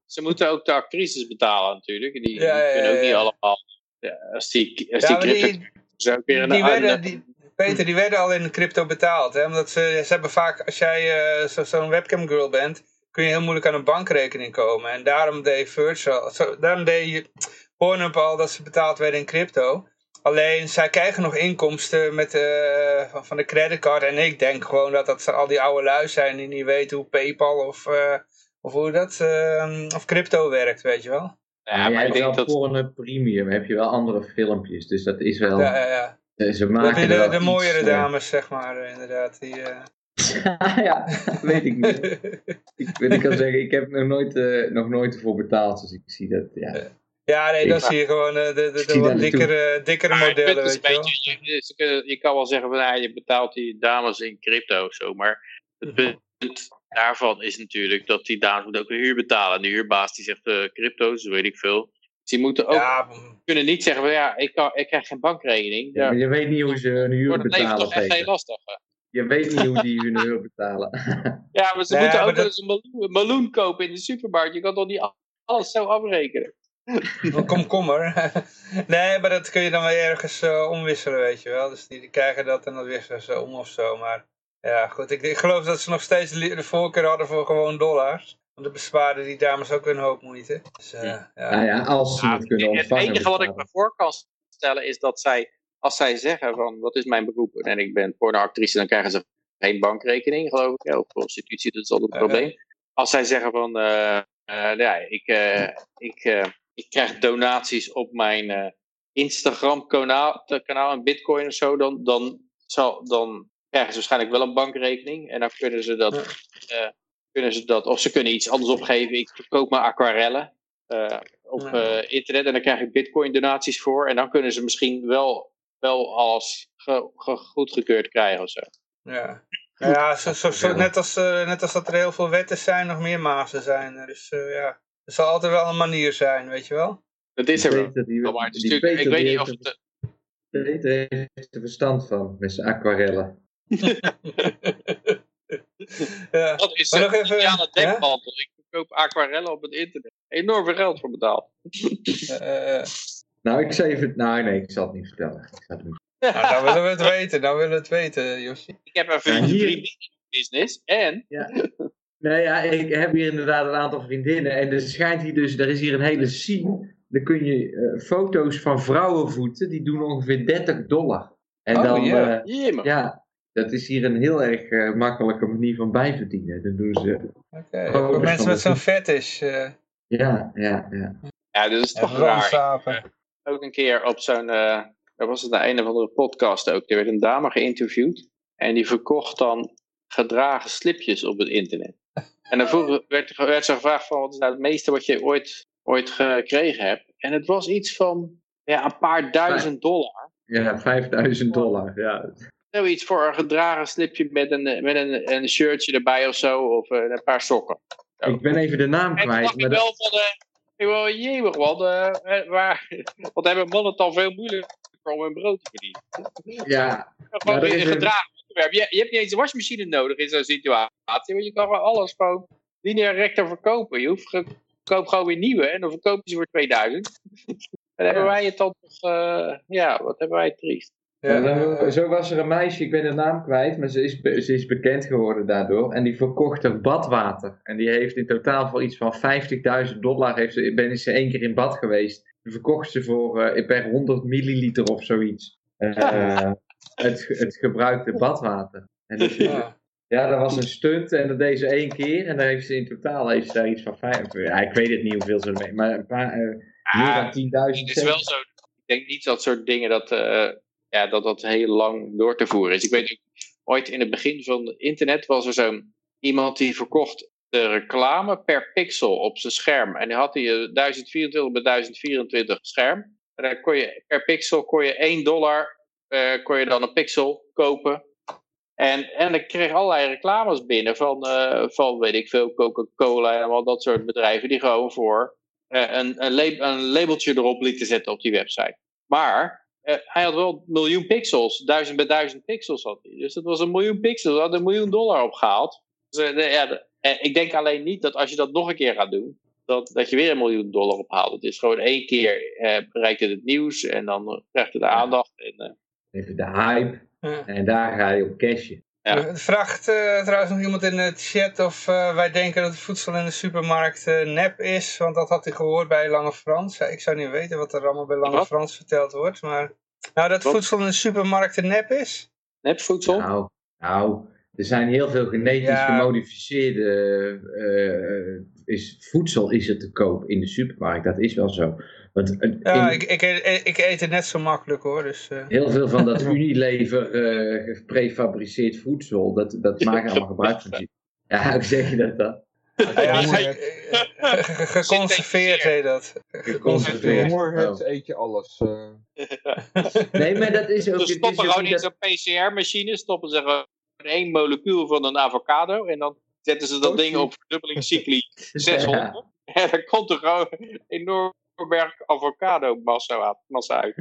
ze moeten ook de actrices betalen natuurlijk. Die, die Ja, ja, kunnen ook ja, niet allemaal. Ja, als die, als Ja, die crypto die, is ook weer een die werden, die, Peter, die werden al in crypto betaald. Hè? Omdat ze, ze hebben vaak, als jij eh, zo- zo'n webcam girl bent, kun je heel moeilijk aan een bankrekening komen. En daarom deed Verge al, zo, daarom deed Pornhub al dat ze betaald werden in crypto. Alleen, zij krijgen nog inkomsten met, eh, van, van de creditcard. En ik denk gewoon dat dat al die oude lui zijn die niet weten hoe Paypal of, eh, of hoe dat, eh, of crypto werkt, weet je wel. Ja, maar ik denk dat. Pornhub Premium, heb je wel andere filmpjes. Dus dat is wel... Ja, ja, ja. eh, Ze maken de, de iets, mooiere eh, dames, zeg maar, eh, inderdaad. Die, eh, ja, weet ik niet. Ik, ik kan zeggen, ik heb nog nooit, eh, nog nooit ervoor betaald. Dus ik zie dat, ja. Ja, nee, dat zie je gewoon eh, de, de, de, wat dikkere, dikkere Maar modellen, is weet je wel. een beetje, je, je kan wel zeggen van ja, je betaalt die dames in crypto of zo. Maar het Mhm. punt daarvan is natuurlijk dat die dames moeten ook een huur betalen. En de huurbaas die zegt eh crypto's, weet ik veel. Dus die moeten ook Ja, kunnen niet zeggen van ja, ik, kan, ik krijg geen bankrekening. Ja, maar je weet niet hoe ze hun huur wordt het leven betalen. toch echt heel Peter. lastig. hè? Je weet niet hoe die hun huur betalen. Ja, maar ze Nee, moeten maar ook dat- eens een meloen, een meloen kopen in de supermarkt. Je kan toch niet alles zo afrekenen? Een komkommer. nee, maar dat kun je dan weer ergens eh, omwisselen, weet je wel. Dus die, die krijgen dat en dan wisselen ze om of zo. Maar ja, goed. Ik, ik geloof dat ze nog steeds de, voorkeur hadden voor gewoon dollars. Want dan bespaarden die dames ook een hoop moeite. Dus, eh, ja. Nou ja, als ze Ja, het kunnen het ontvangen. enige wat ik me voor kan stellen is dat zij, als zij zeggen van wat is mijn beroep en ik ben pornoactrice, dan krijgen ze geen bankrekening, geloof ik. Ja, of prostitutie, dat is altijd een probleem. Als zij zeggen van eh, eh, ja, ik, eh, ik, eh, ik krijg donaties op mijn eh, Instagram kanaal, bitcoin of zo, dan, dan, zal, dan krijgen ze waarschijnlijk wel een bankrekening en dan kunnen ze dat, eh, kunnen ze dat of ze kunnen iets anders opgeven. Ik verkoop mijn aquarellen eh, op Ja. eh, internet en dan krijg ik bitcoin donaties voor. En dan kunnen ze misschien wel, wel als ge, ge- goedgekeurd krijgen of zo. Ja, Nou ja zo, zo, zo, net, als, eh, net als dat er heel veel wetten zijn, nog meer mazen zijn. Dus eh, ja, er zal altijd wel een manier zijn, weet je wel. Dat is er wel. Maar ik weet die niet of heeft het... er- Peter heeft er verstand van, met zijn aquarellen. Ja. Dat is Maar nog een even, hè? dekmantel. Ik verkoop aquarellen op het internet. Enorm veel geld voor betaald. eh, eh, Nou, ik zei het. Nou, nee, ik zal het niet vertellen. Ik zal het niet. nou, dan willen we het weten, dan willen we het weten, Josje. Ik heb een Ja, vriendin in de business. En Ja. Nee, ja, ik heb hier inderdaad een aantal vriendinnen. En er schijnt hier dus, er is hier een hele scene. Dan kun je eh, foto's van vrouwenvoeten, die doen ongeveer 30 dollar. En Oh, dan, ja. eh, jemig. ja, dat is hier een heel erg eh, makkelijke manier van bijverdienen. Dat doen ze. Oké, voor mensen met zo'n fetish. eh Ja, ja, ja. Ja, dat is toch raar. rondzapen. ook een keer op zo'n, eh dat was het een of andere podcast ook. Er werd een dame geïnterviewd en die verkocht dan gedragen slipjes op het internet. En dan vroeg, werd, werd ze gevraagd van wat is nou het meeste wat je ooit, ooit gekregen hebt. En het was iets van ja, een paar duizend dollar. Ja, 5000 dollar. Ja. Zoiets voor een gedragen slipje met een, met een, een shirtje erbij of zo. Of eh, een paar sokken. Ik ben even de naam En kwijt. ik Maar dat- wel van, eh, ik jemig eh, eh, waar, wat hebben mannen het al veel moeilijker om hun brood te verdienen. ja, Gewoon Ja, een gedragen onderwerp. Je, je hebt niet eens een wasmachine nodig in zo'n situatie. Want je kan gewoon alles gewoon lineair rector verkopen. Je hoeft koop gewoon weer nieuwe en dan verkoop je ze voor 2000. Dan hebben wij het dan toch, eh, ja, wat hebben wij triest. Ja, dan- zo was er een meisje, ik ben de naam kwijt, maar ze is, ze is bekend geworden daardoor. En die verkocht er badwater. En die heeft in totaal voor iets van 50.000 dollar, heeft ze, ben is ze één keer in bad geweest. Die verkocht ze voor eh, per 100 milliliter of zoiets. Eh, het, het gebruikte badwater. En dus, ja. ja, dat was een stunt en dat deed ze één keer. En dan heeft ze in totaal heeft ze daar iets van vijf. Ja, ik weet het niet hoeveel ze ermee, maar een paar, eh, meer dan 10.000 Het is wel zo, ik denk niet dat soort dingen dat, eh, ja, dat dat heel lang door te voeren is. Ik weet ooit in het begin van internet was er zo'n iemand die verkocht de reclame per pixel op zijn scherm. En die had hij eh, 1024 bij 1024 scherm. En dan kon je, per pixel kon je 1 dollar, eh, kon je dan een pixel kopen. En, en ik kreeg allerlei reclames binnen van, eh, van weet ik veel, Coca-Cola en al dat soort bedrijven die gewoon voor eh, een, een, een labeltje erop lieten zetten op die website. Maar hij had wel een miljoen pixels, duizend bij duizend pixels had hij. Dus dat was een miljoen pixels, hij had een miljoen dollar opgehaald. Dus, eh, de- ja, de- eh, ik denk alleen niet dat als je dat nog een keer gaat doen, dat, dat je weer een miljoen dollar ophaalt. Het is gewoon één keer eh, bereikt het het nieuws en dan eh, krijgt het de aandacht. En, eh, Even de hype. Ja. En daar ga je op cashen. Ja. Vraagt eh, trouwens nog iemand in de chat of eh, wij denken dat het voedsel in de supermarkt eh, nep is. Want dat had hij gehoord bij Lange Frans. Ja, ik zou niet weten wat er allemaal bij Lange Wat? Frans verteld wordt. Maar nou, dat voedsel in de supermarkten nep is? nepvoedsel. Nou, nou, er zijn heel veel genetisch Ja. gemodificeerde eh, is, voedsel is er te koop in de supermarkt. Dat is wel zo. Want Ja, in- ik, ik, eet- ik eet het net zo makkelijk hoor. Dus, eh. heel veel van dat Unilever eh geprefabriceerd voedsel, dat, dat maken allemaal gebruik van. Ja, hoe zeg je dat dan? Ja, Geconserveerd heet dat. Geconserveerd. Honger hebt, Oh. eet je alles. eh. Nee, maar dat is ook... Ze stoppen ook gewoon niet in zo'n PCR-machine, stoppen ze gewoon één molecuul van een avocado en dan zetten ze dat Oh, ding op verdubbilingscycli 600. En dan komt er gewoon een enorm berg avocado massa uit. Massa uit.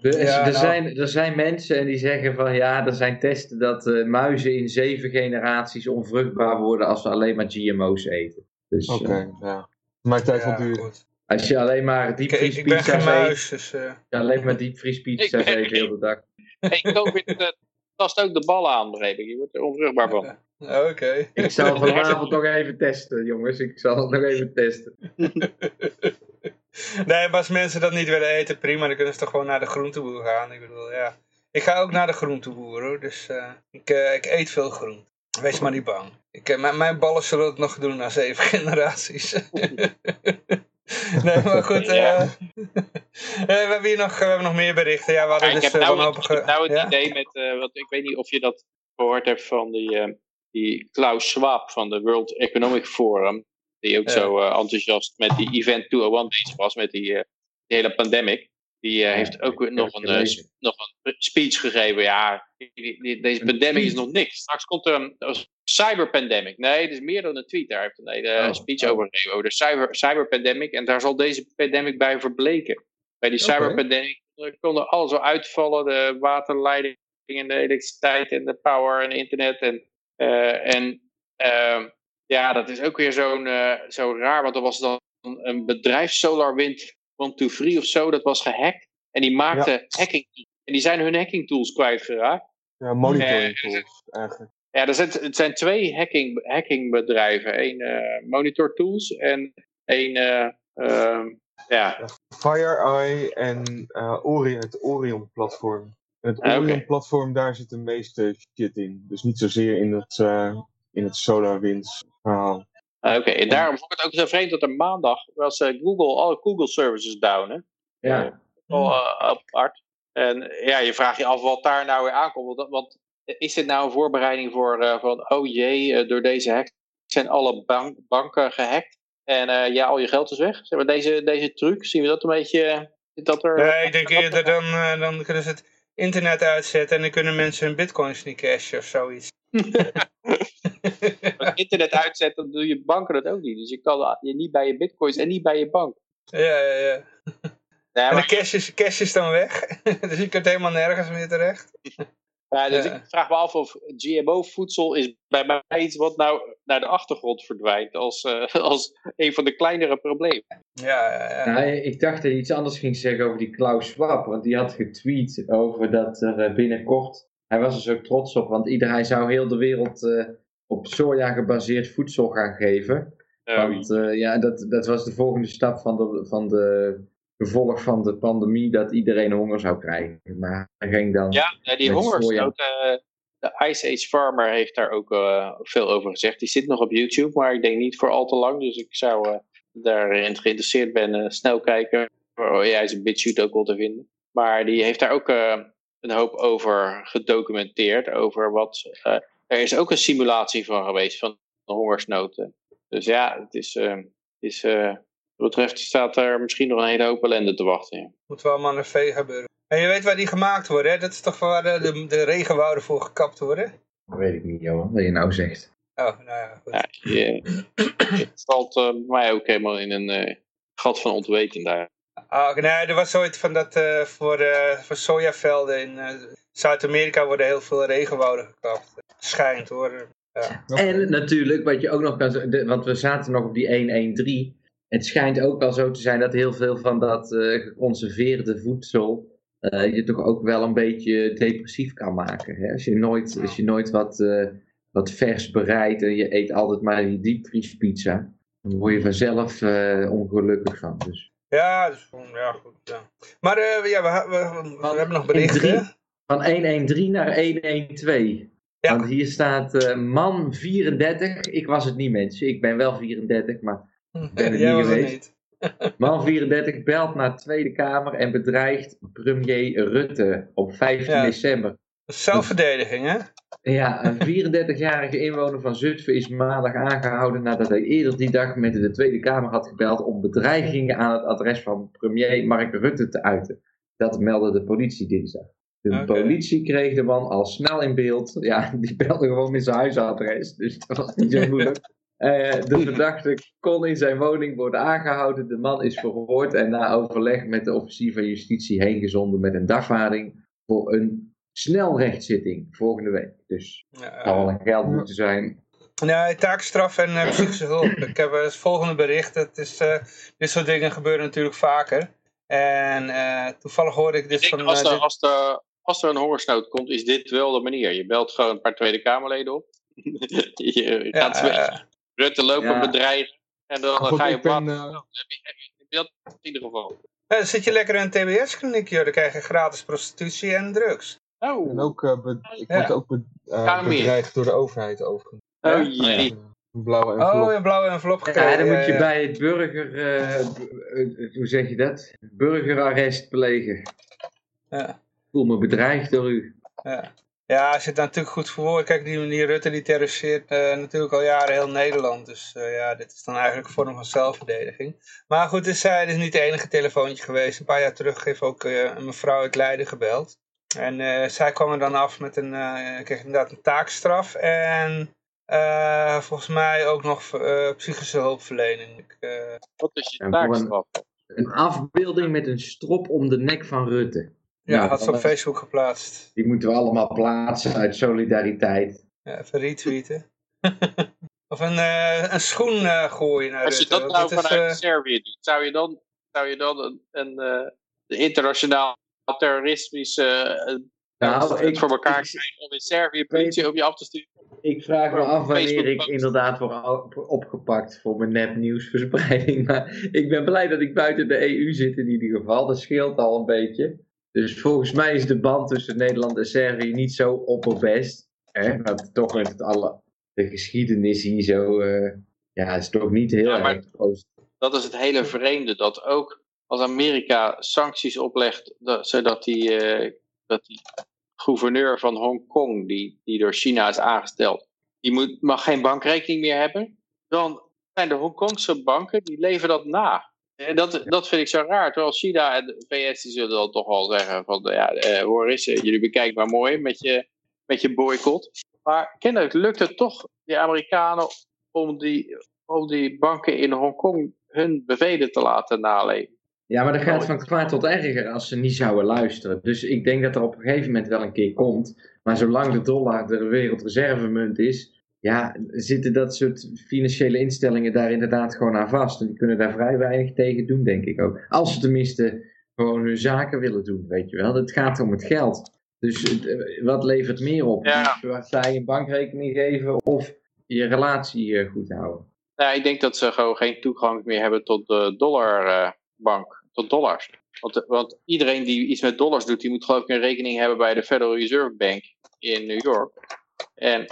Er, Ja, er nou. zijn, er zijn mensen en die zeggen van ja, er zijn testen dat eh, muizen in zeven generaties onvruchtbaar worden als ze alleen maar GMO's eten. Dus Oké, eh, ja. Mijn tijd duren. goed. Als je alleen maar Ik, ik, ik ben geen diepvriespizza's eet, muis, dus... eh, ja, alleen maar diepvriespizza's Ik eet heel de dag. Hey, COVID eh, tast ook de ballen aan, begreep ik. Je wordt er onvruchtbaar van. Oké. Ik zal vanavond nog even testen, jongens. Ik zal het nog even testen. nee, maar als mensen dat niet willen eten, prima. Dan kunnen ze toch gewoon naar de groenteboer gaan. Ik bedoel, ja. Ik ga ook naar de groenteboer, hoor. Dus eh, ik, ik eet veel groente. Wees maar niet bang. Ik, eh, mijn, mijn ballen zullen het nog doen na zeven generaties. nee, maar goed. Ja. eh, eh, we, hebben hier nog, we hebben nog meer berichten. Ja, we hadden Ja, ik dus heb eh, nou, wanhopige- ik heb nou het ja? idee met, eh, wat, ik weet niet of je dat gehoord hebt van die, eh, die Klaus Schwab van de World Economic Forum. Die ook zo eh, enthousiast met die Event 201 bezig was, met die, eh, die hele pandemic. Die eh, heeft ook ik nog een, eh, nog een speech gegeven. Ja, die- die- die- deze Een pandemic is nog niks. Straks komt er een, een cyberpandemic. Nee, het is meer dan een tweet. Daar heeft een hele Oh, speech oh. over gegeven. Over de cyber, cyberpandemic. En daar zal deze pandemic bij verbleken. Bij die Oké. cyberpandemic er konden alles al uitvallen. De waterleiding en de elektriciteit en de power en internet. En, eh, en ehm, ja, dat is ook weer zo'n eh, zo raar. Want er was dan een bedrijf, SolarWind One to Free of zo. Dat was gehackt. En die maakte hacking. En die zijn hun hacking tools kwijtgeraakt. Ja, monitoring tools eigenlijk. Ja, er zijn, het zijn twee hacking, hackingbedrijven. Eén eh, Monitor Tools en één... eh, ehm, ja, FireEye en eh, Orion, het Orion-platform. En het Ah. Orion-platform, daar zit de meeste shit in. Dus niet zozeer in het, in het SolarWinds verhaal. Ah, Oké, en daarom vond ik het ook zo vreemd dat er maandag was eh, Google, alle Google services down. Hè? Ja, eh, apart. En ja, je vraagt je af wat daar nou weer aankomt. Want, want is dit nou een voorbereiding voor eh, van, oh jee, eh, door deze hack zijn alle bank, banken gehackt. En eh, ja, al je geld is weg. Zeg maar, deze, deze truc, zien we dat een beetje? eh, Dat er, Nee, ik denk eerder dan, eh, dan kunnen ze het internet uitzetten en dan kunnen mensen hun bitcoins niet cashen of zoiets. Als internet uitzet, dan doe je banken dat ook niet. Dus je kan je niet bij je bitcoins en niet bij je bank. Ja, ja, ja. Ja, En maar, de cash is, cash is dan weg, dus je kunt helemaal nergens meer terecht. ja, dus ja. ik vraag me af of GMO-voedsel is bij mij iets wat nou naar de achtergrond verdwijnt als, eh, als een van de kleinere problemen. Ja, ja, ja. Nou, ik dacht dat je iets anders ging zeggen over die Klaus Schwab. Want die had getweet over dat er eh, binnenkort... Hij was er zo trots op, want ieder, hij zou heel de wereld eh, op soja gebaseerd voedsel gaan geven. Want eh, ja, dat, dat was de volgende stap van de, van de gevolg van de pandemie, dat iedereen honger zou krijgen. Maar hij ging dan... Ja, die hongersnood. eh, de Ice Age Farmer heeft daar ook eh, veel over gezegd. Die zit nog op YouTube, maar ik denk niet voor al te lang. Dus ik zou daarin geïnteresseerd ben, snel kijken. Oh, ja, is een BitChute ook wel te vinden. Maar die heeft daar ook een hoop over gedocumenteerd. Over wat. Eh, er is ook een simulatie van geweest van de hongersnood. eh. Dus ja, het is. eh, het is eh, wat betreft staat er misschien nog een hele hoop ellende te wachten. ja. Moet wel allemaal een vee gebeuren. En je weet waar die gemaakt worden, hè? Dat is toch waar de, de, de regenwouden voor gekapt worden? Dat weet ik niet, Johan, wat je nou zegt. Oh, nou ja, goed. Ja, je, het valt eh, mij ook helemaal in een eh, gat van ontweten daar. Ah, oké, nee, er was zoiets van dat eh, voor, eh, voor sojavelden in eh, Zuid-Amerika worden heel veel regenwouden gekapt. Schijnt hoor. Ja. En natuurlijk, wat je ook nog kan zeggen, want we zaten nog op die 113. Het schijnt ook wel zo te zijn dat heel veel van dat eh, geconserveerde voedsel eh, je toch ook wel een beetje depressief kan maken. Hè? Als, je nooit, als je nooit wat, eh, wat vers bereidt en je eet altijd maar die diepvriespizza, dan word je vanzelf eh, ongelukkig van. Dus. Ja, dus, ja, goed. Ja. Maar eh, ja, we, we, we hebben nog berichten. Van 113 naar 112. Ja. Want hier staat eh, man 34. Ik was het niet mensen, ik ben wel 34, maar ben het niet geweest. niet. Man 34 belt naar de Tweede Kamer en bedreigt premier Rutte op 15 Ja. december. Zelfverdediging, hè? Ja, een 34-jarige inwoner van Zutphen is maandag aangehouden nadat hij eerder die dag met de Tweede Kamer had gebeld om bedreigingen aan het adres van premier Mark Rutte te uiten. Dat meldde de politie dinsdag. De politie kreeg de man al snel in beeld. Ja, die belde gewoon met zijn huisadres, dus dat was niet zo moeilijk. Eh, de verdachte kon in zijn woning worden aangehouden. De man is verhoord en na overleg met de officier van justitie heengezonden met een dagvaarding voor een snelrechtszitting volgende week. Dus Ja, zal wel een geld moeten zijn. Nee, taakstraf en uh, psychische hulp. Ik heb het volgende bericht. Het is, uh, dit soort dingen gebeuren natuurlijk vaker. En uh, toevallig hoorde ik dit van... Als, de, als, de, als er een hongersnood komt, is dit wel de manier. Je belt gewoon een paar Tweede Kamerleden op. je gaat ja, Rutte lopen ja. bedreigen. En dan Goed, ga je ik op ben, wat. uh, dat in ieder geval. dan zit je lekker in een TBS-kliniek, joh. Dan krijg je gratis prostitutie en drugs. Oh, en ook, uh, be- ik Ja. word ook be- uh, meer. bedreigd door de overheid overigens. oh Ja? jee. Een blauwe envelop. Oh, een blauwe envelop gekregen. Ja, dan moet je ja. bij het burger, eh, eh, hoe zeg je dat? Burgerarrest plegen. Ja. Ik voel me bedreigd door u. Ja. ja, het natuurlijk goed verwoordt. Kijk, die, die Rutte die terroriseert eh, natuurlijk al jaren heel Nederland. Dus eh, ja, dit is dan eigenlijk een vorm van zelfverdediging. Maar goed, het is, eh, het is niet het enige telefoontje geweest. Een paar jaar terug heeft ook eh, een mevrouw uit Leiden gebeld. En eh, zij kwam er dan af met een, eh, kreeg inderdaad een taakstraf. En eh, volgens mij ook nog eh, psychische hulpverlening. Ik, eh, Wat is je een- taakstraf? Een afbeelding met een strop om de nek van Rutte. ja, Nou, had ze op dat- Facebook geplaatst. Die moeten we allemaal plaatsen uit solidariteit. Ja, even retweeten. of een, eh, een schoen eh, gooien naar Als je Rutte. dat nou is, vanuit eh, Servië doet, zou je dan, zou je dan een, een eh, de internationaal terroristische eh, Nou, het ik- voor elkaar krijgen om in Servië politie op je af te sturen? Ik vraag me af wanneer ik inderdaad word op- opgepakt voor mijn nepnieuwsverspreiding. Maar ik ben blij dat ik buiten de EU zit in ieder geval. Dat scheelt al een beetje. Dus volgens mij is de band tussen Nederland en Servië niet zo opperbest. Hè? Want toch met het alle, de geschiedenis hier zo... eh, ja, is toch niet heel Ja, erg. Dat is het hele vreemde, dat ook als Amerika sancties oplegt, dat, zodat die, eh, dat die gouverneur van Hongkong, die, die door China is aangesteld, die moet, mag geen bankrekening meer hebben, dan zijn de Hongkongse banken, die leven dat na. En dat, dat vind ik zo raar, terwijl China en de VS, die zullen dan toch wel zeggen van, ja, eh, hoor eens, eh, jullie bekijken maar mooi met je, met je boycott. Maar kennelijk lukt het toch, die Amerikanen, om die, om die banken in Hongkong hun bevelen te laten naleven. Ja, maar dat gaat van kwaad tot erger als ze niet zouden luisteren. Dus ik denk dat er op een gegeven moment wel een keer komt. Maar zolang de dollar de wereldreservemunt is, ja, zitten dat soort financiële instellingen daar inderdaad gewoon aan vast. En die kunnen daar vrij weinig tegen doen, denk ik ook. Als ze tenminste gewoon hun zaken willen doen, weet je wel. Het gaat om het geld. Dus eh, wat levert meer op? Ja. Wat zij een bankrekening geven of je relatie eh, goed houden? Nou, ik denk dat ze gewoon geen toegang meer hebben tot de dollarbank, tot dollars. Want, want iedereen die iets met dollars doet, die moet geloof ik een rekening hebben bij de Federal Reserve Bank in New York. En,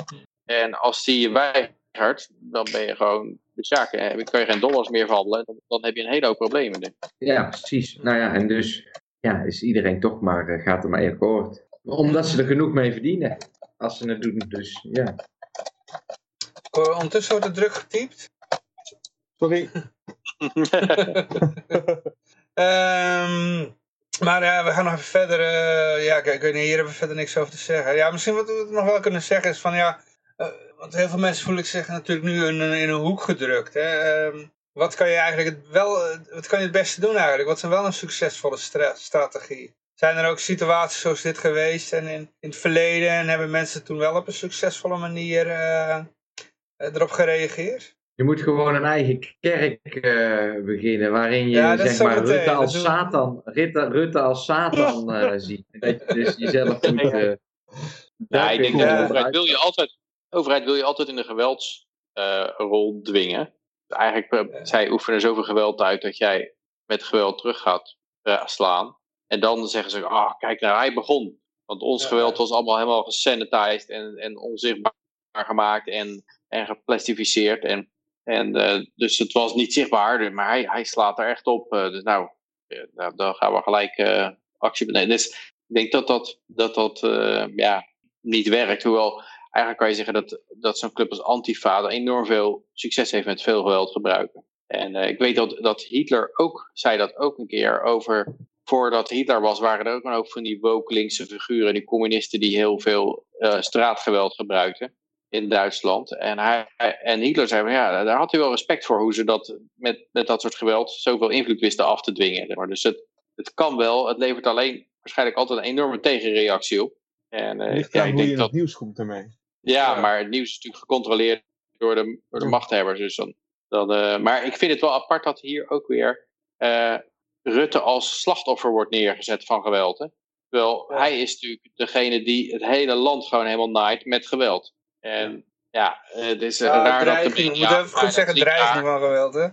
en als die je weigert, dan ben je gewoon, dus ja, kan je geen dollars meer verhandelen. Dan, dan heb je een hele hoop problemen. denk ik. Ja, precies. Nou ja, en dus ja, is iedereen toch maar, eh, gaat er maar akkoord. Omdat ze er genoeg mee verdienen. Als ze het doen, dus ja. ondertussen wordt er druk getypt. Sorry. Ehm, maar ja, we gaan nog even verder. eh, ja, kijk, ik hier hebben we verder niks over te zeggen. Ja, misschien wat we nog wel kunnen zeggen is van ja. eh, want heel veel mensen voelen zich natuurlijk nu in, in een hoek gedrukt. Hè? Ehm, wat kan je eigenlijk het wel, eh, wat kan je het beste doen eigenlijk? Wat is wel een succesvolle stra- strategie? Zijn er ook situaties zoals dit geweest en in, in het verleden en hebben mensen toen wel op een succesvolle manier erop gereageerd? Je moet gewoon een eigen kerk eh, beginnen, waarin je Ja, zeg maar Rutte als. Satan, Rutte, Rutte als Satan eh, ziet. Dat je dus jezelf moet... eh, Ja, ik denk dat de overheid wil je altijd, de overheid wil je altijd in de geweldsrol dwingen. Eigenlijk, eh, zij oefenen zoveel geweld uit dat jij met geweld terug gaat eh, slaan. En dan zeggen ze, ah, kijk nou, hij begon. Want ons Ja. geweld was allemaal helemaal gesanitized en, en onzichtbaar gemaakt en, en geplastificeerd. En, en, eh, dus het was niet zichtbaar, maar hij, hij slaat er echt op. Eh, dus nou, eh, nou, dan gaan we gelijk actie benemen. Dus ik denk dat dat, dat, dat ja, niet werkt. Hoewel, eigenlijk kan je zeggen dat, dat zo'n club als Antifa enorm veel succes heeft met veel geweld gebruiken. En ik weet dat, dat Hitler ook, zei dat ook een keer over, voordat Hitler was, waren er ook een hoop van die woke linkse figuren, die communisten die heel veel straatgeweld gebruikten in Duitsland. En, hij, hij- en Hitler zei, van, ja, daar had hij wel respect voor hoe ze dat met, met dat soort geweld zoveel invloed wisten af te dwingen. Maar dus het, het kan wel, het levert alleen waarschijnlijk altijd een enorme tegenreactie op. En eh, Ligt ja, ik denk dat het nieuws komt ermee. ja, Ja. maar het nieuws is natuurlijk gecontroleerd door de, door de Ja. machthebbers. Dus dan, dan, eh, maar ik vind het wel apart dat hier ook weer eh, Rutte als slachtoffer wordt neergezet van geweld. Hè? Terwijl Ja. hij is natuurlijk degene die het hele land gewoon helemaal naait met geweld. En ja, eh, het is eh, Ja, raar dat de dreiging. Je media... moet even goed zeggen, dreiging van geweld, hè?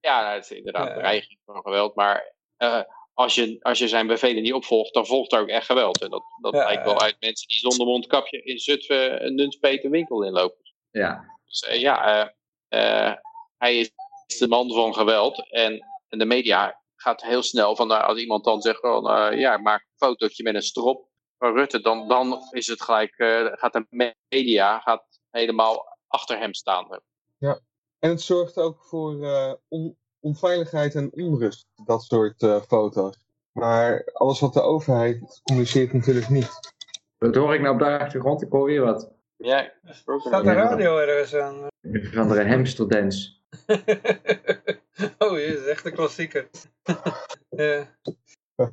Ja, nou, het is inderdaad Ja. dreiging van geweld. Maar eh, als, je, als je zijn bevelen niet opvolgt, dan volgt er ook echt geweld. En dat, dat Ja, blijkt wel uit mensen die zonder mondkapje in Zutphen een Nunspeet een winkel inlopen. Ja. Dus eh, ja, eh, eh, hij is de man van geweld. En, en de media gaat heel snel van, nou, als iemand dan zegt, van, eh, ja, maak een fotootje met een strop van Rutte, dan, dan is het gelijk, eh, gaat de media gaat helemaal achter hem staan. En het zorgt ook voor eh, on- onveiligheid en onrust, dat soort eh, foto's. Maar alles wat de overheid communiceert natuurlijk niet. Wat hoor ik nou op de achtergrond? Ik hoor weer wat. Ja, Staat de radio ergens aan? Een andere hamsterdance. oh, je is echt een klassieker. ja.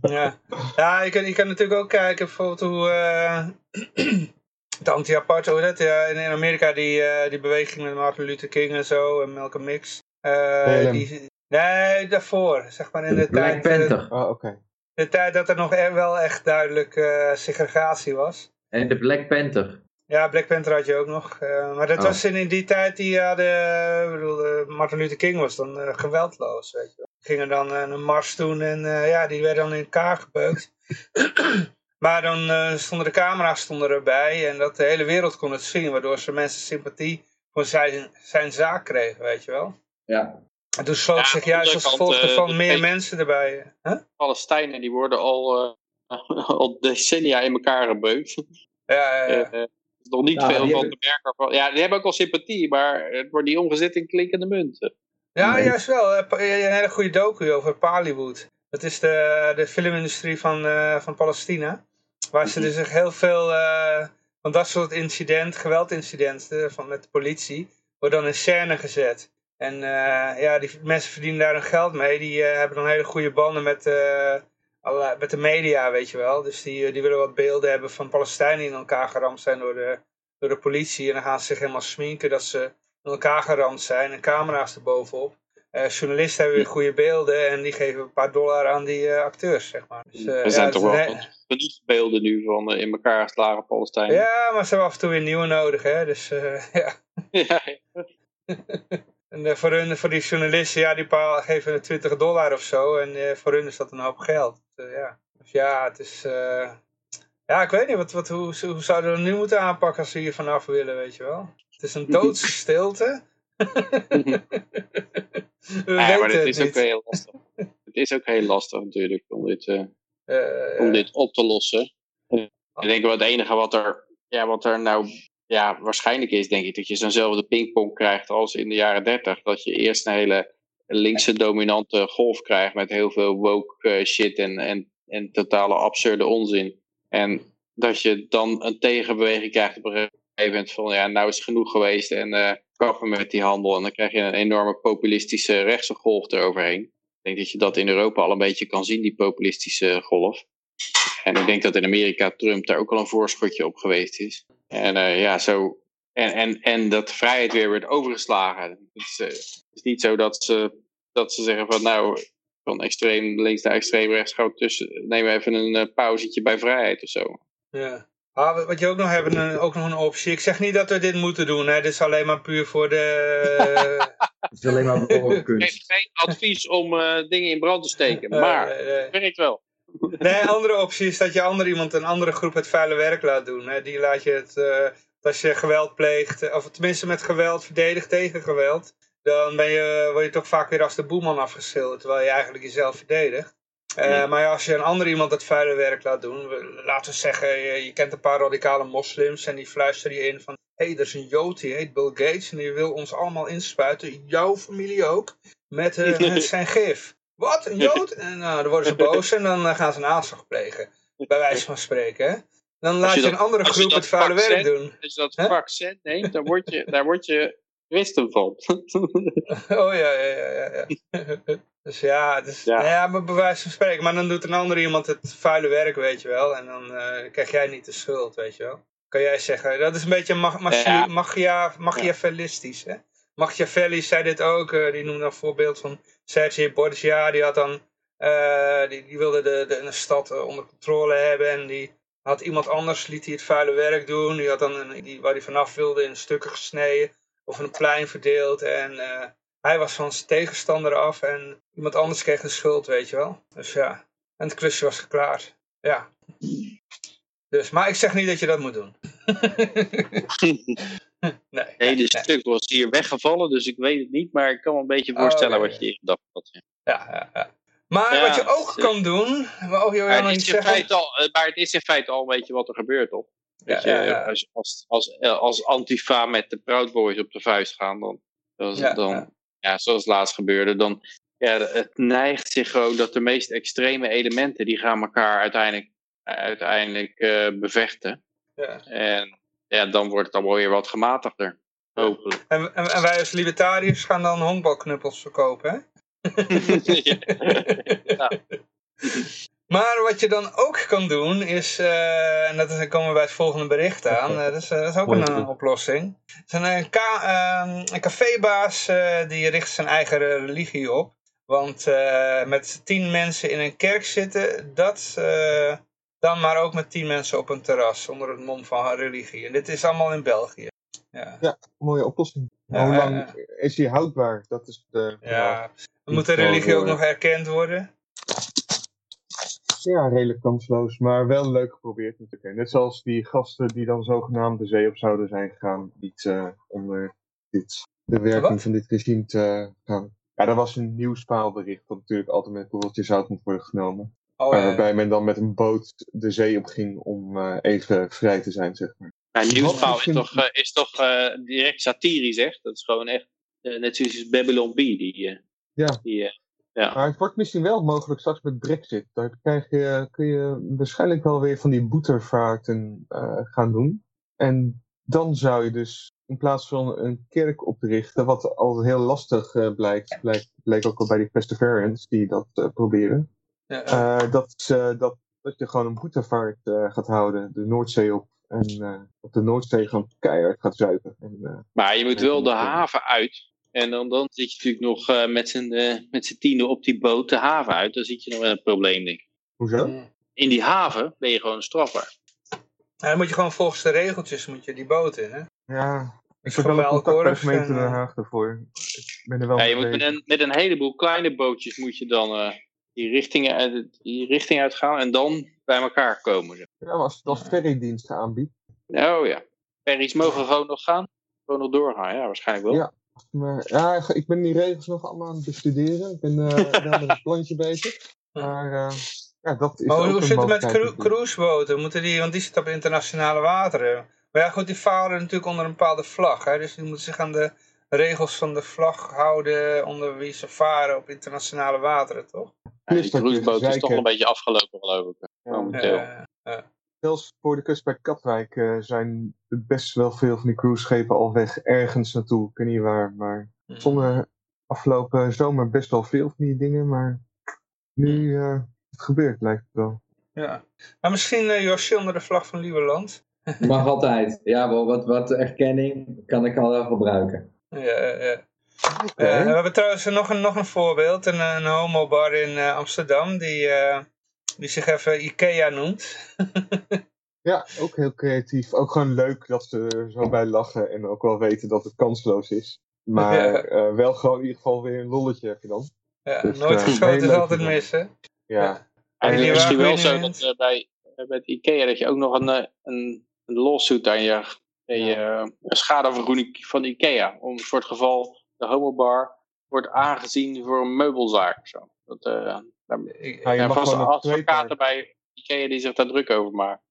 Ja. ja, je kan, je kan natuurlijk ook kijken bijvoorbeeld hoe eh het anti-apart, hoe dat, ja, in, in Amerika die, eh, die beweging met Martin Luther King en zo en Malcolm X. eh, die, nee, daarvoor, zeg maar in de Black tijd, Panther. Oké. de tijd dat er nog e- wel echt duidelijk eh, segregatie was. En de Black Panther. Ja, Black Panther had je ook nog. eh, maar dat Oh. was in, in die tijd die hadden, bedoel, eh, Martin Luther King was dan eh, geweldloos, weet je wel. Gingen dan eh, een mars doen en eh, ja, die werden dan in elkaar gebeukt. maar dan eh, stonden de camera's stonden erbij en dat de hele wereld kon het zien, waardoor ze mensen sympathie voor zijn, zijn zaak kregen, weet je wel. Ja. En toen sloot Ja, zich de juist als gevolg eh, ervan de meer mensen erbij. Huh? Palestijnen die worden al, eh, al decennia in elkaar gebeukt. Ja, ja, ja. Eh, is nog niet Ja, veel van hebben- te merken. Van, ja, die hebben ook wel sympathie, maar het wordt niet omgezet in klinkende munten. Ja, Nee. juist wel. Eh, Een hele goede docu over Paliwood. Dat is de, de filmindustrie van, eh, van Palestina. Waar ze dus echt heel veel eh, van dat soort incident, geweldincidenten van, met de politie, wordt dan in scène gezet. En ja, die mensen verdienen daar hun geld mee. Die hebben dan hele goede banden met, allerlei- met de media, weet je wel. Dus die, die willen wat beelden hebben van Palestijnen die in elkaar geramd zijn door de, door de politie. En dan gaan ze zich helemaal sminken dat ze elkaar geramd zijn en camera's erbovenop. Eh journalisten hebben weer goede beelden en die geven een paar dollar aan die eh, acteurs, zeg maar. Dus, eh, er ja, zijn toch wel genoeg beelden nu van in elkaar geslagen Palestijnen. Ja, maar ze hebben af en toe weer nieuwe nodig, hè. Dus ja. Ja, En voor, hun, voor die journalisten, ja, die paar geven 20 dollar of zo. En voor hun is dat een hoop geld. Ja. Dus ja, het is... Ja, ik weet niet, wat, wat, hoe, hoe zouden we het nu moeten aanpakken als we hier vanaf willen, weet je wel? Het is een doodse stilte. we Ja, maar het het is ook heel lastig. Het is ook heel lastig natuurlijk om dit, eh, Eh, om ja. dit op te lossen. Ik denk wel het enige wat er, ja, wat er nou ja, waarschijnlijk is, denk ik, dat je zo'nzelfde pingpong krijgt als in de jaren dertig. Dat je eerst een hele linkse dominante golf krijgt met heel veel woke eh, shit en, en, en totale absurde onzin. En dat je dan een tegenbeweging krijgt op een gegeven moment van ja, nou is het genoeg geweest en eh kappen met die handel. En dan krijg je een enorme populistische rechtse golf eroverheen. Ik denk dat je dat in Europa al een beetje kan zien, die populistische golf. En ik denk dat in Amerika Trump daar ook al een voorschotje op geweest is. En eh, ja, zo. En, en, en dat vrijheid weer werd overgeslagen. Het is, eh, is niet zo dat ze, dat ze zeggen van nou, van extreem links naar extreem rechts we tussen. We even een uh, pauzetje bij vrijheid of zo. Ja. Ah, wat- je ook nog hebt, een, ook nog een optie. Ik zeg niet dat we dit moeten doen. Hè. Dit is alleen maar puur voor de... Het is alleen maar Geen, woordkunst. geen advies om eh, dingen in brand te steken, Nee, maar het werkt wel. Nee, een andere optie is dat je ander iemand, een andere groep het vuile werk laat doen. Hè. Die laat je het, eh, als je geweld pleegt, eh, of tenminste met geweld verdedigt tegen geweld, dan ben je, word je toch vaak weer als de boeman afgeschilderd, terwijl je eigenlijk jezelf verdedigt. Eh. Maar ja, als je een ander iemand het vuile werk laat doen, we- laten we zeggen, je, je kent een paar radicale moslims en die fluisteren je in van, hé, hey, er is een jood, die heet Bill Gates en die wil ons allemaal inspuiten, jouw familie ook, met, eh, met zijn gif. Wat, een jood? En nou, dan worden ze boos en dan eh, gaan ze een aanslag plegen, bij wijze van spreken. Hè? Dan laat je, dat- een andere groep het vuile werk doen. Als je dat vaccin neemt, dan word je, daar word je christen van. Oh ja, ja, ja, ja. dus ja, is, Ja. Nou ja, maar bij wijze van spreken. Maar dan doet een ander iemand het vuile werk, weet je wel. En dan eh, krijg jij niet de schuld, weet je wel. kan jij zeggen. Dat is een beetje mag, Ja. magia, machiavellistisch. Hè? Machiavelli zei dit ook, eh, die noemde een voorbeeld van Sergei Borgia, die had dan, eh, die, die wilde de, de, een stad onder controle hebben en die had iemand anders, liet hij het vuile werk doen, die had dan een, die, waar hij vanaf wilde in stukken gesneden of een plein verdeeld en hij was van zijn tegenstander af en iemand anders kreeg de schuld, weet je wel. Dus ja, en het klusje was geklaard. Ja. Dus, maar ik zeg niet dat je dat moet doen. nee. Nee. stuk was hier weggevallen, dus ik weet het niet, maar ik kan me een beetje Oh, voorstellen wat je gedacht had. Ja. Ja, ja. Maar Ja, wat je ook het- kan doen, wou je Maar, het is in feite al, eh, maar het is in feite al een beetje wat er gebeurt, toch? Dat Ja, je, ja. Als, als, als, eh, als Antifa met de Proud Boys op de vuist gaan, dan, dan, Ja, dan ja. zoals laatst gebeurde, dan ja, het neigt zich gewoon dat de meest extreme elementen, die gaan elkaar uiteindelijk, uiteindelijk eh, bevechten. Ja. En ja, dan wordt het allemaal weer wat gematigder. Hopelijk. En, en, en wij als libertariërs gaan dan honkbalknuppels verkopen, hè? Ja. Maar wat je dan ook kan doen is, eh, en dat is, dan komen we bij het volgende bericht aan, eh, dat, is, eh, dat is ook een, oplossing. Is een, ka- ehm, een cafébaas die richt zijn eigen religie op. Want met tien mensen in een kerk zitten, dat dan maar ook met tien mensen op een terras onder het mom van religie. En dit is allemaal in België. Ja, Mooie oplossing. Maar Ja, hoe ja, lang ja. is die houdbaar? Dat is de ja. Moet de religie ook nog erkend worden? Ja, redelijk kansloos, maar wel leuk geprobeerd natuurlijk. Net zoals die gasten die dan zogenaamd de zee op zouden zijn gegaan, niet eh, onder dit, de werking Wat? van dit regime te gaan. Ja, dat was een nieuwspaalbericht dat natuurlijk altijd met korreltjes zout moet worden genomen. Oh, ja. waarbij men dan met een boot de zee op ging om eh, even vrij te zijn, zeg maar. Maar nieuwspaal is misschien- toch, eh, is toch eh, direct satirisch, echt? Dat is gewoon echt, eh, net zoals Babylon B. Die, eh, Ja. die, eh, ja. Maar het wordt misschien wel mogelijk straks met Brexit. Daar krijg je, kun je waarschijnlijk wel weer van die boetervaarten eh, gaan doen. En dan zou je dus in plaats van een kerk oprichten, wat altijd heel lastig eh, blijkt, blijkt, bleek ook al bij die Perseverance die dat eh, proberen, Ja, eh, dat, dat, dat je gewoon een boetervaart eh, gaat houden, de Noordzee op. En eh, op de Noordzee gewoon keihard gaat zuipen. En, eh, Maar je moet wel de haven uit. En dan, dan zit je natuurlijk nog eh, met z'n eh, tienen op die boot de haven uit. Dan zit je nog met een probleem, denk ik. hoezo? In die haven ben je gewoon strafbaar. Ja, dan moet je gewoon volgens de regeltjes moet je die boot in, hè? Ja, ik heb wel een contact bij de gemeente Den eh, Haag daarvoor. Ik ben er wel Ja, je mee moet met een, met een heleboel kleine bootjes moet je dan eh, die, richting, uit- die richting uitgaan. En dan bij elkaar komen. zeg. Ja, maar als het als ferrydiensten aanbiedt. Oh ja. Ferries mogen gewoon nog gaan. Gewoon nog doorgaan, ja, waarschijnlijk wel. Ja. Maar ja, ik ben die regels nog allemaal aan het bestuderen. Ik ben eh wel met een plantje bezig. Maar eh, ja, dat is Maar hoe, zit het met cru cruiseboten? Moeten die, want die zitten op internationale wateren. Maar ja, goed, die varen natuurlijk onder een bepaalde vlag. Hè? Dus die moeten zich aan de regels van de vlag houden onder wie ze varen op internationale wateren, toch? Ja, die cruiseboot is toch een beetje afgelopen, geloof ik. Ja. Momenteel. Eh, Zelfs voor de kust bij Katwijk eh, zijn best wel veel van die cruiseschepen al weg ergens naartoe. Ik weet niet waar, maar hm. zonder afgelopen zomer best wel veel van die dingen. Maar nu eh het gebeurt, lijkt het wel. Ja. Maar misschien uh, Josje onder de vlag van Lieberland. Mag altijd. Ja, wel, wat, wat erkenning kan ik al wel gebruiken. Ja, ja. Eh, we hebben trouwens nog een, nog een voorbeeld. Een, een homobar in eh, Amsterdam die, eh, die zich even Ikea noemt. Ja, ook heel creatief. Ook gewoon leuk dat ze er zo bij lachen en ook wel weten dat het kansloos is. Maar Ja. eh, wel gewoon in ieder geval weer een lolletje heb je dan. Ja, Dus, nooit eh, geschoten is altijd mis, hè? Ja, En En het die is misschien wel zo dat eh, bij, bij het IKEA dat je ook nog een, eh, een, een lawsuit aan je, eh, een schadevergoeding van IKEA. Om voor het geval de homobar wordt aangezien voor een meubelzaak. Zo. Dat, eh, Ja, gewoon een advocaten bij IKEA die zich daar druk over maken.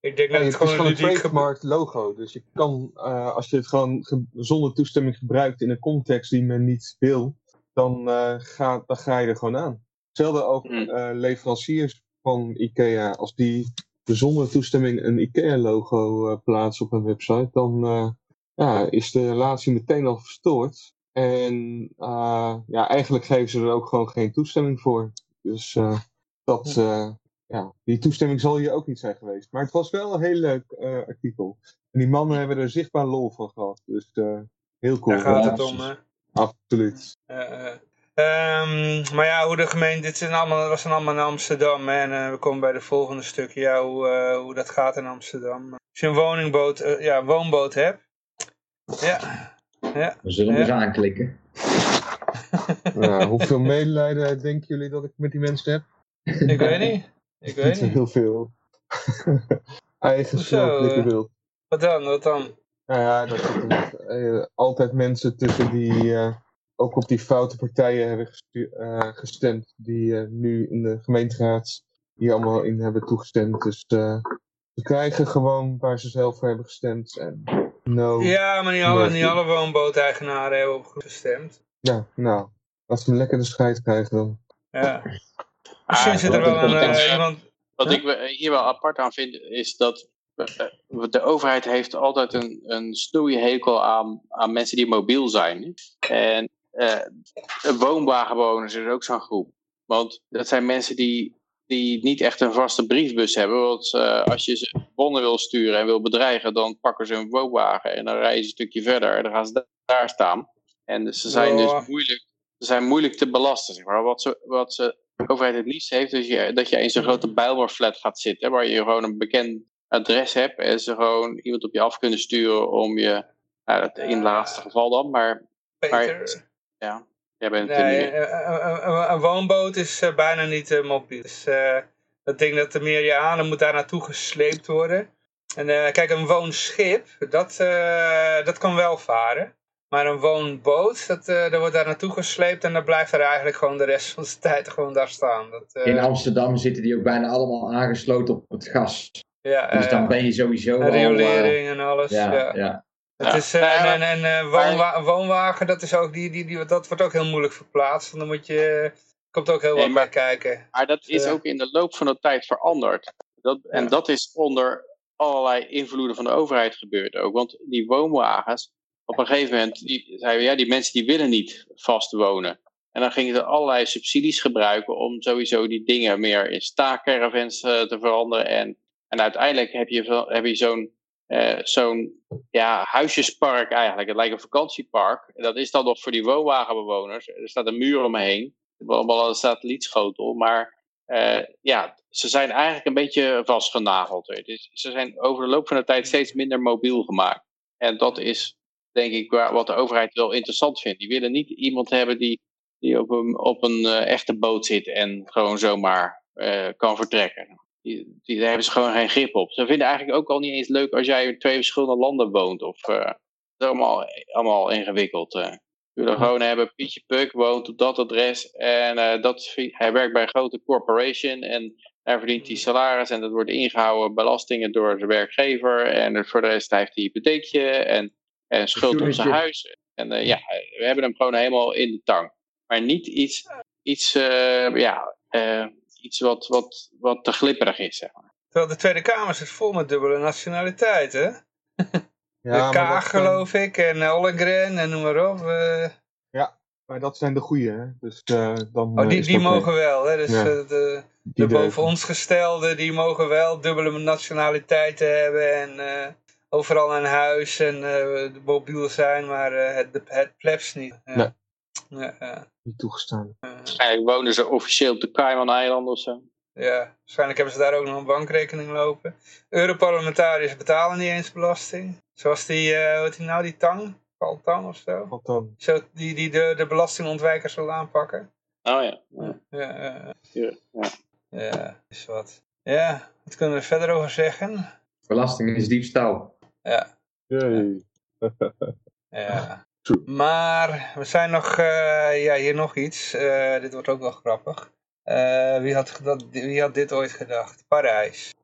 ik denk Ja, dat het het is gewoon gewoon een trademark logo. Dus je kan, eh, als je het gewoon ge- zonder toestemming gebruikt in een context die men niet wil, dan, eh, ga, dan ga je er gewoon aan. Hetzelfde ook Hmm. eh, leveranciers van IKEA. Als die zonder toestemming een IKEA-logo eh, plaatsen op een website, dan eh, ja, is de relatie meteen al verstoord. En eh, ja, eigenlijk geven ze er ook gewoon geen toestemming voor. Dus eh, dat, eh, ja, die toestemming zal hier ook niet zijn geweest. Maar het was wel een heel leuk artikel. En die mannen hebben er zichtbaar lol van gehad. Dus heel cool. Daar gaat het om. hè. Absoluut. Eh, eh. Ehm, maar ja, hoe de gemeente, dit zijn allemaal, was dan allemaal in Amsterdam. hè, En we komen bij de volgende stukje, ja, hoe, hoe dat gaat in Amsterdam. Als je een woningboot, ja, woonboot hebt. Ja, ja. We zullen hem Ja. eens aanklikken. Nou, hoeveel medelijden denken jullie dat ik met die mensen heb? ik weet niet. Ik weet Niet heel veel. Eigen wild. Wat dan, wat dan? Nou ja, dat er eh, altijd mensen tussen die eh, ook op die foute partijen hebben gestu- eh, gestemd. Die eh, nu in de gemeenteraad hier allemaal in hebben toegestemd. Dus eh, ze krijgen gewoon waar ze zelf voor hebben gestemd. En no. Ja, Ja, maar niet alle, niet alle woonbooteigenaren hebben op gestemd. nou. Als ze hem lekker de scheid krijgen dan. Ja. Misschien zit er wat wel ik- een, wat ik- eh, iemand... Wat ik we- hier wel apart aan vind, is dat eh, de overheid heeft altijd een, een snoeihekel aan, aan mensen die mobiel zijn. En eh, woonwagenbewoners is ook zo'n groep. Want dat zijn mensen die, die niet echt een vaste briefbus hebben. Want eh, als je ze bonnen wil sturen en wil bedreigen, dan pakken ze een woonwagen en dan rijden ze een stukje verder en dan gaan ze da- daar staan. En ze zijn dus moeilijk, ze zijn moeilijk te belasten. Zeg maar. Wat ze, wat ze de overheid het liefst heeft, is je, dat je in zo'n grote bijlmerflat gaat zitten, waar je gewoon een bekend adres hebt en ze gewoon iemand op je af kunnen sturen om je, nou, dat in het laatste geval dan, maar Peter. ja, jij bent Nee, eh, een, een- een woonboot is eh, bijna niet eh, mobiel. Dus, eh, dat ding dat er meer je aan, dan moet daar naartoe gesleept worden. En eh, kijk, een woonschip, dat, eh, dat kan wel varen. Maar een woonboot, dat, eh dat wordt daar naartoe gesleept en dan blijft er eigenlijk gewoon de rest van de tijd gewoon daar staan. Dat, eh, In Amsterdam zitten die ook bijna allemaal aangesloten op het gas. ja, Dus dan ben je sowieso en al... riolering en alles. ja, ja. ja. Het Ja. is, eh, en en eh, woonwa- woonwagen, dat, is ook, die, die, die, dat wordt ook heel moeilijk verplaatst. Want dan moet je, komt ook heel Nee, wat maar- bij kijken. Maar dat is Ja. ook in de loop van de tijd veranderd. Dat, en dat is onder allerlei invloeden van de overheid gebeurd ook. Want die woonwagens, op een gegeven moment, die, zeiden we, ja, die mensen die willen niet vast wonen. En dan gingen ze allerlei subsidies gebruiken om sowieso die dingen meer in staakcaravans eh, te veranderen. En, en uiteindelijk heb je, heb je zo'n eh, zo'n ja, huisjespark eigenlijk. Het lijkt een vakantiepark. En dat is dan nog voor die woonwagenbewoners. Er staat een muur omheen. Allemaal een satellietschotel. Maar eh, ja, ze zijn eigenlijk een beetje vastgenageld. Dus ze zijn over de loop van de tijd steeds minder mobiel gemaakt. En dat is denk ik wat de overheid wel interessant vindt. Die willen niet iemand hebben die, die op een, op een eh, echte boot zit en gewoon zomaar kan vertrekken. Die, die, daar hebben ze gewoon geen grip op. Ze vinden eigenlijk ook al niet eens leuk als jij in twee verschillende landen woont. Of, eh, dat is allemaal, allemaal ingewikkeld. eh. We willen gewoon hebben, Pietje Puk woont op dat adres. En eh, dat, hij werkt bij een grote corporation. En daar verdient hij salaris. En dat wordt ingehouden belastingen door zijn werkgever. En voor de rest hij heeft hij een hypotheekje. En, en schuld op zijn huis. En eh, ja, we hebben hem gewoon helemaal in de tang. Maar niet iets, iets, eh, ja, eh, iets wat, wat, wat te glipperig is. Zeg maar. Terwijl de Tweede Kamer zit vol met dubbele nationaliteit, hè? Ja, de maar Kaag, dat zijn- geloof ik, en Ollengren en noem maar op. eh. Maar dat zijn de goeie, hè? Dus eh, dan. oh, eh, die, die mogen wel, hè? Dus Ja. eh, de, boven ons gestelden, die mogen wel dubbele nationaliteiten hebben en eh, overal een huis en eh, mobiel zijn, maar eh, het, het plebs niet. Ja. Nee. Ja, ja, Niet toegestaan. Waarschijnlijk wonen ze officieel op de Cayman-eilanden of zo. ja. waarschijnlijk hebben ze daar ook nog een bankrekening lopen. Europarlementariërs betalen niet eens belasting. Zoals die, eh hoe heet die nou, die Tang? Paul Tang of zo? Wat dan? Zo, die die de, de belastingontwijkers wil aanpakken. Oh ja. ja. Ja, ja, ja. ja. ja, is wat. Ja, wat kunnen we er verder over zeggen? Belasting is diefstal. Ja, Jee. ja. Maar we zijn nog, eh, ja, hier nog iets. Eh, dit wordt ook wel grappig. Eh, wie, had dat, wie had dit ooit gedacht? Parijs.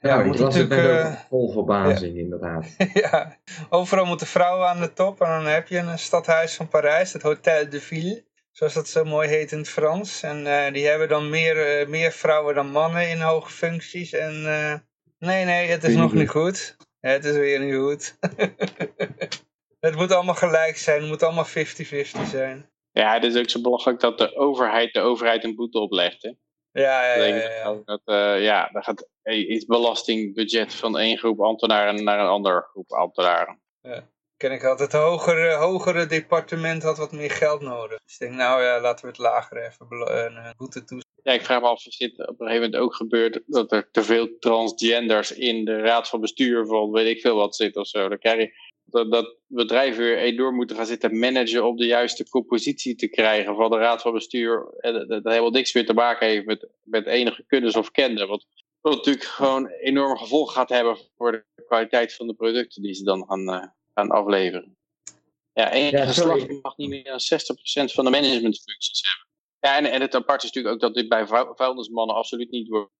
Ja, we moeten net natuurlijk, ook vol verbazing, inderdaad. ja, overal moeten vrouwen aan de top. En dan heb je een stadhuis van Parijs, het Hotel de Ville. Zoals dat zo mooi heet in het Frans. En eh, die hebben dan meer, eh, meer vrouwen dan mannen in hoge functies. En eh, nee, nee, het is nog niet niet goed. Het is weer niet goed. het moet allemaal gelijk zijn. Het moet allemaal 50-50 zijn. Ja, het is ook zo belachelijk dat de overheid de overheid een boete oplegt. Hè? Ja, ja, ja. ja, ja. dat, eh, ja, dan gaat het belastingbudget van één groep ambtenaren naar een andere groep ambtenaren. Ken ik had het hogere, hogere departement had wat meer geld nodig. Dus ik denk, nou ja, laten we het lagere even een boete toe. Ja, ik vraag me af of dit op een gegeven moment ook gebeurt dat er te veel transgenders in de raad van bestuur van weet ik veel wat zit of zo. Dan krijg je dat, dat bedrijven weer enorm moeten gaan zitten managen om de juiste compositie te krijgen van de raad van bestuur. En dat, dat helemaal niks meer te maken heeft met, met enige kundes of kende. Wat, wat natuurlijk gewoon enorm gevolg gaat hebben voor de kwaliteit van de producten die ze dan gaan, eh, gaan afleveren. Ja, één Ja, geslacht mag niet meer dan 60% van de managementfuncties hebben. Ja, en, en het apart is natuurlijk ook dat dit bij vu- vuilnismannen absoluut niet wordt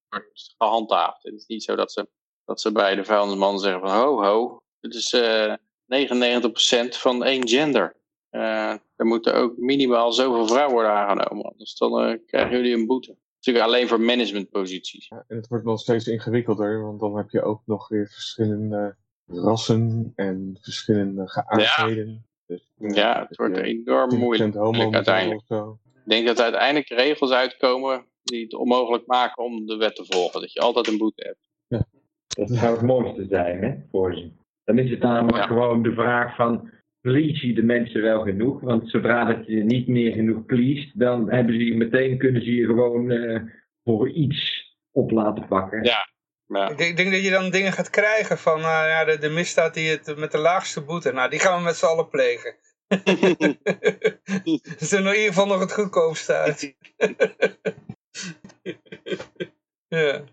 gehandhaafd. Het is niet zo dat ze, dat ze bij de vuilnismannen zeggen van ho ho, dit is eh 99% van één gender. Eh, er moeten ook minimaal zoveel vrouwen worden aangenomen, anders dan eh, krijgen jullie een boete. Natuurlijk alleen voor managementposities. Ja, en het wordt nog steeds ingewikkelder, want dan heb je ook nog weer verschillende rassen en verschillende geaardheden. Dus, eh, Ja, het wordt je enorm 10% moeilijk uiteindelijk. of zo. Ik denk dat er uiteindelijk regels uitkomen die het onmogelijk maken om de wet te volgen. Dat je altijd een boete hebt. Dat zou het mooiste zijn, hè, voor ze. Dan is het namelijk Ja. gewoon de vraag van, please je de mensen wel genoeg? Want zodra dat je niet meer genoeg pleest, dan hebben ze je meteen, kunnen ze je gewoon eh, voor iets op laten pakken. Ja. Ja. Ik denk, ik denk dat je dan dingen gaat krijgen van nou ja, de, de misdaad die het met de laagste boete. Nou, die gaan we met z'n allen plegen. Dus er in ieder geval nog het goedkoopste uit. ja.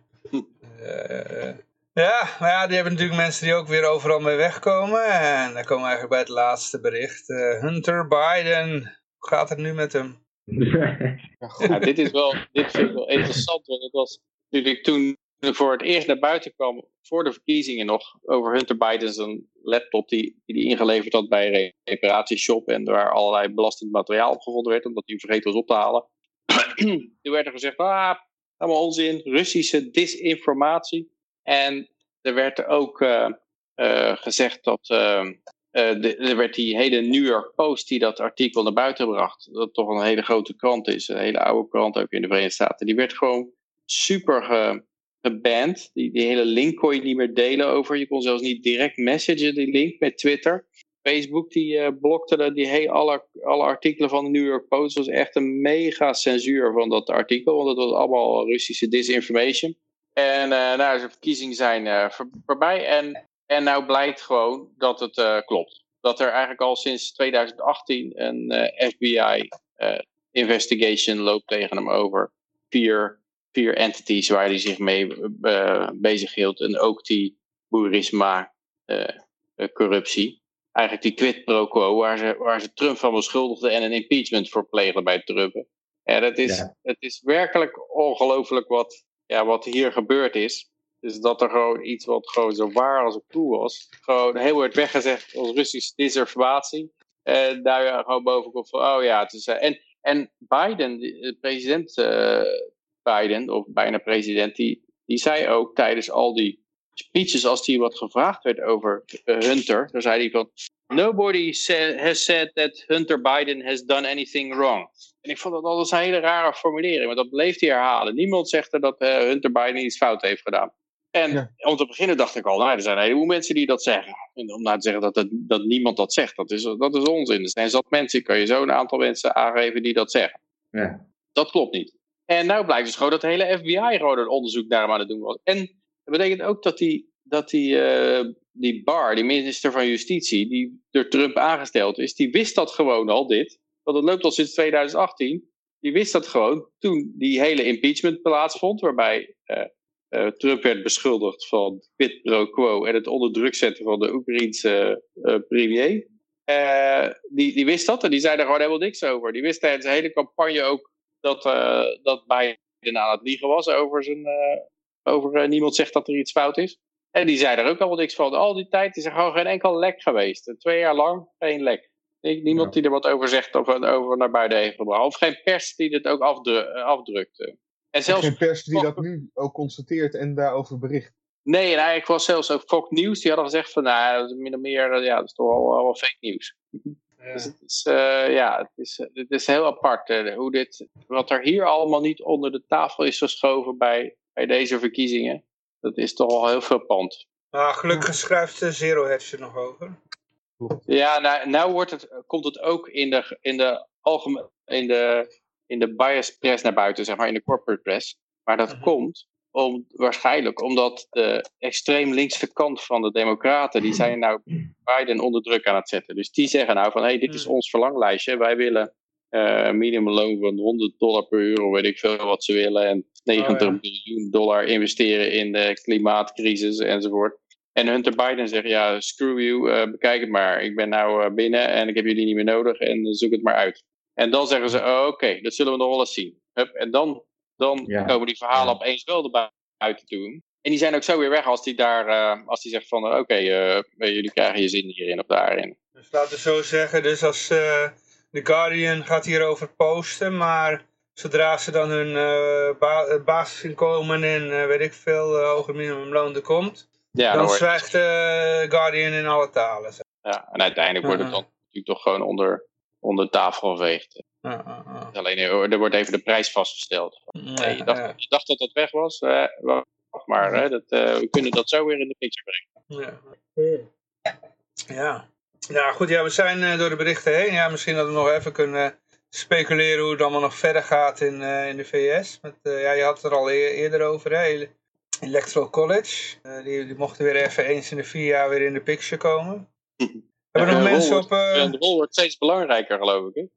Ja, ja, ja. Ja, maar ja, die hebben natuurlijk mensen die ook weer overal mee wegkomen. En dan komen we eigenlijk bij het laatste bericht. Eh, Hunter Biden, hoe gaat het nu met hem? Ja, dit is wel, dit vind ik wel interessant, want het was natuurlijk toen voor het eerst naar buiten kwam, voor de verkiezingen nog, over Hunter Biden's een laptop die die hij ingeleverd had bij een reparatieshop en waar allerlei belastend materiaal op gevonden werd, omdat hij vergeten was op te halen. toen werd er gezegd, ah, allemaal onzin, Russische disinformatie. En er werd ook eh, eh, gezegd dat eh, eh, de- er werd die hele New York Post die dat artikel naar buiten bracht, dat toch een hele grote krant is, een hele oude krant ook in de Verenigde Staten, die werd gewoon super ge, geband. Die, die hele link kon je niet meer delen over. Je kon zelfs niet direct messagen die link met Twitter. Facebook die eh, blokte die hele, alle, alle artikelen van de New York Post. Het was echt een mega censuur van dat artikel, want het was allemaal Russische disinformation. En eh nou, de verkiezingen zijn eh, voor- voorbij. En, en nou blijkt gewoon dat het eh, klopt. Dat er eigenlijk al sinds 2018 een FBI investigation loopt tegen hem over vier, vier entities waar hij zich mee bezig hield. En ook die eh, corruptie. Eigenlijk die quid pro quo waar ze, waar ze Trump van beschuldigden en een impeachment voor pleegden bij Trump. Ja, dat is, Ja. het is werkelijk ongelooflijk wat, ja, wat hier gebeurd is. Dus dat er gewoon iets wat gewoon zo waar als een koe was. Gewoon heel werd weggezegd als Russische disinformatie. En daar gewoon boven komt van, oh ja, het is... eh, en, en Biden, de president eh, Biden, of bijna president, die, die zei ook tijdens al die speeches, als hij wat gevraagd werd over eh, Hunter, dan zei hij van, nobody has said that Hunter Biden has done anything wrong. En ik vond dat altijd een hele rare formulering, want dat bleef hij herhalen. Niemand zegt er dat eh, Hunter Biden iets fout heeft gedaan. En Ja. om te beginnen dacht ik al, nou, er zijn een heleboel mensen die dat zeggen. En om nou te zeggen dat, dat niemand dat zegt, dat is, dat is onzin. Er zijn zat mensen, kan je zo een aantal mensen aangeven die dat zeggen. Ja. Dat klopt niet. En nou blijkt dus gewoon dat de hele FBI gewoon een onderzoek naar hem aan het doen was. En dat betekent ook dat die, dat die, eh, die Barr, die minister van Justitie, die door Trump aangesteld is, die wist dat gewoon al, dit. Want het loopt al sinds 2018. Die wist dat gewoon toen die hele impeachment plaatsvond, waarbij eh, eh, Trump werd beschuldigd van quid pro quo en het onder druk zetten van de Oekraïense premier. Die, die wist dat en die zei daar gewoon helemaal niks over. Die wist tijdens de hele campagne ook dat, dat Biden aan het liegen was over zijn. Eh, over eh, niemand zegt dat er iets fout is. En die zei er ook allemaal niks van. Al die tijd is er gewoon geen enkel lek geweest. Twee jaar lang geen lek. Nie- Niemand Ja. die er wat over zegt of over naar buiten heeft gebracht. Of geen pers die dit ook afdru eh, afdrukt. En zelfs geen pers die dat nu ook constateert en daarover bericht. Nee, en eigenlijk was zelfs ook Fox News, die hadden gezegd van, nou, dat is min of meer, eh, ja, dat is toch wel, wel fake nieuws. Ja. Dus het is, eh, ja, het is, het is heel apart. eh, hoe dit, wat er hier allemaal niet onder de tafel is geschoven bij, bij deze verkiezingen. Dat is toch al heel veel pand. Maar gelukkig schrijft de Zero Hedge er nog over. Ja, nou, nou wordt het, komt het ook in de, in de algemeen, in de, in de bias press naar buiten, zeg maar, in de corporate press. Maar dat Mhm. komt om, waarschijnlijk omdat de extreem linkse kant van de democraten, die zijn nou Biden onder druk aan het zetten. Dus die zeggen nou van, hé, hey, dit is Mhm. ons verlanglijstje. Wij willen eh, minimumloon van 100 dollar per uur, of weet ik veel wat ze willen. En 90 Oh, ja. miljoen dollar investeren in de klimaatcrisis enzovoort. En Hunter Biden zegt, ja, screw you, eh, bekijk het maar. Ik ben nou eh, binnen en ik heb jullie niet meer nodig en eh, zoek het maar uit. En dan zeggen ze, oh, oké, dat zullen we nog wel eens zien. Hup, en dan, dan Ja. komen die verhalen Ja. opeens wel erbij buiten doen. En die zijn ook zo weer weg als die daar, eh, als die zegt van, oké, eh, jullie krijgen je zin hierin of daarin. Dus laten we zo zeggen, dus als eh The Guardian gaat hierover posten, maar zodra ze dan hun eh, ba- eh, basisinkomen en eh, weet ik veel, eh, hoger minimumloon er komt, Ja, dan zwijgt de Guardian in alle talen. zeg. ja, en uiteindelijk wordt het dan natuurlijk toch gewoon onder, onder tafel geveegd. Alleen er wordt even de prijs vastgesteld. Hey, je, dacht, je dacht dat dat weg was, wacht maar, hè, dat, we kunnen dat zo weer in de picture brengen. ja. Ja. Ja, goed, ja, we zijn door de berichten heen. Ja, misschien dat we nog even kunnen speculeren hoe het allemaal nog verder gaat in, eh, in de VS. Met, eh, ja, je had het er al e- eerder over, hè? Ele- Electoral College. Eh, die, die mochten weer even eens in de vier jaar weer in de picture komen. Hebben nog de mensen rol op... eh, wordt- de rol wordt steeds belangrijker, geloof ik.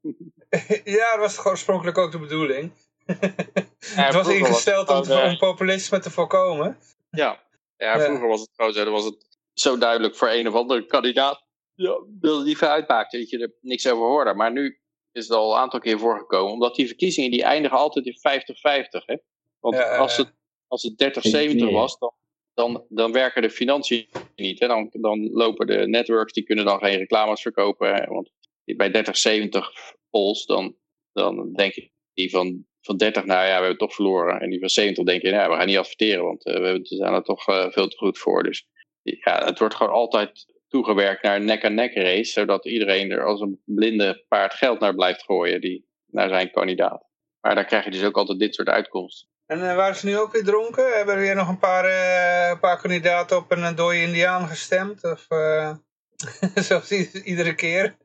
Hè? ja, dat was toch oorspronkelijk ook de bedoeling. het was vroeger was het ingesteld om, populisme te voorkomen. Ja, ja Ja. vroeger was het gewoon zo. Dan was het zo duidelijk voor een of andere kandidaat. Ja, wilde die uitmaakte dat je er niks over hoorde. Maar nu is het al een aantal keer voorgekomen. Omdat die verkiezingen die eindigen altijd in 50-50. hè. Want Ja, als het, als het 30-70 Ja. was, dan, dan, dan werken de financiën niet. Hè. Dan, dan lopen de networks, die kunnen dan geen reclames verkopen. Hè. Want bij 30-70 polls, dan, dan denk je die van, van 30, nou ja, we hebben het toch verloren. En die van 70 denk je, nou, we gaan niet adverteren, want eh, we hebben- we zijn er toch eh, veel te goed voor. Dus ja, het wordt gewoon altijd toegewerkt naar een nek-aan-nek race, zodat iedereen er als een blinde paard geld naar blijft gooien, die, naar zijn kandidaat. Maar dan krijg je dus ook altijd dit soort uitkomsten. En eh, waren ze nu ook weer dronken? Hebben er weer nog een paar, eh, een paar kandidaten op een eh, dode indiaan gestemd? Of eh, zoals iedere keer?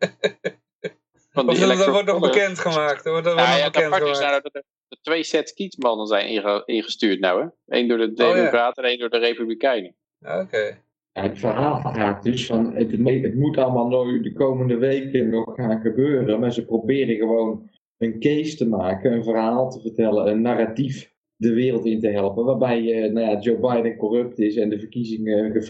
Van Of die dat, wordt nog college. bekend gemaakt? Dat wordt, dat Nou wordt ja, nog bekend is gemaakt. nou dat er, er twee sets kiesmannen zijn inge- ingestuurd nou, hè? Eén door de Oh, ja. Democraten en één door de Republikeinen. Oké. Ja, het verhaal gaat dus van het, het moet allemaal nog de komende weken nog gaan gebeuren, maar ze proberen gewoon een case te maken, een verhaal te vertellen, een narratief de wereld in te helpen, waarbij eh, nou ja, Joe Biden corrupt is en de verkiezingen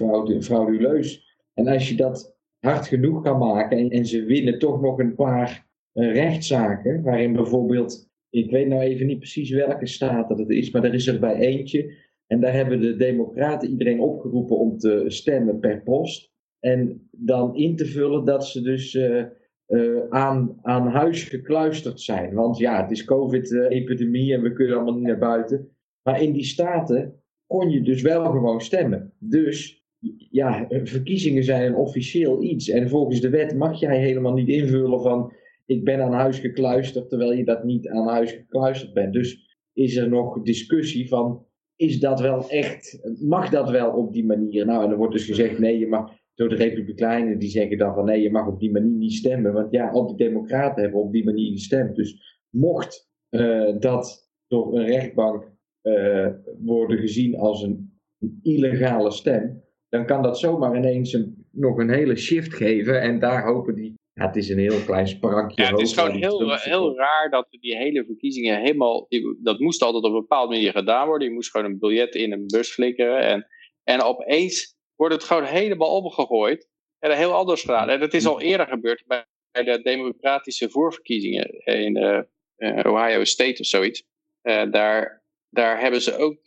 frauduleus. En als je dat hard genoeg kan maken en, en ze winnen toch nog een paar eh, rechtszaken, waarin bijvoorbeeld, ik weet nou even niet precies welke staat dat het is, maar er is er bij eentje en daar hebben de Democraten iedereen opgeroepen om te stemmen per post. En dan in te vullen dat ze dus eh, eh, aan, aan huis gekluisterd zijn. Want ja, het is COVID-epidemie en we kunnen allemaal niet naar buiten. Maar in die staten kon je dus wel gewoon stemmen. Dus ja, verkiezingen zijn een officieel iets. En volgens de wet mag jij helemaal niet invullen van ik ben aan huis gekluisterd, terwijl je dat niet aan huis gekluisterd bent. Dus is er nog discussie van is dat wel echt, mag dat wel op die manier? Nou, en er wordt dus gezegd, nee, je mag, door de Republikeinen, die zeggen dan van, nee, je mag op die manier niet stemmen. Want ja, al die Democraten hebben op die manier gestemd. Dus mocht eh, dat door een rechtbank eh, worden gezien als een, een illegale stem, dan kan dat zomaar ineens een, nog een hele shift geven. En daar hopen die, ja, het is een heel klein sprankje. Ja, het is gewoon heel, heel raar dat die hele verkiezingen helemaal... Die, dat moest altijd op een bepaalde manier gedaan worden. Je moest gewoon een biljet in een bus flikkeren. En, en opeens wordt het gewoon helemaal omgegooid. En heel anders gedaan. En dat is al eerder gebeurd bij, de democratische voorverkiezingen in eh, eh, Ohio State of zoiets. Eh, daar, daar hebben ze ook...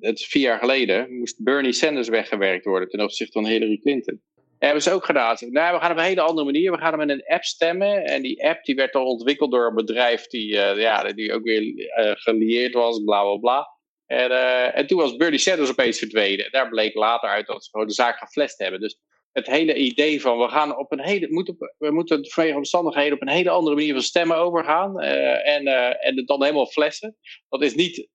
het vier jaar geleden moest Bernie Sanders weggewerkt worden ten opzichte van Hillary Clinton. Hebben ze ook gedaan. Nou, we gaan op een hele andere manier. We gaan met een app stemmen. En die app die werd al ontwikkeld door een bedrijf die, eh, ja, die ook weer eh, gelieerd was, bla bla bla. En, eh, en toen was Bernie Sanders opeens verdwenen. En daar bleek later uit dat ze gewoon de zaak geflasht hebben. Dus het hele idee van we gaan op een hele, we moeten vanwege omstandigheden op een hele andere manier van stemmen overgaan en, en het dan helemaal flessen. Dat is niet,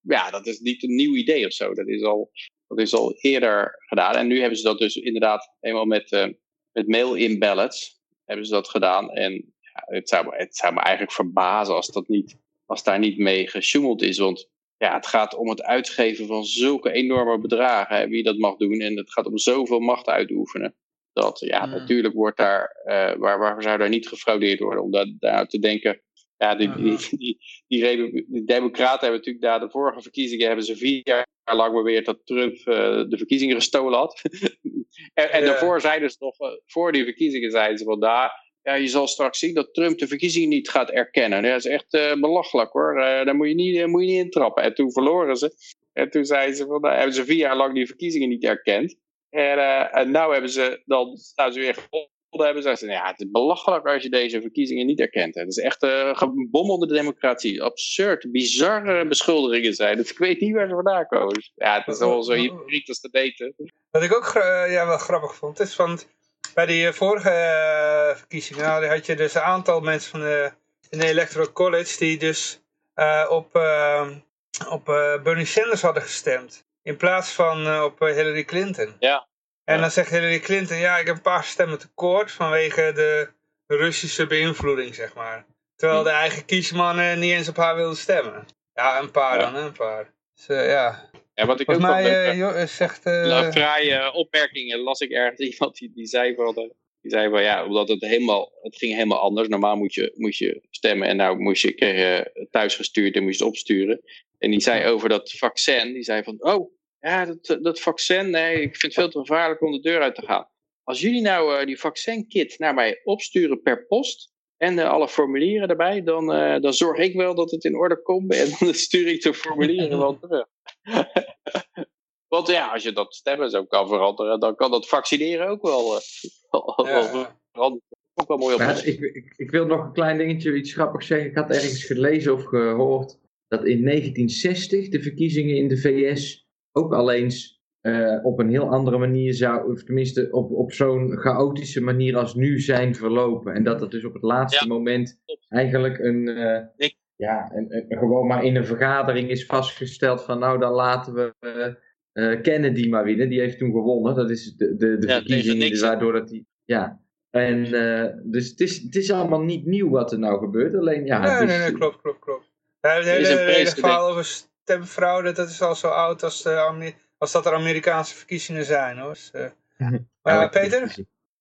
ja, dat is niet een nieuw idee of zo. Dat is al, dat is al eerder gedaan. En nu hebben ze dat dus inderdaad eenmaal met, eh, met mail-in ballots hebben ze dat gedaan. En ja, het, zou, me- het zou me eigenlijk verbazen als, dat niet, als daar niet mee gesjoemeld is. Want ja, het gaat om het uitgeven van zulke enorme bedragen, hè, wie dat mag doen. En het gaat om zoveel macht uitoefenen. Dat ja, Mm. natuurlijk wordt daar, eh, waar, waar zou daar niet gefraudeerd worden? Om daar, daar te denken, ja, die, die, die, die, democraten hebben natuurlijk na de vorige verkiezingen, hebben ze vier jaar lang beweerd dat Trump eh, de verkiezingen gestolen had. en en Ja. daarvoor zeiden ze nog, eh, voor die verkiezingen zeiden ze van, daar, ja, je zal straks zien dat Trump de verkiezingen niet gaat erkennen. Ja, dat is echt eh, belachelijk hoor. Daar moet je, niet, eh, moet je niet in trappen. En toen verloren ze. En toen zeiden ze van, nou, hebben ze vier jaar lang die verkiezingen niet erkend. En, en nou hebben ze dan, staan ze weer hebben, zeiden ze, nou ja, het is belachelijk als je deze verkiezingen niet erkent. Het is echt uh, gebommelde democratie. Absurd, bizarre beschuldigingen zijn. Dus ik weet niet waar ze vandaan komen. Ja, het is al zo hypocriet als te weten. Wat ik ook eh, ja, wel grappig vond, is van bij die eh, vorige eh, verkiezingen nou, had je dus een aantal mensen van de, in de Electoral College die dus eh, op, eh, op eh, Bernie Sanders hadden gestemd. In plaats van eh, op eh, Hillary Clinton. Ja. En dan zegt Hillary Clinton, ja, ik heb een paar stemmen tekort vanwege de Russische beïnvloeding, zeg maar. Terwijl de eigen kiesmannen niet eens op haar wilden stemmen. Ja, een paar dan, een paar. Dus eh, ja, En wat ik ook volgens wel mij eh, joh, eh, zegt... Eh fraaie opmerkingen las ik ergens iemand die, die zei van, die zei van ja, omdat het helemaal, het ging helemaal anders. Normaal moet je, moet je stemmen en nou moest je, kreeg je thuis gestuurd en moest je het opsturen. En die zei over dat vaccin, die zei van, oh, ja, dat, dat vaccin, nee, ik vind het veel te gevaarlijk om de deur uit te gaan. Als jullie nou eh, die vaccinkit naar mij opsturen per post en eh, alle formulieren erbij, dan, eh, dan zorg ik wel dat het in orde komt en dan stuur ik de formulieren wel terug. Want ja, als je dat stemmen zo kan veranderen, dan kan dat vaccineren ook wel, eh, veranderen. Ook wel mooi oplossing. ik, ik, ik wil nog een klein dingetje, iets grappigs zeggen. Ik had ergens gelezen of gehoord dat in 1960 de verkiezingen in de VS ook al eens eh, op een heel andere manier zou, of tenminste op, op zo'n chaotische manier als nu zijn verlopen. En dat het dus op het laatste Ja. moment eigenlijk een, eh, Ik- ja, een, een- gewoon maar in een vergadering is vastgesteld van nou dan laten we eh eh, Kennedy maar winnen. Die heeft toen gewonnen. Dat is de, de, de Ja, Nixon. waardoor dat die, ja. En eh, dus het is, het is allemaal niet nieuw wat er nou gebeurt. Alleen ja, nee, het is, nee, nee, klopt, klopt, klopt. Ja, het is hele, een hele president. verhaal over stemfraude, dat is al zo oud als, de als dat er Amerikaanse verkiezingen zijn, hoor. Dus, eh, maar elke Peter?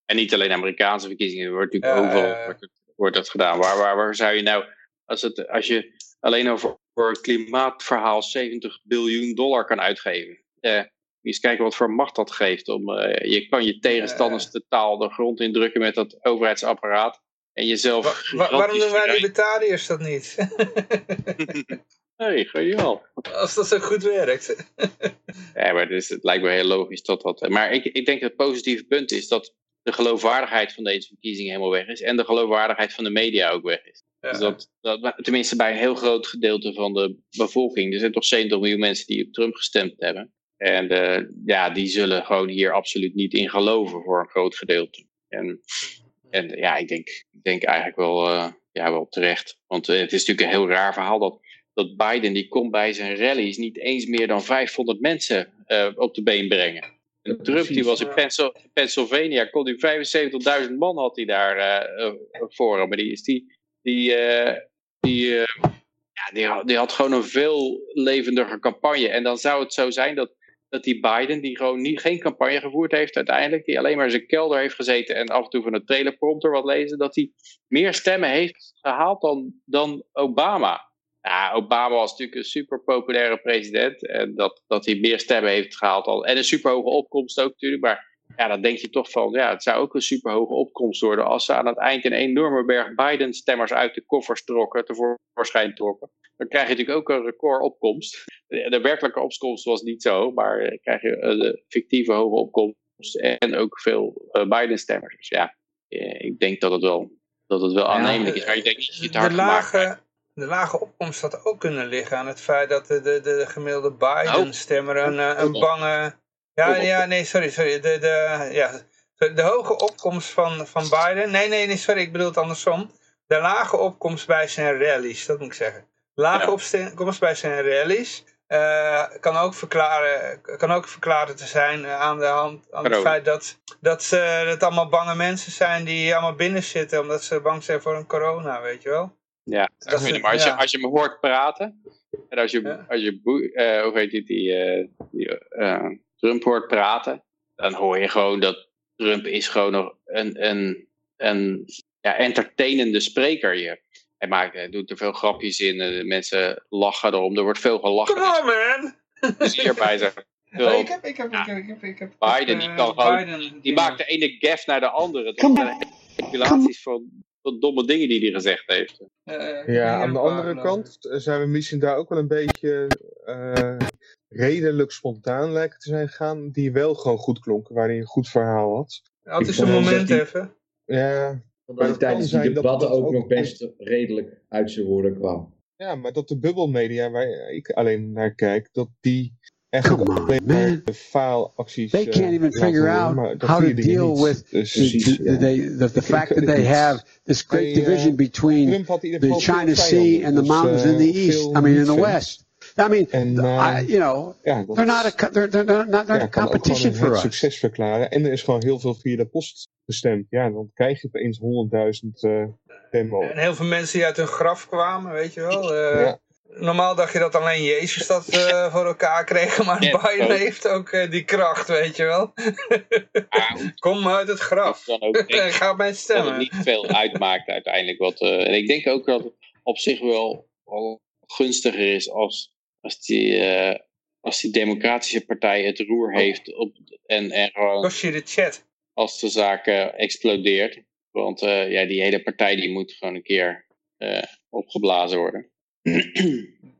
En niet alleen Amerikaanse verkiezingen, er wordt natuurlijk Ja, overal wordt, dat gedaan. Waar, waar, waar zou je nou, als, het, als je alleen over voor het klimaatverhaal 70 biljoen dollar kan uitgeven. Eh, eens kijken wat voor macht dat geeft. Om, eh, je kan je tegenstanders totaal de grond indrukken met dat overheidsapparaat. En jezelf. Wa- wa- waarom doen wij gigantisch libertariërs dat niet? Nee, geniaal. als dat zo goed werkt. Ja, maar dus, het lijkt me heel logisch dat dat. Maar ik, ik denk dat het positieve punt is dat de geloofwaardigheid van deze verkiezingen helemaal weg is. En de geloofwaardigheid van de media ook weg is. Ja. Dus dat, dat, tenminste bij een heel groot gedeelte van de bevolking. Er zijn toch 70 miljoen mensen die op Trump gestemd hebben. En eh, ja, die zullen gewoon hier absoluut niet in geloven voor een groot gedeelte. En, en ja, ik denk, ik denk eigenlijk wel, eh, ja, wel terecht. Want eh, het is natuurlijk een heel raar verhaal dat, dat Biden die komt bij zijn rallies niet eens meer dan 500 mensen eh, op de been brengen. En Trump die was in Pennsylvania, kon die 75.000 man had hij daar eh, eh, voor hem. Maar die is die, die, eh, die, eh, ja, die, had, die had gewoon een veel levendiger campagne. En dan zou het zo zijn dat, dat die Biden, die gewoon niet, geen campagne gevoerd heeft uiteindelijk, die alleen maar in zijn kelder heeft gezeten en af en toe van een teleprompter wat lezen, dat hij meer stemmen heeft gehaald dan, dan Obama. Ja, Obama was natuurlijk een super populaire president. En dat, dat hij meer stemmen heeft gehaald al. En een super hoge opkomst ook natuurlijk. Maar ja, dan denk je toch van, ja, het zou ook een super hoge opkomst worden als ze aan het eind een enorme berg Biden-stemmers uit de koffers trokken, tevoorschijn trokken. Dan krijg je natuurlijk ook een record opkomst. De, de werkelijke opkomst was niet zo, maar dan krijg je eh, de fictieve hoge opkomst en ook veel eh, Biden-stemmers. Dus ja, eh, ik denk dat het wel, dat het wel aannemelijk is. Maar ik denk niet dat je het de, hard lage, de lage opkomst had ook kunnen liggen aan het feit dat de, de, de gemiddelde Biden-stemmer een, eh, een Oh. bange... Ja, Oh. ja, nee, sorry, sorry. De, de, ja, de hoge opkomst van, van Biden, nee, nee, nee, sorry, ik bedoel het andersom. De lage opkomst bij zijn rallies, dat moet ik zeggen. Lage Ja. opkomst bij zijn rallies eh, kan, ook verklaren, kan ook verklaren te zijn eh, aan de hand aan het feit dat, dat ze dat het allemaal bange mensen zijn die allemaal binnen zitten omdat ze bang zijn voor een corona, weet je wel. Ja, Dat is- maar als, ja. je, als je me hoort praten, en als je, Ja. als je eh, hoe heet die, die, eh, die eh, Trump hoort praten, dan hoor je gewoon dat Trump is gewoon nog een, een, een ja, entertainende spreker hier. Hij, maakt, hij doet er veel grapjes in, de mensen lachen erom, er wordt veel gelachen. Come on man! Er is hierbij zeg. Oh, ik heb, ik heb, ik heb, ik heb, ik heb Biden, die kan gewoon- Biden- Die maakt de ene gaf naar de andere. Dat zijn speculaties van, van domme dingen die hij gezegd heeft. eh, Ja, hier aan de andere kant eh, zijn we misschien daar ook wel een beetje eh, redelijk spontaan lijken te zijn gegaan. Die wel gewoon goed klonken, waar hij een goed verhaal had. Ja, het is een moment die- even. Ja, Maar het tijdens die debatten ook ook- nog best redelijk uit zijn woorden kwam. ja, maar dat de bubbelmedia, waar ik alleen naar kijk, dat die man. de faalacties They eh, can't even laten figure out how to deal niet. with Dus, the, fact that they have this great uh, division between in ieder the China Sea and the dus, mountains eh, in the east. veel I mean, in the west. I mean, En, eh, I, you know, ja, they're not a they're they're not, not ja, competition een for us. succes verklaren. En er is gewoon heel veel via de post gestemd. Ja, dan krijg je opeens 100.000 eh demo. En heel veel mensen die uit hun graf kwamen, weet je wel. eh, Ja. Normaal dacht je dat alleen Jezus dat eh, voor elkaar kreeg, maar Ja, Biden ook. heeft ook eh, die kracht, weet je wel. Kom uit het graf. dan ook En ga mij dat het stemmen. niet veel uitmaakt uiteindelijk. Wat, eh, en ik denk ook dat het op zich wel, wel gunstiger is als, als, die, als die democratische partij het roer heeft op, en, en gewoon je de chat. als de zaak explodeert. Want ja, die hele partij die moet gewoon een keer opgeblazen worden.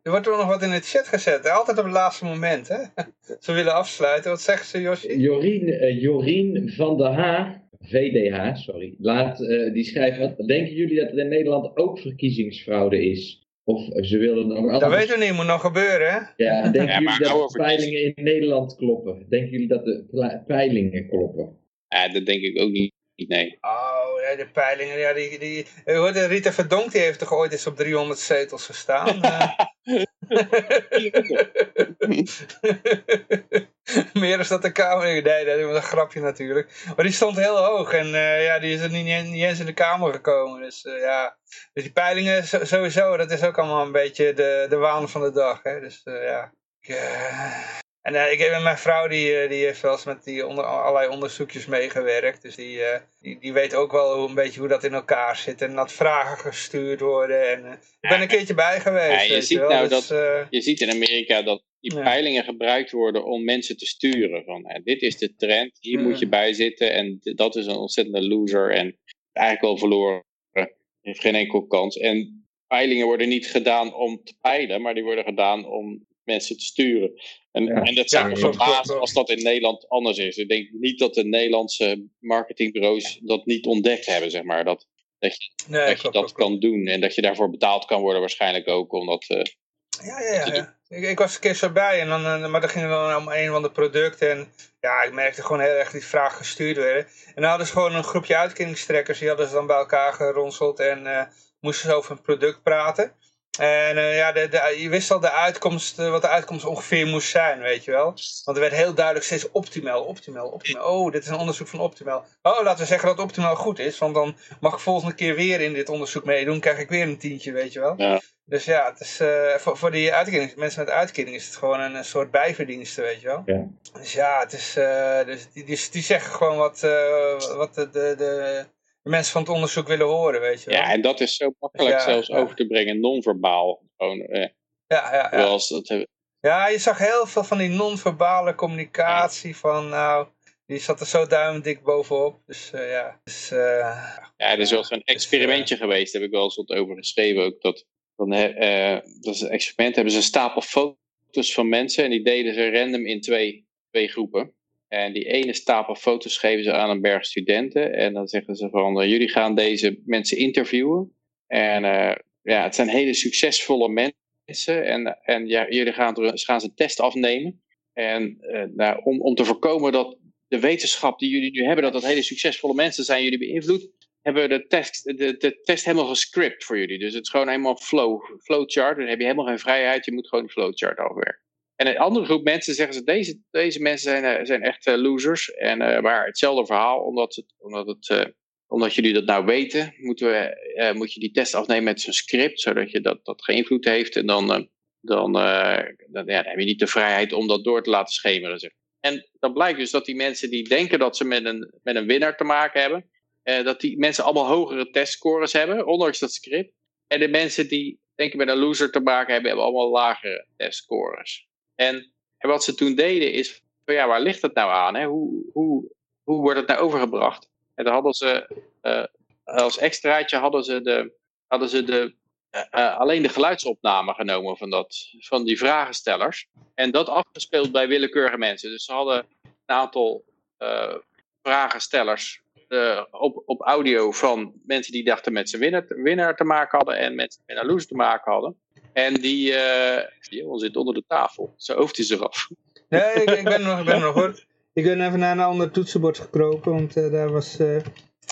Er wordt er nog wat in de chat gezet. hè? Altijd op het laatste moment, hè. Ze willen afsluiten. Wat zeggen ze, Yoshi? Jorien, eh, Jorien van der Haar, VDH, sorry, laat, eh, die schrijft, wat, denken jullie dat er in Nederland ook verkiezingsfraude is? Of ze willen nog Dat weten we niet, moet nog gebeuren, hè. Ja, denken Ja, jullie dat de peilingen in Nederland kloppen? Denken jullie dat de peilingen kloppen? Ja, dat denk ik ook niet. Nee. Oh, ja, de peilingen, ja, die... die je hoorde, Rita Verdonk, die heeft toch ooit eens op 300 zetels gestaan? Eh, Meer is dat de Kamer. Nee, dat is een grapje natuurlijk. Maar die stond heel hoog en eh, ja, die is er niet, niet eens in de Kamer gekomen. Dus eh, ja, dus die peilingen sowieso, dat is ook allemaal een beetje de, de waan van de dag. Hè? Dus eh, ja. En eh, ik heb mijn vrouw, die, eh, die heeft wel eens met die onder, allerlei onderzoekjes meegewerkt. Dus die, eh, die, die weet ook wel hoe, een beetje hoe dat in elkaar zit. En dat vragen gestuurd worden. En, ik ben een keertje bij geweest. Ja, je ziet wel. nou Dus, eh, Je ziet in Amerika dat die Ja. peilingen gebruikt worden om mensen te sturen. Van, dit is de trend, hier moet je bij zitten. En dat is een ontzettende loser. En eigenlijk al verloren. Heeft geen enkel kans. En peilingen worden niet gedaan om te peilen, maar die worden gedaan om mensen te sturen. En, Ja. en dat Ja, zou me verbazen als dat in Nederland anders is. Ik denk niet dat de Nederlandse marketingbureaus dat niet ontdekt hebben, zeg maar. Dat, dat je, nee, dat, je klopt, dat klopt, klopt. kan doen. En dat je daarvoor betaald kan worden waarschijnlijk ook. Omdat, eh, Ja, ja, ja. ja. Ik, ik was een keer zo bij, en dan, eh, maar dan ging het dan om een van de producten. En ja, ik merkte gewoon heel erg die vragen gestuurd werden. En dan hadden ze gewoon een groepje uitkeringstrekkers, die hadden ze dan bij elkaar geronseld en eh, moesten ze over een product praten. En eh, ja, de, de, je wist al de uitkomst, eh, wat de uitkomst ongeveer moest zijn, weet je wel. Want er werd heel duidelijk steeds optimaal, optimaal, optimaal. Oh, dit is een onderzoek van optimaal. Oh, laten we zeggen dat optimaal goed is, want dan mag ik volgende keer weer in dit onderzoek meedoen, krijg ik weer een tientje, weet je wel. Ja. Dus ja, het is, eh, voor, voor die uitkering, mensen met uitkering is het gewoon een, een soort bijverdienste, weet je wel. Ja. Dus ja, het is, dus die, die, die zeggen gewoon wat, wat de, de, de mensen van het onderzoek willen horen, weet je wel. Ja, en dat is zo makkelijk Ja, zelfs ja. over te brengen, non-verbaal. Gewoon, eh, ja, ja, ja. dat, eh, ja, je zag heel veel van die non-verbale communicatie van, nou, die zat er zo duimdik bovenop. Dus eh, ja, dus, eh, ja, er is wel zo'n experimentje geweest, daar heb ik wel eens wat over geschreven ook. Dat, dan, dat is een experiment, hebben ze een stapel foto's van mensen en die deden ze random in twee, twee groepen. En die ene stapel foto's geven ze aan een berg studenten. En dan zeggen ze van, eh, jullie gaan deze mensen interviewen. En eh, ja, het zijn hele succesvolle mensen. En, en ja, jullie gaan, gaan ze een test afnemen. En eh, nou, om, om te voorkomen dat, de wetenschap die jullie nu hebben, dat dat hele succesvolle mensen zijn, jullie beïnvloed, hebben we de test, de, de test helemaal gescript voor jullie. Dus het is gewoon helemaal flow, flowchart. Dan heb je helemaal geen vrijheid, je moet gewoon die flowchart afwerken. En een andere groep mensen zeggen ze, deze, deze mensen zijn, eh, zijn echt eh, losers. En, eh, maar hetzelfde verhaal, omdat, het, omdat, het, omdat jullie dat nou weten, moeten we, moet je die test afnemen met zo'n script, zodat je dat, dat geen invloed heeft. En dan, dan, dan, ja, heb je niet de vrijheid om dat door te laten schemeren. Zeg. En dan blijkt dus dat die mensen die denken dat ze met een, met een winnaar te maken hebben, dat die mensen allemaal hogere testscores hebben, ondanks dat script. En de mensen die denken met een loser te maken hebben, hebben allemaal lagere testscores. En, wat ze toen deden is, ja, waar ligt het nou aan? Hè? Hoe, hoe, hoe wordt het nou overgebracht? En dan hadden ze, eh, als extraatje hadden ze, de, hadden ze de, eh, eh, alleen de geluidsopname genomen van, dat, van die vragenstellers. En dat afgespeeld bij willekeurige mensen. Dus ze hadden een aantal vragenstellers op, op audio van mensen die dachten met zijn winnaar, te maken hadden en met een loser te maken hadden. En die, eh die jongen zit onder de tafel. Zijn hoofd is eraf. Nee, ik, ik ben er nog, ik ben er nog hoor. Ik ben even naar een ander toetsenbord gekropen, want eh, daar was eh,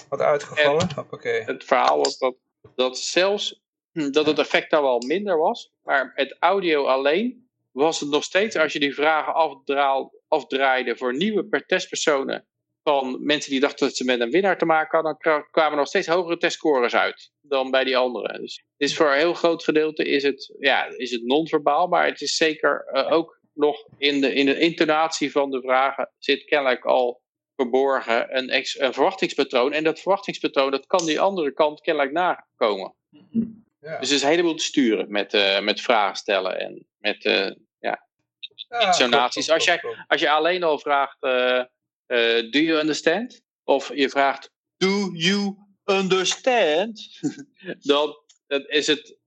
wat uitgevallen. Hoppakee. Het verhaal was dat, dat zelfs hm, dat het effect daar wel minder was. Maar het audio alleen was het nog steeds, als je die vragen afdraal, afdraaide voor nieuwe per testpersonen van mensen die dachten dat ze met een winnaar te maken hadden, dan kwamen er nog steeds hogere testscores uit dan bij die anderen. Dus het is voor een heel groot gedeelte is het, ja, is het non-verbaal, maar het is zeker eh, ook nog in de, in de intonatie van de vragen zit kennelijk al verborgen een, ex, een verwachtingspatroon. En dat verwachtingspatroon, dat kan die andere kant kennelijk nakomen. Ja. Dus er is een heleboel te sturen met, eh, met vragen stellen en met eh, ja, intonaties. Als jij, als je alleen al vraagt, eh, eh, do you understand? Of je vraagt, do you understand? dan, dan is het,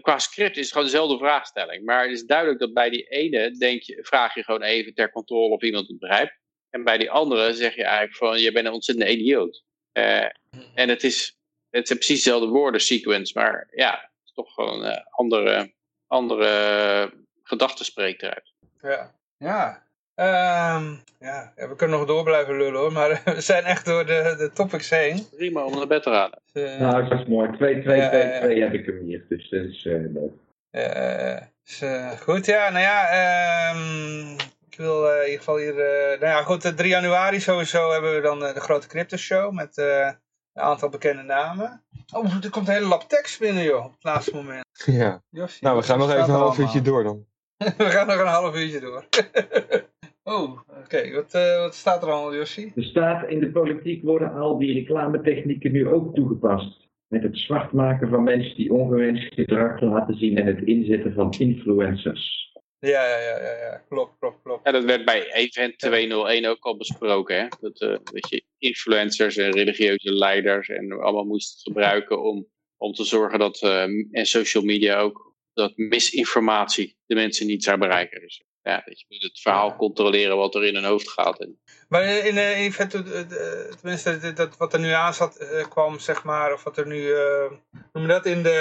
qua script is het gewoon dezelfde vraagstelling. Maar het is duidelijk dat bij die ene denk je, vraag je gewoon even ter controle of iemand het begrijpt. En bij die andere zeg je eigenlijk van, je bent een ontzettende idioot. Eh, en het is, het zijn precies dezelfde woorden sequence, maar ja, het is toch gewoon een andere, andere gedachten spreekt eruit. Ja. Ja. Ehm, ja. ja, we kunnen nog door blijven lullen hoor, maar we zijn echt door de, de topics heen. Prima om naar bed te gaan. Dus, eh, Nou, dat is mooi. 2, 2, Ja, 2, ja, ja. 2 heb ik hem hier. Dus dat is eh, leuk. eh, dus, eh, goed, ja, nou ja, ehm, ik wil in ieder geval hier, eh, nou ja, goed, eh, 3 januari sowieso hebben we dan de grote crypto show met eh, een aantal bekende namen. Oh, er komt een hele lap tekst binnen joh, op het laatste moment. Ja. Jossie, Nou, we gaan nog even een half uurtje door dan. we gaan nog een half uurtje door. oh, oké, wat, eh, wat staat er allemaal Jossie? Er staat in de politiek worden al die reclametechnieken nu ook toegepast. Met het zwart maken van mensen die ongewenst gedrag laten zien en het inzetten van influencers. Ja, ja, ja, ja, ja. klopt, klopt, klopt. Ja, dat werd bij Event 201 ook al besproken. Hè? Dat, eh, dat je influencers en religieuze leiders en allemaal moest gebruiken om, om te zorgen dat, eh, en social media ook, dat misinformatie de mensen niet zou bereiken. Dus ja, je moet het verhaal controleren wat er in hun hoofd gaat. En, Maar in een event, eh, eh, tenminste dat, wat er nu aan zat, eh, kwam zeg maar, of wat er nu, eh noem dat, in de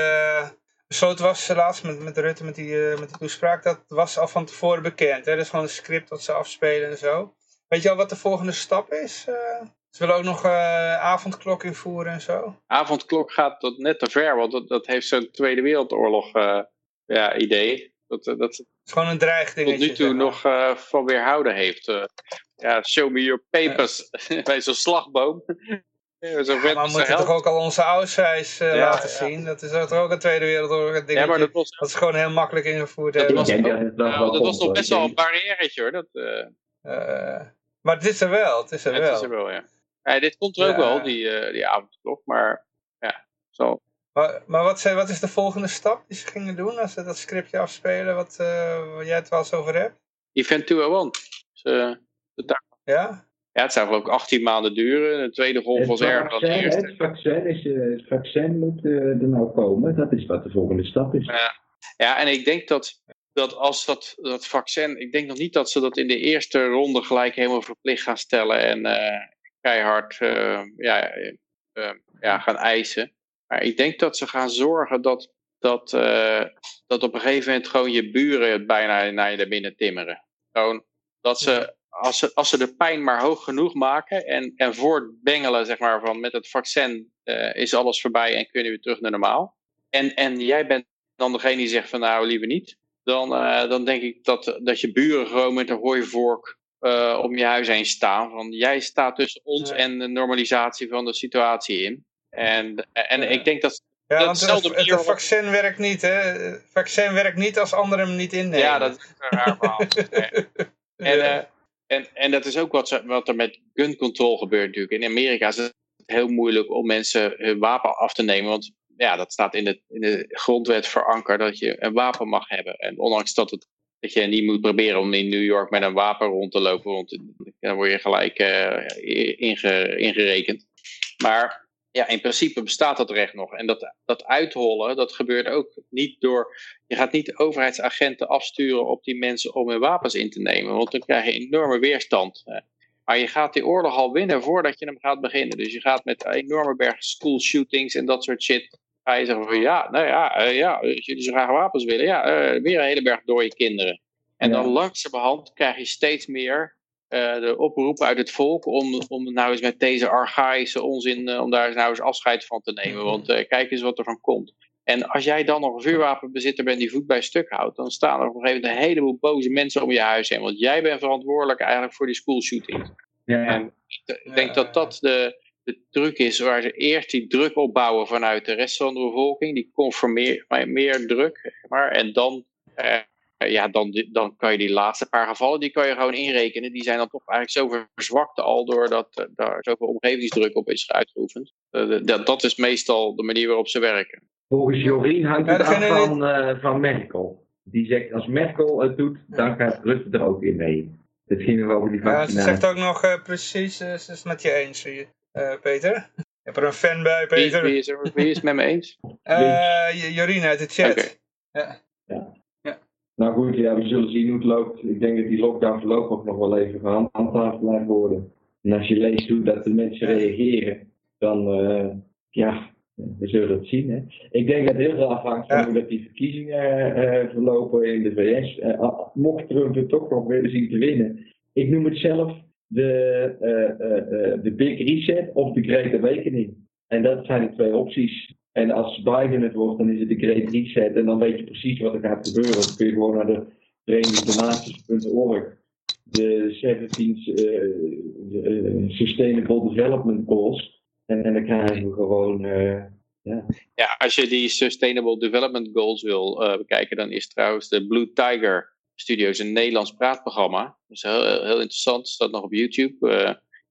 besloten was eh, laatst met, met Rutte, met die, eh, met die toespraak, dat was al van tevoren bekend. Hè? Dat is gewoon een script dat ze afspelen en zo. Weet je al wat de volgende stap is? Eh, ze willen ook nog eh, avondklok invoeren en zo. avondklok gaat dat net te ver, want dat, dat heeft zo'n Tweede Wereldoorlog eh, ja, idee. Dat, eh, dat is gewoon een dreigdingetje. tot nu toe zeg maar. nog eh, van weerhouden heeft. Eh, ja, show me your papers. Bij zo'n slagboom. Ja, Ja, maar we moeten toch ook al onze ouders eh, Ja, laten ja. zien. Dat is toch ook een Tweede Wereldoorlog dingetje. Ja, maar dat was, Dat is gewoon heel makkelijk ingevoerd. Dat was dat het nog nou, wel dat was nog best wel een barrièretje hoor. Dat, eh, Eh, maar het is er wel. Het is er het wel. is er wel, ja. ja. Dit komt er ook wel, die, eh, die avondklok. Maar ja, zo. Maar, maar wat, zei- wat is de volgende stap die ze gingen doen als ze dat scriptje afspelen wat, eh, waar jij het wel eens over hebt? Event 201. Dus, eh, Ja? ja, het zou ook 18 maanden duren. De tweede golf was erger dan de eerste. het vaccin, is, eh, het vaccin moet eh, er nou komen. Dat is wat de volgende stap is. Ja. Ja, en ik denk dat, dat als dat, dat vaccin, ik denk nog niet dat ze dat in de eerste ronde gelijk helemaal verplicht gaan stellen en eh, keihard eh, ja, eh, eh, ja, gaan eisen. Maar ik denk dat ze gaan zorgen dat, dat, eh, dat op een gegeven moment gewoon je buren het bijna naar je naar binnen timmeren. Gewoon dat ze als ze, als ze de pijn maar hoog genoeg maken en, en voortbengelen, zeg maar, van met het vaccin eh, is alles voorbij en kun je weer terug naar normaal. En, en jij bent dan degene die zegt van nou liever niet. Dan, eh, dan denk ik dat, dat je buren gewoon met een hooivork eh, om je huis heen staan. Van jij staat tussen ons en de normalisatie van de situatie in. En, en Ja. ik denk dat Ja, dat want het, hetzelfde het, vaccin werkt niet, hè. Het vaccin werkt niet als anderen hem niet innemen. Ja, dat is een raar verhaal. En, Ja. eh, en, en dat is ook wat, wat er met gun control gebeurt natuurlijk. In Amerika is het heel moeilijk om mensen hun wapen af te nemen. Want ja, dat staat in de, in de grondwet verankerd dat je een wapen mag hebben. En ondanks dat, het, dat je niet moet proberen om in New York met een wapen rond te lopen. Want dan word je gelijk inge- ingerekend. Maar ja, in principe bestaat dat recht nog. En dat, dat uithollen, dat gebeurt ook niet door... Je gaat niet overheidsagenten afsturen op die mensen om hun wapens in te nemen. Want dan krijg je enorme weerstand. Maar je gaat die oorlog al winnen voordat je hem gaat beginnen. Dus je gaat met enorme berg school shootings en dat soort shit. Ga je zeggen van ja, nou ja, eh, ja als jullie zo graag wapens willen. Ja, eh, weer een hele berg dode kinderen. En Ja. dan langzamerhand krijg je steeds meer eh, de oproep uit het volk om, om nou eens met deze archaïsche onzin, eh, om daar nou eens afscheid van te nemen. Want eh, kijk eens wat er van komt. En als jij dan nog een vuurwapenbezitter bent die voet bij stuk houdt, dan staan er op een gegeven moment een heleboel boze mensen om je huis heen. Want jij bent verantwoordelijk eigenlijk voor die schoolshooting. Ja, En ik denk dat dat de, de truc is waar ze eerst die druk opbouwen vanuit de rest van de bevolking. Die conformeert meer, meer druk. zeg Maar, en dan, eh, ja, dan, dan kan je die laatste paar gevallen, die kan je gewoon inrekenen. Die zijn dan toch eigenlijk zo verzwakt al doordat eh, daar zoveel omgevingsdruk op is uitgeoefend. Eh, dat, dat is meestal de manier waarop ze werken. Volgens Jorien hangt het af van, eh, van Merkel. Die zegt als Merkel het doet, dan gaat Rutte er ook in mee. Het ging over die Ja, ze vaccinatie. zegt ook nog eh, precies, eh, ze is het met je eens, zie je, eh, Peter. Je hebt er een fan bij, Peter. wie, is, er, wie is het met me eens? Eh, Jorien uit de chat. Ja. Nou goed, ja, we zullen zien hoe het loopt. Ik denk dat die lockdown voorlopig nog wel even gehandhaafd blijft worden. En als je leest hoe dat de mensen reageren, dan eh, ja, we zullen het zien. Hè. Ik denk dat heel veel afhangt van Ja. hoe dat die verkiezingen eh, verlopen in de VS. Eh, al- mocht Trump het toch nog willen zien te winnen. Ik noem het zelf de, de Big Reset of de Great Awakening. En dat zijn de twee opties. En als Biden het wordt, dan is het de Great Reset. En dan weet je precies wat er gaat gebeuren. Dan kun je gewoon naar de verenigdenaties.org. De 17 eh, de, eh, Sustainable Development Goals. En, dan krijgen we gewoon... eh, Ja, als je die Sustainable Development Goals wil eh, bekijken, dan is trouwens de Blue Tiger Studios een Nederlands praatprogramma. Dat is heel, heel interessant, staat nog op YouTube.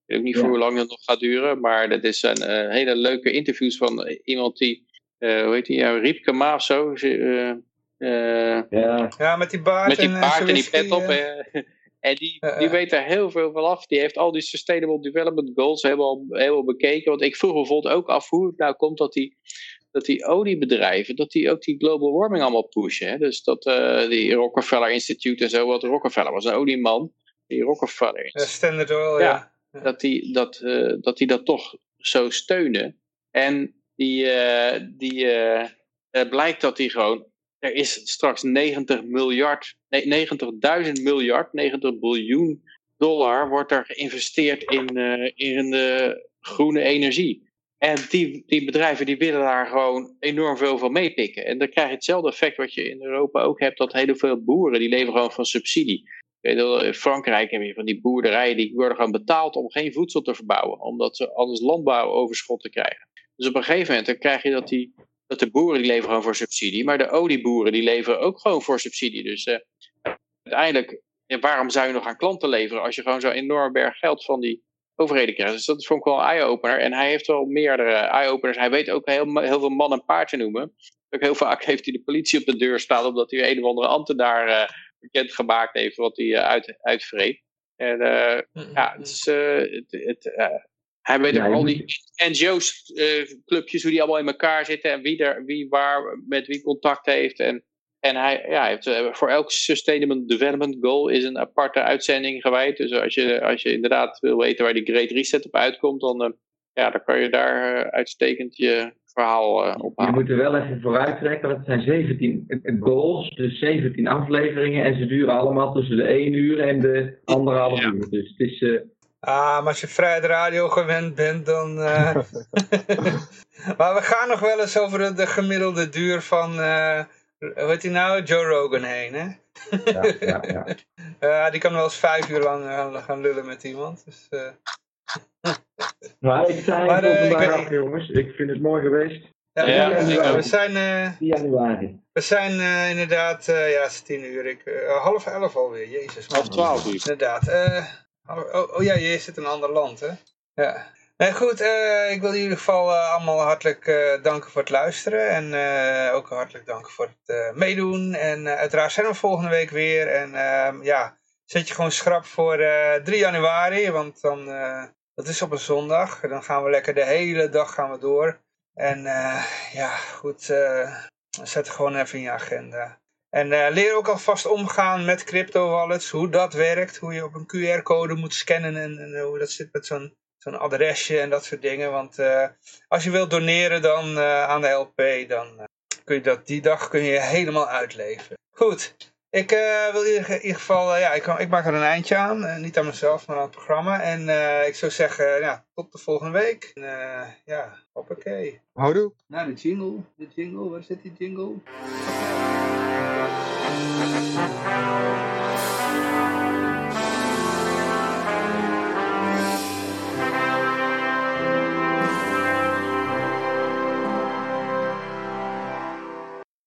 Eh, ik weet ook niet voor hoe lang dat nog gaat duren, maar dat is een eh, hele leuke interviews van iemand die, eh, hoe heet die, ja, Riepke Ma of zo. Eh, eh, ja, Ja, met die baard met die en, eh, baard en die pet op. eh. eh, en die, Eh, die eh. weet daar heel veel van af. Die heeft al die Sustainable Development Goals helemaal, helemaal bekeken. Want ik vroeg me bijvoorbeeld ook af hoe het nou komt dat die, dat die oliebedrijven, dat die ook die global warming allemaal pushen. Hè? Dus dat eh, die Rockefeller Institute en zo, wat Rockefeller was een olieman. Die Rockefeller Eh, Standard Oil, Ja. ja. Dat die dat, eh, dat die dat toch zo steunen. En die, eh, die eh, blijkt dat die gewoon. Er is straks 90 miljard, nee, 90.000 miljard, 90 biljoen dollar wordt er geïnvesteerd in, in de groene energie. En die, die bedrijven die willen daar gewoon enorm veel van meepikken. En dan krijg je hetzelfde effect wat je in Europa ook hebt, dat heel veel boeren, die leven gewoon van subsidie. In Frankrijk heb je van die boerderijen, die worden gewoon betaald om geen voedsel te verbouwen. Omdat ze anders landbouwoverschotten krijgen. Dus op een gegeven moment dan krijg je dat, die, dat de boeren die leven gewoon voor subsidie. Maar de olieboeren die leveren ook gewoon voor subsidie. Dus eh, uiteindelijk, waarom zou je nog aan klanten leveren als je gewoon zo'n enorm berg geld van die overheden krijgt. Dus dat vond ik wel een eye-opener. En hij heeft wel meerdere eye-openers. Hij weet ook heel, heel veel man en paard te noemen. Ook heel vaak heeft hij de politie op de deur staan omdat hij een of andere ambtenaar uh, bekend gemaakt heeft wat hij uh, uit, uitvreet. En uh, ja, het is, uh, het, het, hij weet Ja, ook je al die NGO's-clubjes, hoe die allemaal in elkaar zitten en wie, er, wie waar met wie contact heeft. En, en hij, ja, heeft uh, voor elk Sustainable Development Goal is een aparte uitzending gewijd. Dus als je, als je inderdaad wil weten waar die Great Reset op uitkomt, dan, uh, ja, dan kan je daar uh, uitstekend je verhaal eh, Je ophalen. moet er wel even vooruit trekken, want het zijn 17 goals, dus 17 afleveringen. En ze duren allemaal tussen de 1 uur en de anderhalf Ja. uur. Dus het is... eh, Ah, maar als je vrijheid radio gewend bent, dan... eh, maar we gaan nog wel eens over de, de gemiddelde duur van... eh hoe heet die nou? Joe Rogan heen, hè? ja, ja, ja. Die kan wel eens vijf uur lang gaan lullen met iemand. Dus, eh, Maar ik zei Maar, het voor ik jongens. Ik vind het mooi geweest. ja, Ja, we, zijn, eh, 4 januari. we zijn eh, inderdaad... eh, ja, het is tien uur. Ik, eh, half elf alweer. Jezus. Half twaalf uur. Inderdaad. eh, oh, oh ja, je zit in een ander land, hè? Ja. Nee, goed. eh, ik wil in ieder geval allemaal hartelijk eh, danken voor het luisteren. En eh, ook hartelijk danken voor het eh, meedoen. En eh, uiteraard zijn we volgende week weer. En ehm, ja, zet je gewoon schrap voor eh 3 januari. Want dan, eh, dat is op een zondag. En dan gaan we lekker de hele dag gaan we door. En eh, ja, goed. eh, zet gewoon even in je agenda. En eh, leer ook alvast omgaan met crypto wallets, hoe dat werkt, hoe je op een QR-code moet scannen en, en hoe dat zit met zo'n zo'n adresje en dat soort dingen. Want als je wilt doneren dan aan de LP, dan kun je dat die dag kun je helemaal uitleven. Goed, ik eh, wil in ieder, geval, eh, ja, ik, ik maak er een eindje aan. Eh, niet aan mezelf, maar aan het programma. En eh, ik zou zeggen, ja, tot de volgende week. En, eh, ja, hoppakee. Houdoe. Nou, de jingle, de jingle, waar zit die jingle?